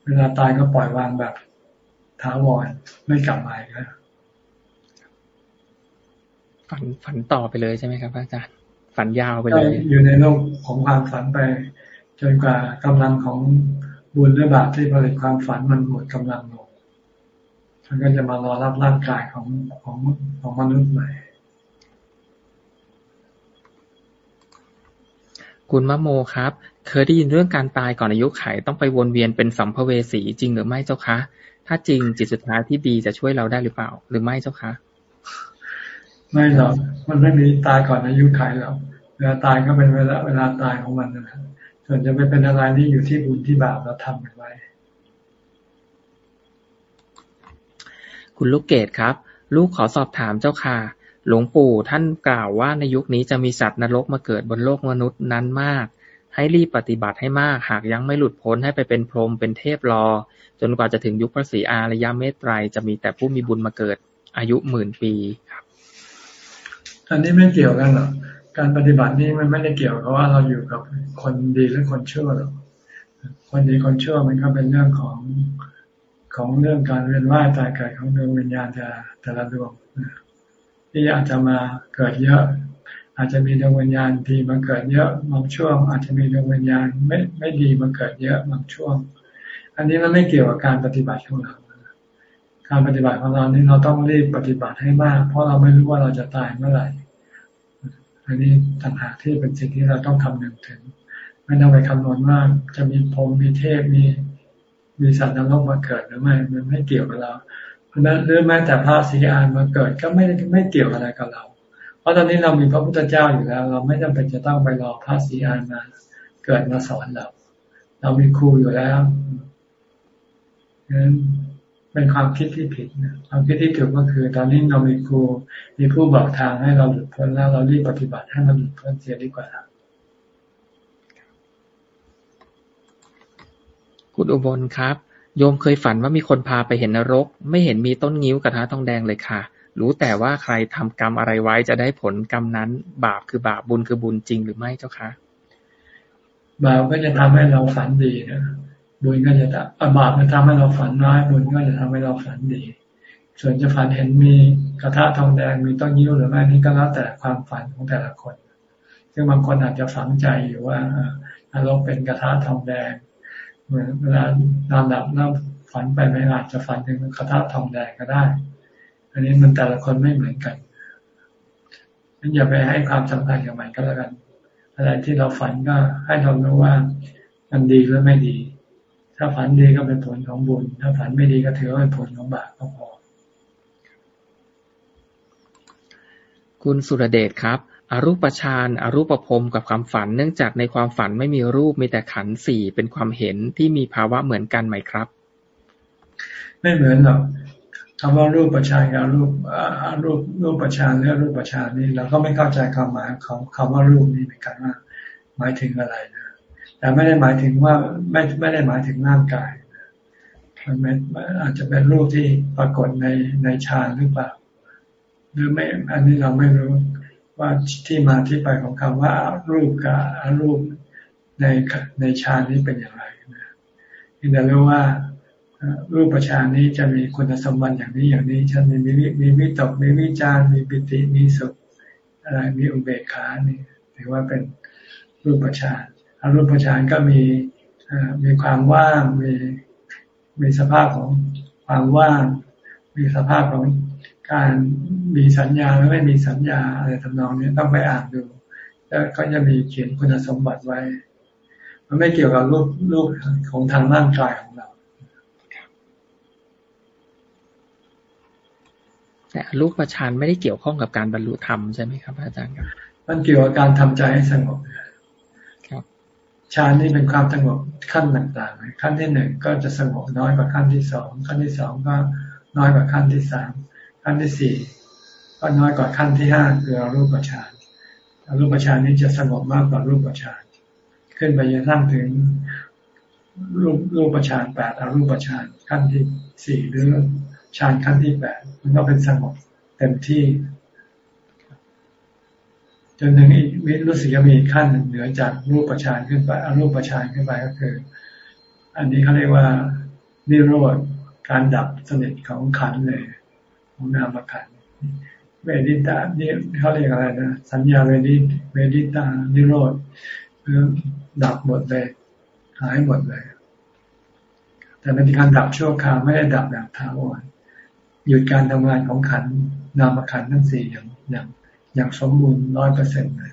เวลาตายก็ปล่อยวางแบบท้าวรไม่กลับมาอีกแล้วฝันฝันต่อไปเลยใช่ไหมครับ อาจารย์ ฝันยาวไปเลยอยู่ในโลกของความฝันไป จนกว่ากำลังของบุญหรือบาปที่ผลิตความฝันมันหมดกำลังลงมันก็จะมารอรับร่างกายของของของมนุษย์ใหม่ คุณมะโมครับ เคยได้ยินเรื่องการตายก่อนอายุไขต้องไปวนเวียนเป็นสัมภเวสีจริงหรือไม่เจ้าคะ ถ้าจริงจิตสุดท้ายที่ดีจะช่วยเราได้หรือเปล่า หรือไม่เจ้าคะ ไม่หรอกมันไม่มีตายก่อนอายุไขหรอกเวลาตายก็เป็นเวลาเวลาตายของมันนะส่วนจะไปเป็นอะไรนี่อยู่ที่บุญที่บาปเราทำไว้ คุณลูกเกดครับ ลูกขอสอบถามเจ้าค่ะ หลวงปู่ท่านกล่าวว่าในยุคนี้จะมีสัตว์นรกมาเกิดบนโลกมนุษย์นั้นมากให้รีบปฏิบัติให้มาก หากยังไม่หลุดพ้นให้ไปเป็นพรหมเป็นเทพรอ จนกว่าจะถึงยุคพระศรีอารยเมตไตรจะมีแต่ผู้มีบุญมาเกิดอายุหมื่นปีครับ อันนี้ไม่เกี่ยวกันหรอก การปฏิบัตินี้มันไม่ได้เกี่ยวกับว่าเราอยู่กับคนดีหรือคนชั่วหรอกคนดีคนชั่วมันก็เป็นเรื่องของของเรื่องการเวียนว่ายตายเกิดของดวงวิญญาณแต่แต่ละดวงที่อาจจะมาเกิดเยอะ อาจจะมีดวงวิญญาณดีมาเกิดเยอะบางช่วง อาจจะมีดวงวิญญาณไม่ไม่ดีมาเกิดเยอะบางช่วง อันนี้มันไม่เกี่ยวกับการปฏิบัติของเราการปฏิบัติของเรานี่เราต้องรีบปฏิบัติให้มาก เพราะเราไม่รู้ว่าเราจะตายเมื่อไหร่ อันนี้ต่างหากที่เป็นสิ่งที่เราต้องคำนึงถึง ไม่ต้องไปคำนวณว่าจะมีพรมมีเทพมีมีสัตว์นรกมาเกิดหรือไม่มันไม่เกี่ยวกับเราเพราะนั้นหรือแม้แต่พระศรีอานมาเกิดก็ไม่ไม่เกี่ยวอะไรกับเรา เพราะตอนนี้เรามีพระพุทธเจ้าอยู่แล้ว เราไม่จำเป็นจะต้องไปรอพระศรีอานมา เกิดมาสอนเรา เรามีครูอยู่แล้วนั้น เป็นความคิดที่ผิดนะความคิดที่ถูกก็คือ ตอนนี้เรามีครูมีผู้บอกทางให้เราหลุดพ้นแล้วเรารีบปฏิบัติให้มันหลุดพ้นเสียดีกว่าคุณอุบลครับ โยมเคยฝันว่ามีคนพาไปเห็นนรก ไม่เห็นมีต้นงิ้วกระทะทองแดงเลยค่ะ รู้แต่ว่าใครทำกรรมอะไรไว้จะได้ผลกรรมนั้น บาปคือบาปบุญคือบุญจริงหรือไม่เจ้าคะบาปก็จะทำให้เราฝันดีนะ บุญก็จะบาปมันทำให้เราฝันน้อยบุญก็จะทำให้เราฝันดี ส่วนจะฝันเห็นมีกระทะทองแดงมีต้นยิ้วหรือไม่นี่ก็แล้วแต่ความฝันของแต่ละคน ซึ่งบางคนอาจจะฝังใจอยู่ว่านรกเป็นกระทะทองแดงเหมือนเวลานอนหลับแล้วฝันไปไม่อาจจะฝันถึงกระทะทองแดงก็ได้ อันนี้มันแต่ละคนไม่เหมือนกันงั้นอย่าไปให้ความสำคัญกับมันก็แล้วกัน อะไรที่เราฝันก็ให้เรารู้ว่ามันดีหรือไม่ดี ถ้าฝันดีก็เป็นผลของบุญ ถ้าฝันไม่ดีก็ถือว่าเป็นผลของบาปก็พอ คุณสุรเดชครับ อรูปฌานอรูปภพกับความฝัน เนื่องจากในความฝันไม่มีรูปมีแต่ขันสี่เป็นความเห็นที่มีภาวะเหมือนกันไหมครับ ไม่เหมือนหรอกคำว่ารูปประชานกับรูปรูปรูปประชานเรื่องรูปประชานนี่เราก็ไม่เข้าใจความหมายของคำว่ารูปนี้เหมือนกันว่าหมายถึงอะไรนะ แต่ไม่ได้หมายถึงว่าไม่ไม่ได้หมายถึงร่างกายมันอาจจะเป็นรูปที่ปรากฏในในฌานหรือเปล่า หรือไม่อันนี้เราไม่รู้ว่าที่มาที่ไปของคำว่ารูปกับอรูปในในฌานนี้เป็นอย่างไรนะที่จะรู้ว่ารูปประชานนี้จะมีคุณสมบัติอย่างนี้อย่างนี้ฉันมีมีมีวิตกมีวิจารมีปิติมีสุขอะไรมีอุเบกขานี่ถือว่าเป็นรูปประชาน อรูปฌานก็มีมีความว่าง มีมีสภาพของความว่าง มีสภาพของการมีสัญญาและไม่มีสัญญาอะไรทำนองนี้ต้องไปอ่านดู แล้วก็จะมีเขียนคุณสมบัติไว้ มันไม่เกี่ยวกับรูปรูปของทางร่างกายของเราแต่รูปประชานไม่ได้เกี่ยวข้องกับการบรรลุธรรมใช่ไหมครับ อาจารย์ครับ มันเกี่ยวกับการทำใจให้สงบ ฌานนี่เป็นความสงบขั้นต่างๆ ขั้นที่หนึ่งก็จะสงบน้อยกว่าขั้นที่สอง ขั้นที่สองก็น้อยกว่าขั้นที่สาม ขั้นที่สี่ก็น้อยกว่าขั้นที่ห้าคืออรูปฌานอรูปฌานนี้จะสงบมากกว่ารูปฌาน ขึ้นไปจนทั้งถึงรูปรูปฌานแปดอรูปฌานขั้นที่สี่หรือฌานขั้นที่แปดมันก็เป็นสงบเต็มที่ จนถึงอีกรู้สึกจะมีขั้นหนึ่งเหนือจากรูปประชานขึ้นไปอรูปประชานขึ้นไปก็คือ อันนี้เขาเรียกว่านิโรธการดับสนิทของขันเลย ของนามขันเวดิตานี่เขาเรียกอะไรนะสัญญาเวดิเวดิตานิโรธคือดับหมดเลยหายหมดเลย แต่เป็นการดับชั่วคราวไม่ได้ดับแบบทาวรหยุดการทำงานของขันนามขันทั้งสี่อย่างอย่าง อย่างสมบูรณ์ร้อยเปอร์เซ็นต์เลย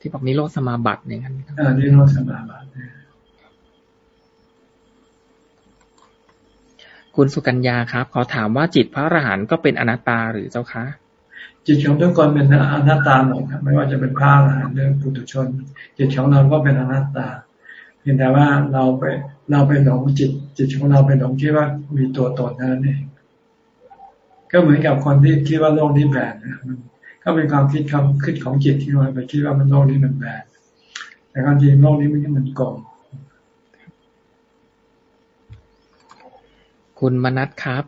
ที่บอกนิโรธสมาบัติเนี่ยครับอ่านิโรธสมาบัติคุณสุกัญญาครับ ขอถามว่าจิตพระอรหันต์ก็เป็นอนัตตาหรือเจ้าคะ จิตของทุกคนเป็นอนัตตาหมดครับไม่ว่าจะเป็นพระอรหันต์หรือปุถุชน จิตของเราก็เป็นอนัตตาเพียงแต่ว่าเราไปเราไปหลงจิต จิตของเราไปหลงคิดว่ามีตัวตนนั่นเอง ก็เหมือนกับคนที่คิดว่าโลกนี้แบนมันก็เป็นความคิดคำคิดของจิตที่มันไปคิดว่ามันโลกนี้มันแบนแต่ความจริงโลกนี้มันก็มันกลมคุณมนัทครับ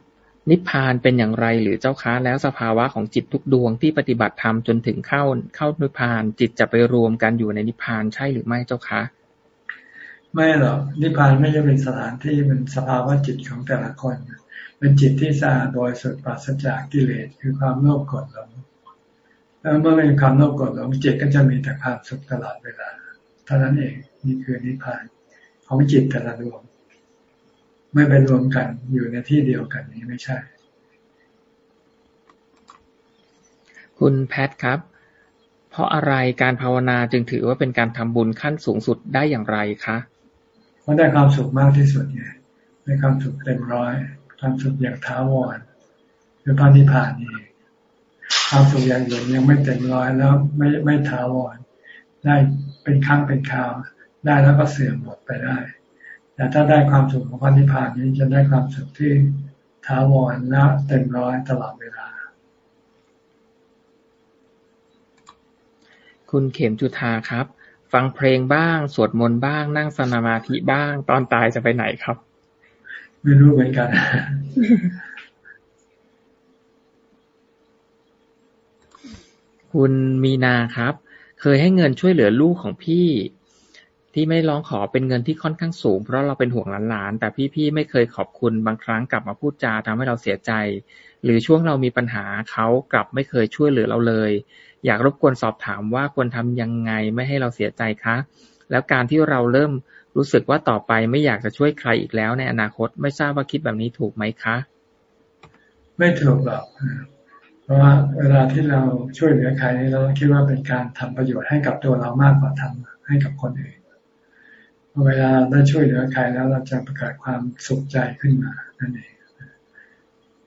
นิพพานเป็นอย่างไรหรือเจ้าค้าแล้วสภาวะของจิตทุกดวงที่ปฏิบัติธรรมจนถึงเข้าเข้านิพพาน จิตจะไปรวมกันอยู่ในนิพพานใช่หรือไม่เจ้าคะไม่หรอกนิพพานไม่ใช่เป็นสถานที่เป็นสภาวะจิตของแต่ละคน เป็นจิตที่สะอาดโดยสุดปราศจากกิเลสคือความโลภโกรธหลงแล้วเมื่อไม่มีความโลภโกรธหลงจิตก็จะมีแต่ความสุขตลอดเวลาเท่านั้นเองนี่คือนิพพานของจิตแต่ละดวง ไม่ไปรวมกันอยู่ในที่เดียวกันนี้ไม่ใช่ คุณแพทครับ เพราะอะไรการภาวนาจึงถือว่าเป็นการทำบุญขั้นสูงสุดได้อย่างไรคะเพราะได้ความสุขมากที่สุดไงได้ความสุขเต็มร้อย ความสุขอย่างท้าวรคือพระนิพพานนี่ความสุขอย่างอื่นยังไม่เต็มร้อยแล้วไม่ไม่ท้าวรได้เป็นครั้งเป็นคราว ได้แล้วก็เสื่อมหมดไปได้ แต่ถ้าได้ความสุขของพระนิพพานนี้จะได้ความสุขที่ท้าวรและเต็มร้อยตลอดเวลาคุณเข็มจุธาครับ ฟังเพลงบ้าง สวดมนต์บ้าง นั่งสมาธิบ้าง ตอนตายจะไปไหนครับ ไม่รู้เหมือนกันคุณมีนาครับ เคยให้เงินช่วยเหลือลูกของพี่ ที่ไม่ร้องขอเป็นเงินที่ค่อนข้างสูง เพราะเราเป็นห่วงหลานๆแต่พี่ๆไม่เคยขอบคุณบางครั้งกลับมาพูดจาทำให้เราเสียใจ หรือช่วงเรามีปัญหาเขากลับไม่เคยช่วยเหลือเราเลย อยากรบกวนสอบถามว่าควรทำยังไงไม่ให้เราเสียใจคะ แล้วการที่เราเริ่ม รู้สึกว่าต่อไปไม่อยากจะช่วยใครอีกแล้วในอนาคต ไม่ทราบว่าคิดแบบนี้ถูกไหมคะ ไม่ถูกหรอกเพราะว่าเวลาที่เราช่วยเหลือใครเราคิดว่าเป็นการทำประโยชน์ให้กับตัวเรามากกว่าทำให้กับคนอื่นเวลาได้ช่วยเหลือใครแล้วเราจะประกาศความสุขใจขึ้นมานั่นเอง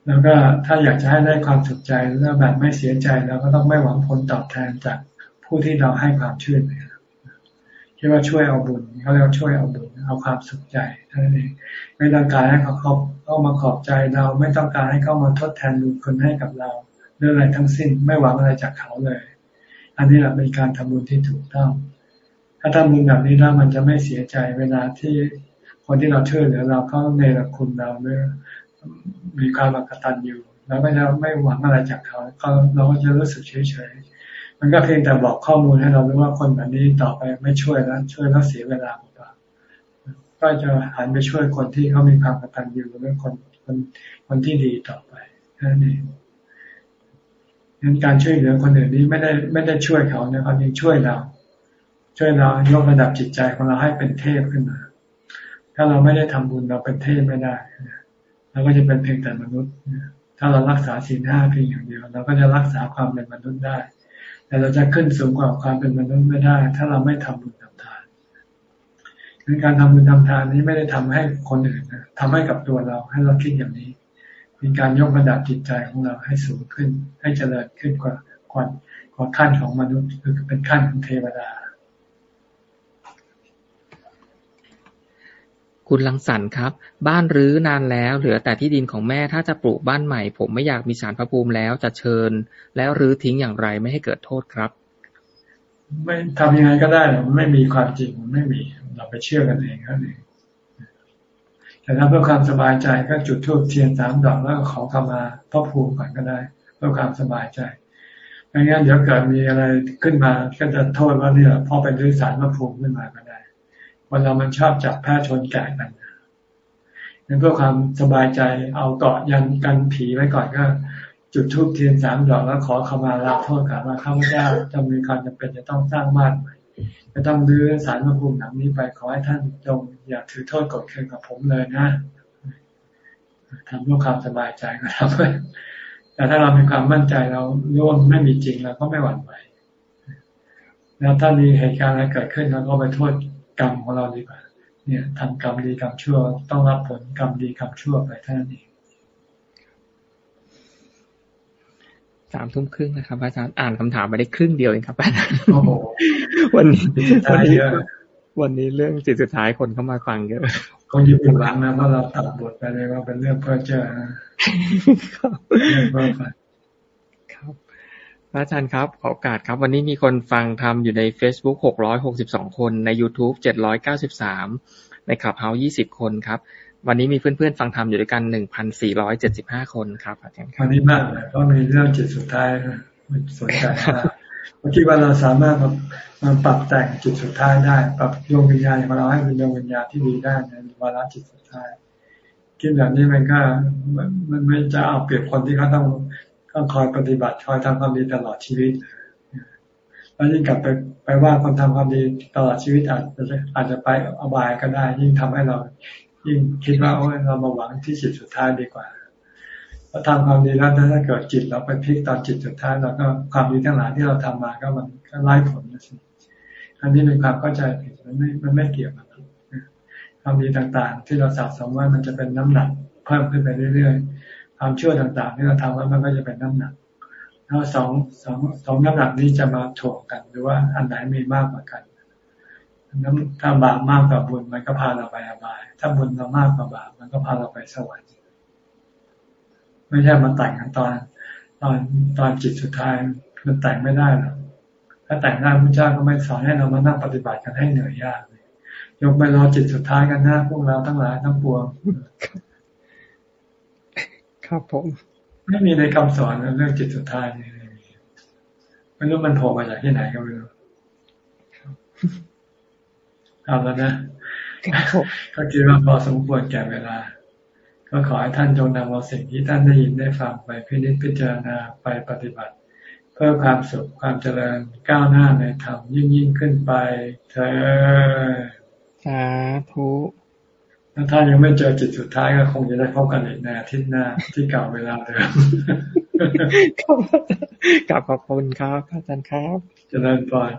แล้วก็ถ้าอยากจะให้ได้ความสุขใจแล้วแบบไม่เสียใจเราก็ต้องไม่หวังผลตอบแทนจากผู้ที่เราให้ความช่วยเหลือ คิดว่าช่วยเอาบุญเขาเรียกช่วยเอาบุญเอาความสุขใจนั่นเองไม่ต้องการให้เขาเขาเขามาขอบใจเราไม่ต้องการให้เขามาทดแทนบุญคุณให้กับเราเรื่องอะไรทั้งสิ้นไม่หวังอะไรจากเขาเลย อันนี้แหละเป็นการทำบุญที่ถูกต้อง ถ้าทำบุญแบบนี้แล้วมันจะไม่เสียใจเวลาที่คนที่เราช่วยเหลือเราเขาในรคุณเราเมื่อมีความกตัญญูเราก็จะไม่หวังอะไรจากเขาเราก็จะรู้สึกเฉยๆ มันก็เพียงแต่บอกข้อมูลให้เรารู้ว่าคนแบบนี้ต่อไปไม่ช่วยแล้ว ช่วยแล้วเสียเวลาเปล่าก็จะหันไปช่วยคนที่เขามีความกตัญญูหรือคนคนคนที่ดีต่อไปนั่นเองงั้นการช่วยเหลือคนอื่นนี้ไม่ได้ไม่ได้ช่วยเขานะเขายังช่วยเรา ช่วยเรายกระดับจิตใจของเราให้เป็นเทพขึ้นมา ถ้าเราไม่ได้ทำบุญเราเป็นเทพไม่ได้เราก็จะเป็นเพียงแต่มนุษย์ถ้าเรารักษาศีลห้าเพียงอย่างเดียว เราก็จะรักษาความเป็นมนุษย์ได้ แต่เราจะขึ้นสูงกว่าความเป็นมนุษย์ไม่ได้ ถ้าเราไม่ทำบุญทำทานการทำบุญทำทานนี้ไม่ได้ทำให้คนอื่นนะทำให้กับตัวเราให้เราคิดอย่างนี้เป็นการยกระดับจิตใจของเราให้สูงขึ้น ให้เจริญขึ้นกว่าควากว่าขั้นของมนุษย์คือเป็นขั้นของเทวดา คุณลังสรรครับ บ้านรื้อนานแล้ว เหลือแต่ที่ดินของแม่ถ้าจะปลูกบ้านใหม่ ผมไม่อยากมีสารพระภูมิแล้วจะเชิญ แล้วรื้อทิ้งอย่างไรไม่ให้เกิดโทษครับ ไม่ทำยังไงก็ได้ไม่มีความจริงมันไม่มี เราไปเชื่อกันเองนั่นเองแต่ถ้าเพื่อความสบายใจก็จุดทูบเทียนสามดอกแล้วก็ขอเข้ามาพระภูมิก่อนก็ได้ เพื่อความสบายใจไม่งั้นเดี๋ยวเกิดมีอะไรขึ้นมาก็จะโทษว่าเนี่ยพอเป็นรื้อสารพระภูมิขึ้นมาก็ได้ คนเรามันชอบจับแพ้ชนแก่กันเพื่อความสบายใจเอาเกาะยันกันผีไว้ก่อนก็ จุดทูบเทียนสามดอกแล้วขอขมาลาโทษกับว่าข้าพเจ้าจะมีความจำเป็นจะต้องสร้างบ้านใหม่จะต้องดื้อสารพระภูมิหลังนี้ไปขอให้ท่านจงอย่าถือโทษกดเคืองกับผมเลยนะทำเพื่อความสบายใจก็ทำไปแต่ถ้าเรามีความมั่นใจเราร่วมไม่มีจริงเราก็ไม่หวั่นไหวแล้วถ้ามีเหตุการณ์อะไรเกิดขึ้นเราก็ไปโทษ กรรมของเราดีกว่า เนี่ยทำกรรมดีกรรมชั่ว ต้องรับผลกรรมดีกรรมชั่วไปเท่านั้นเองสามทุ่มครึ่งนะครับอาจารย์อ่านคำถามไปได้ครึ่งเดียวเองครับอาจารย์โอ้โหวันนี้วันนี้วันนี้เรื่องจิตสุดท้ายคนเข้ามาฟังเยอะคงจะเป็นหลังนะเพราะเราตัดบทไปเลยว่าเป็นเรื่องเพ้อเจ้อนะ พระอาจารย์ครับ ขอโอกาสครับ วันนี้มีคนฟังทำอยู่ใน Facebook 662 คน ใน YouTube 793 ในคลับเฮาส์20 คนครับ วันนี้มีเพื่อนๆ ฟังทำอยู่ด้วยกัน 1,475 คนครับอาจารย์ครับวันนี้มากเลยเพราะมีเรื่องจิตสุดท้ายมันสนใจมากผมคิดว่าเราสามารถมาปรับแต่งจิตสุดท้ายได้ ปรับดวงวิญญาณของเราให้เป็นดวงวิญญาณที่ดีได้ในวาระจิตสุดท้ายคิดแบบนี้มันก็มันไม่จะเอาเปรียบคนที่เขาต้อง ต้องคอยปฏิบัติคอยทำความดีตลอดชีวิตแล้วยิ่งกลับไปไปว่าคนทำความดีตลอดชีวิตอาจจะอาจจะไปอบายก็ได้ ยิ่งทำให้เรา ยิ่งคิดว่าโอ้ยเรามาหวังที่จิตสุดท้ายดีกว่าพอทำความดีแล้วถ้าเกิดจิตเราไปพลิกตอนจิตสุดท้ายเราก็ความดีทั้งหลายที่เราทำมาก็มันก็ไล่ผลนะสิอันนี้เป็นความเข้าใจผิดมันไม่มันไม่เกี่ยวกันความดีต่างๆ ที่เราสะสมว่ามันจะเป็นน้ำหนักเพิ่มขึ้นไปเรื่อยๆ ความเชั่วต่างๆที่เราทำว่ามันก็จะเป็นน้ำหนักแล้วสองสองสองน้ำหนักนี้จะมาถ่วงกันหรือว่าอันไหนมีมากกว่ากันน้ำถ้าบาปมากกว่าบุญมันก็พาเราไปอบาย ถ้าบุญเรามากกว่าบาปมันก็พาเราไปสวรรค์ไม่ใช่มาแต่งกันตอน ตอนตอนจิตสุดท้ายมันแต่งไม่ได้หรอกถ้าแต่งได้พระเจ้าก็ไม่สอนให้เรามานั่งปฏิบัติกันให้เหนื่อยยากยกไปรอจิตสุดท้ายกันนะพวกเราทั้งหลายทั้งปวง ครับผม ไม่มีในคำสอนเรื่องจิตสุดท้ายนี่ไม่รู้มันโผล่มาจากที่ไหนก็ไม่รู้เอาแล้วนะก็คิดว่าพอสมควรแก่เวลา ก็ขอให้ท่านจงนำเอาสิ่งที่ท่านได้ยินได้ฟังไปพิจิตพิจารณาไปปฏิบัติ เพื่อความสุขความเจริญก้าวหน้าในธรรมยิ่งยิ่งขึ้นไป เธอสาธุ ถ้ายังไม่เจอจิตสุดท้ายก็คงจะได้พบกันอีกในอาทิตย์หน้าที่เก่าเวลาเดิมกลับขอบคุณครับอาจารย์ครับ เจริญพร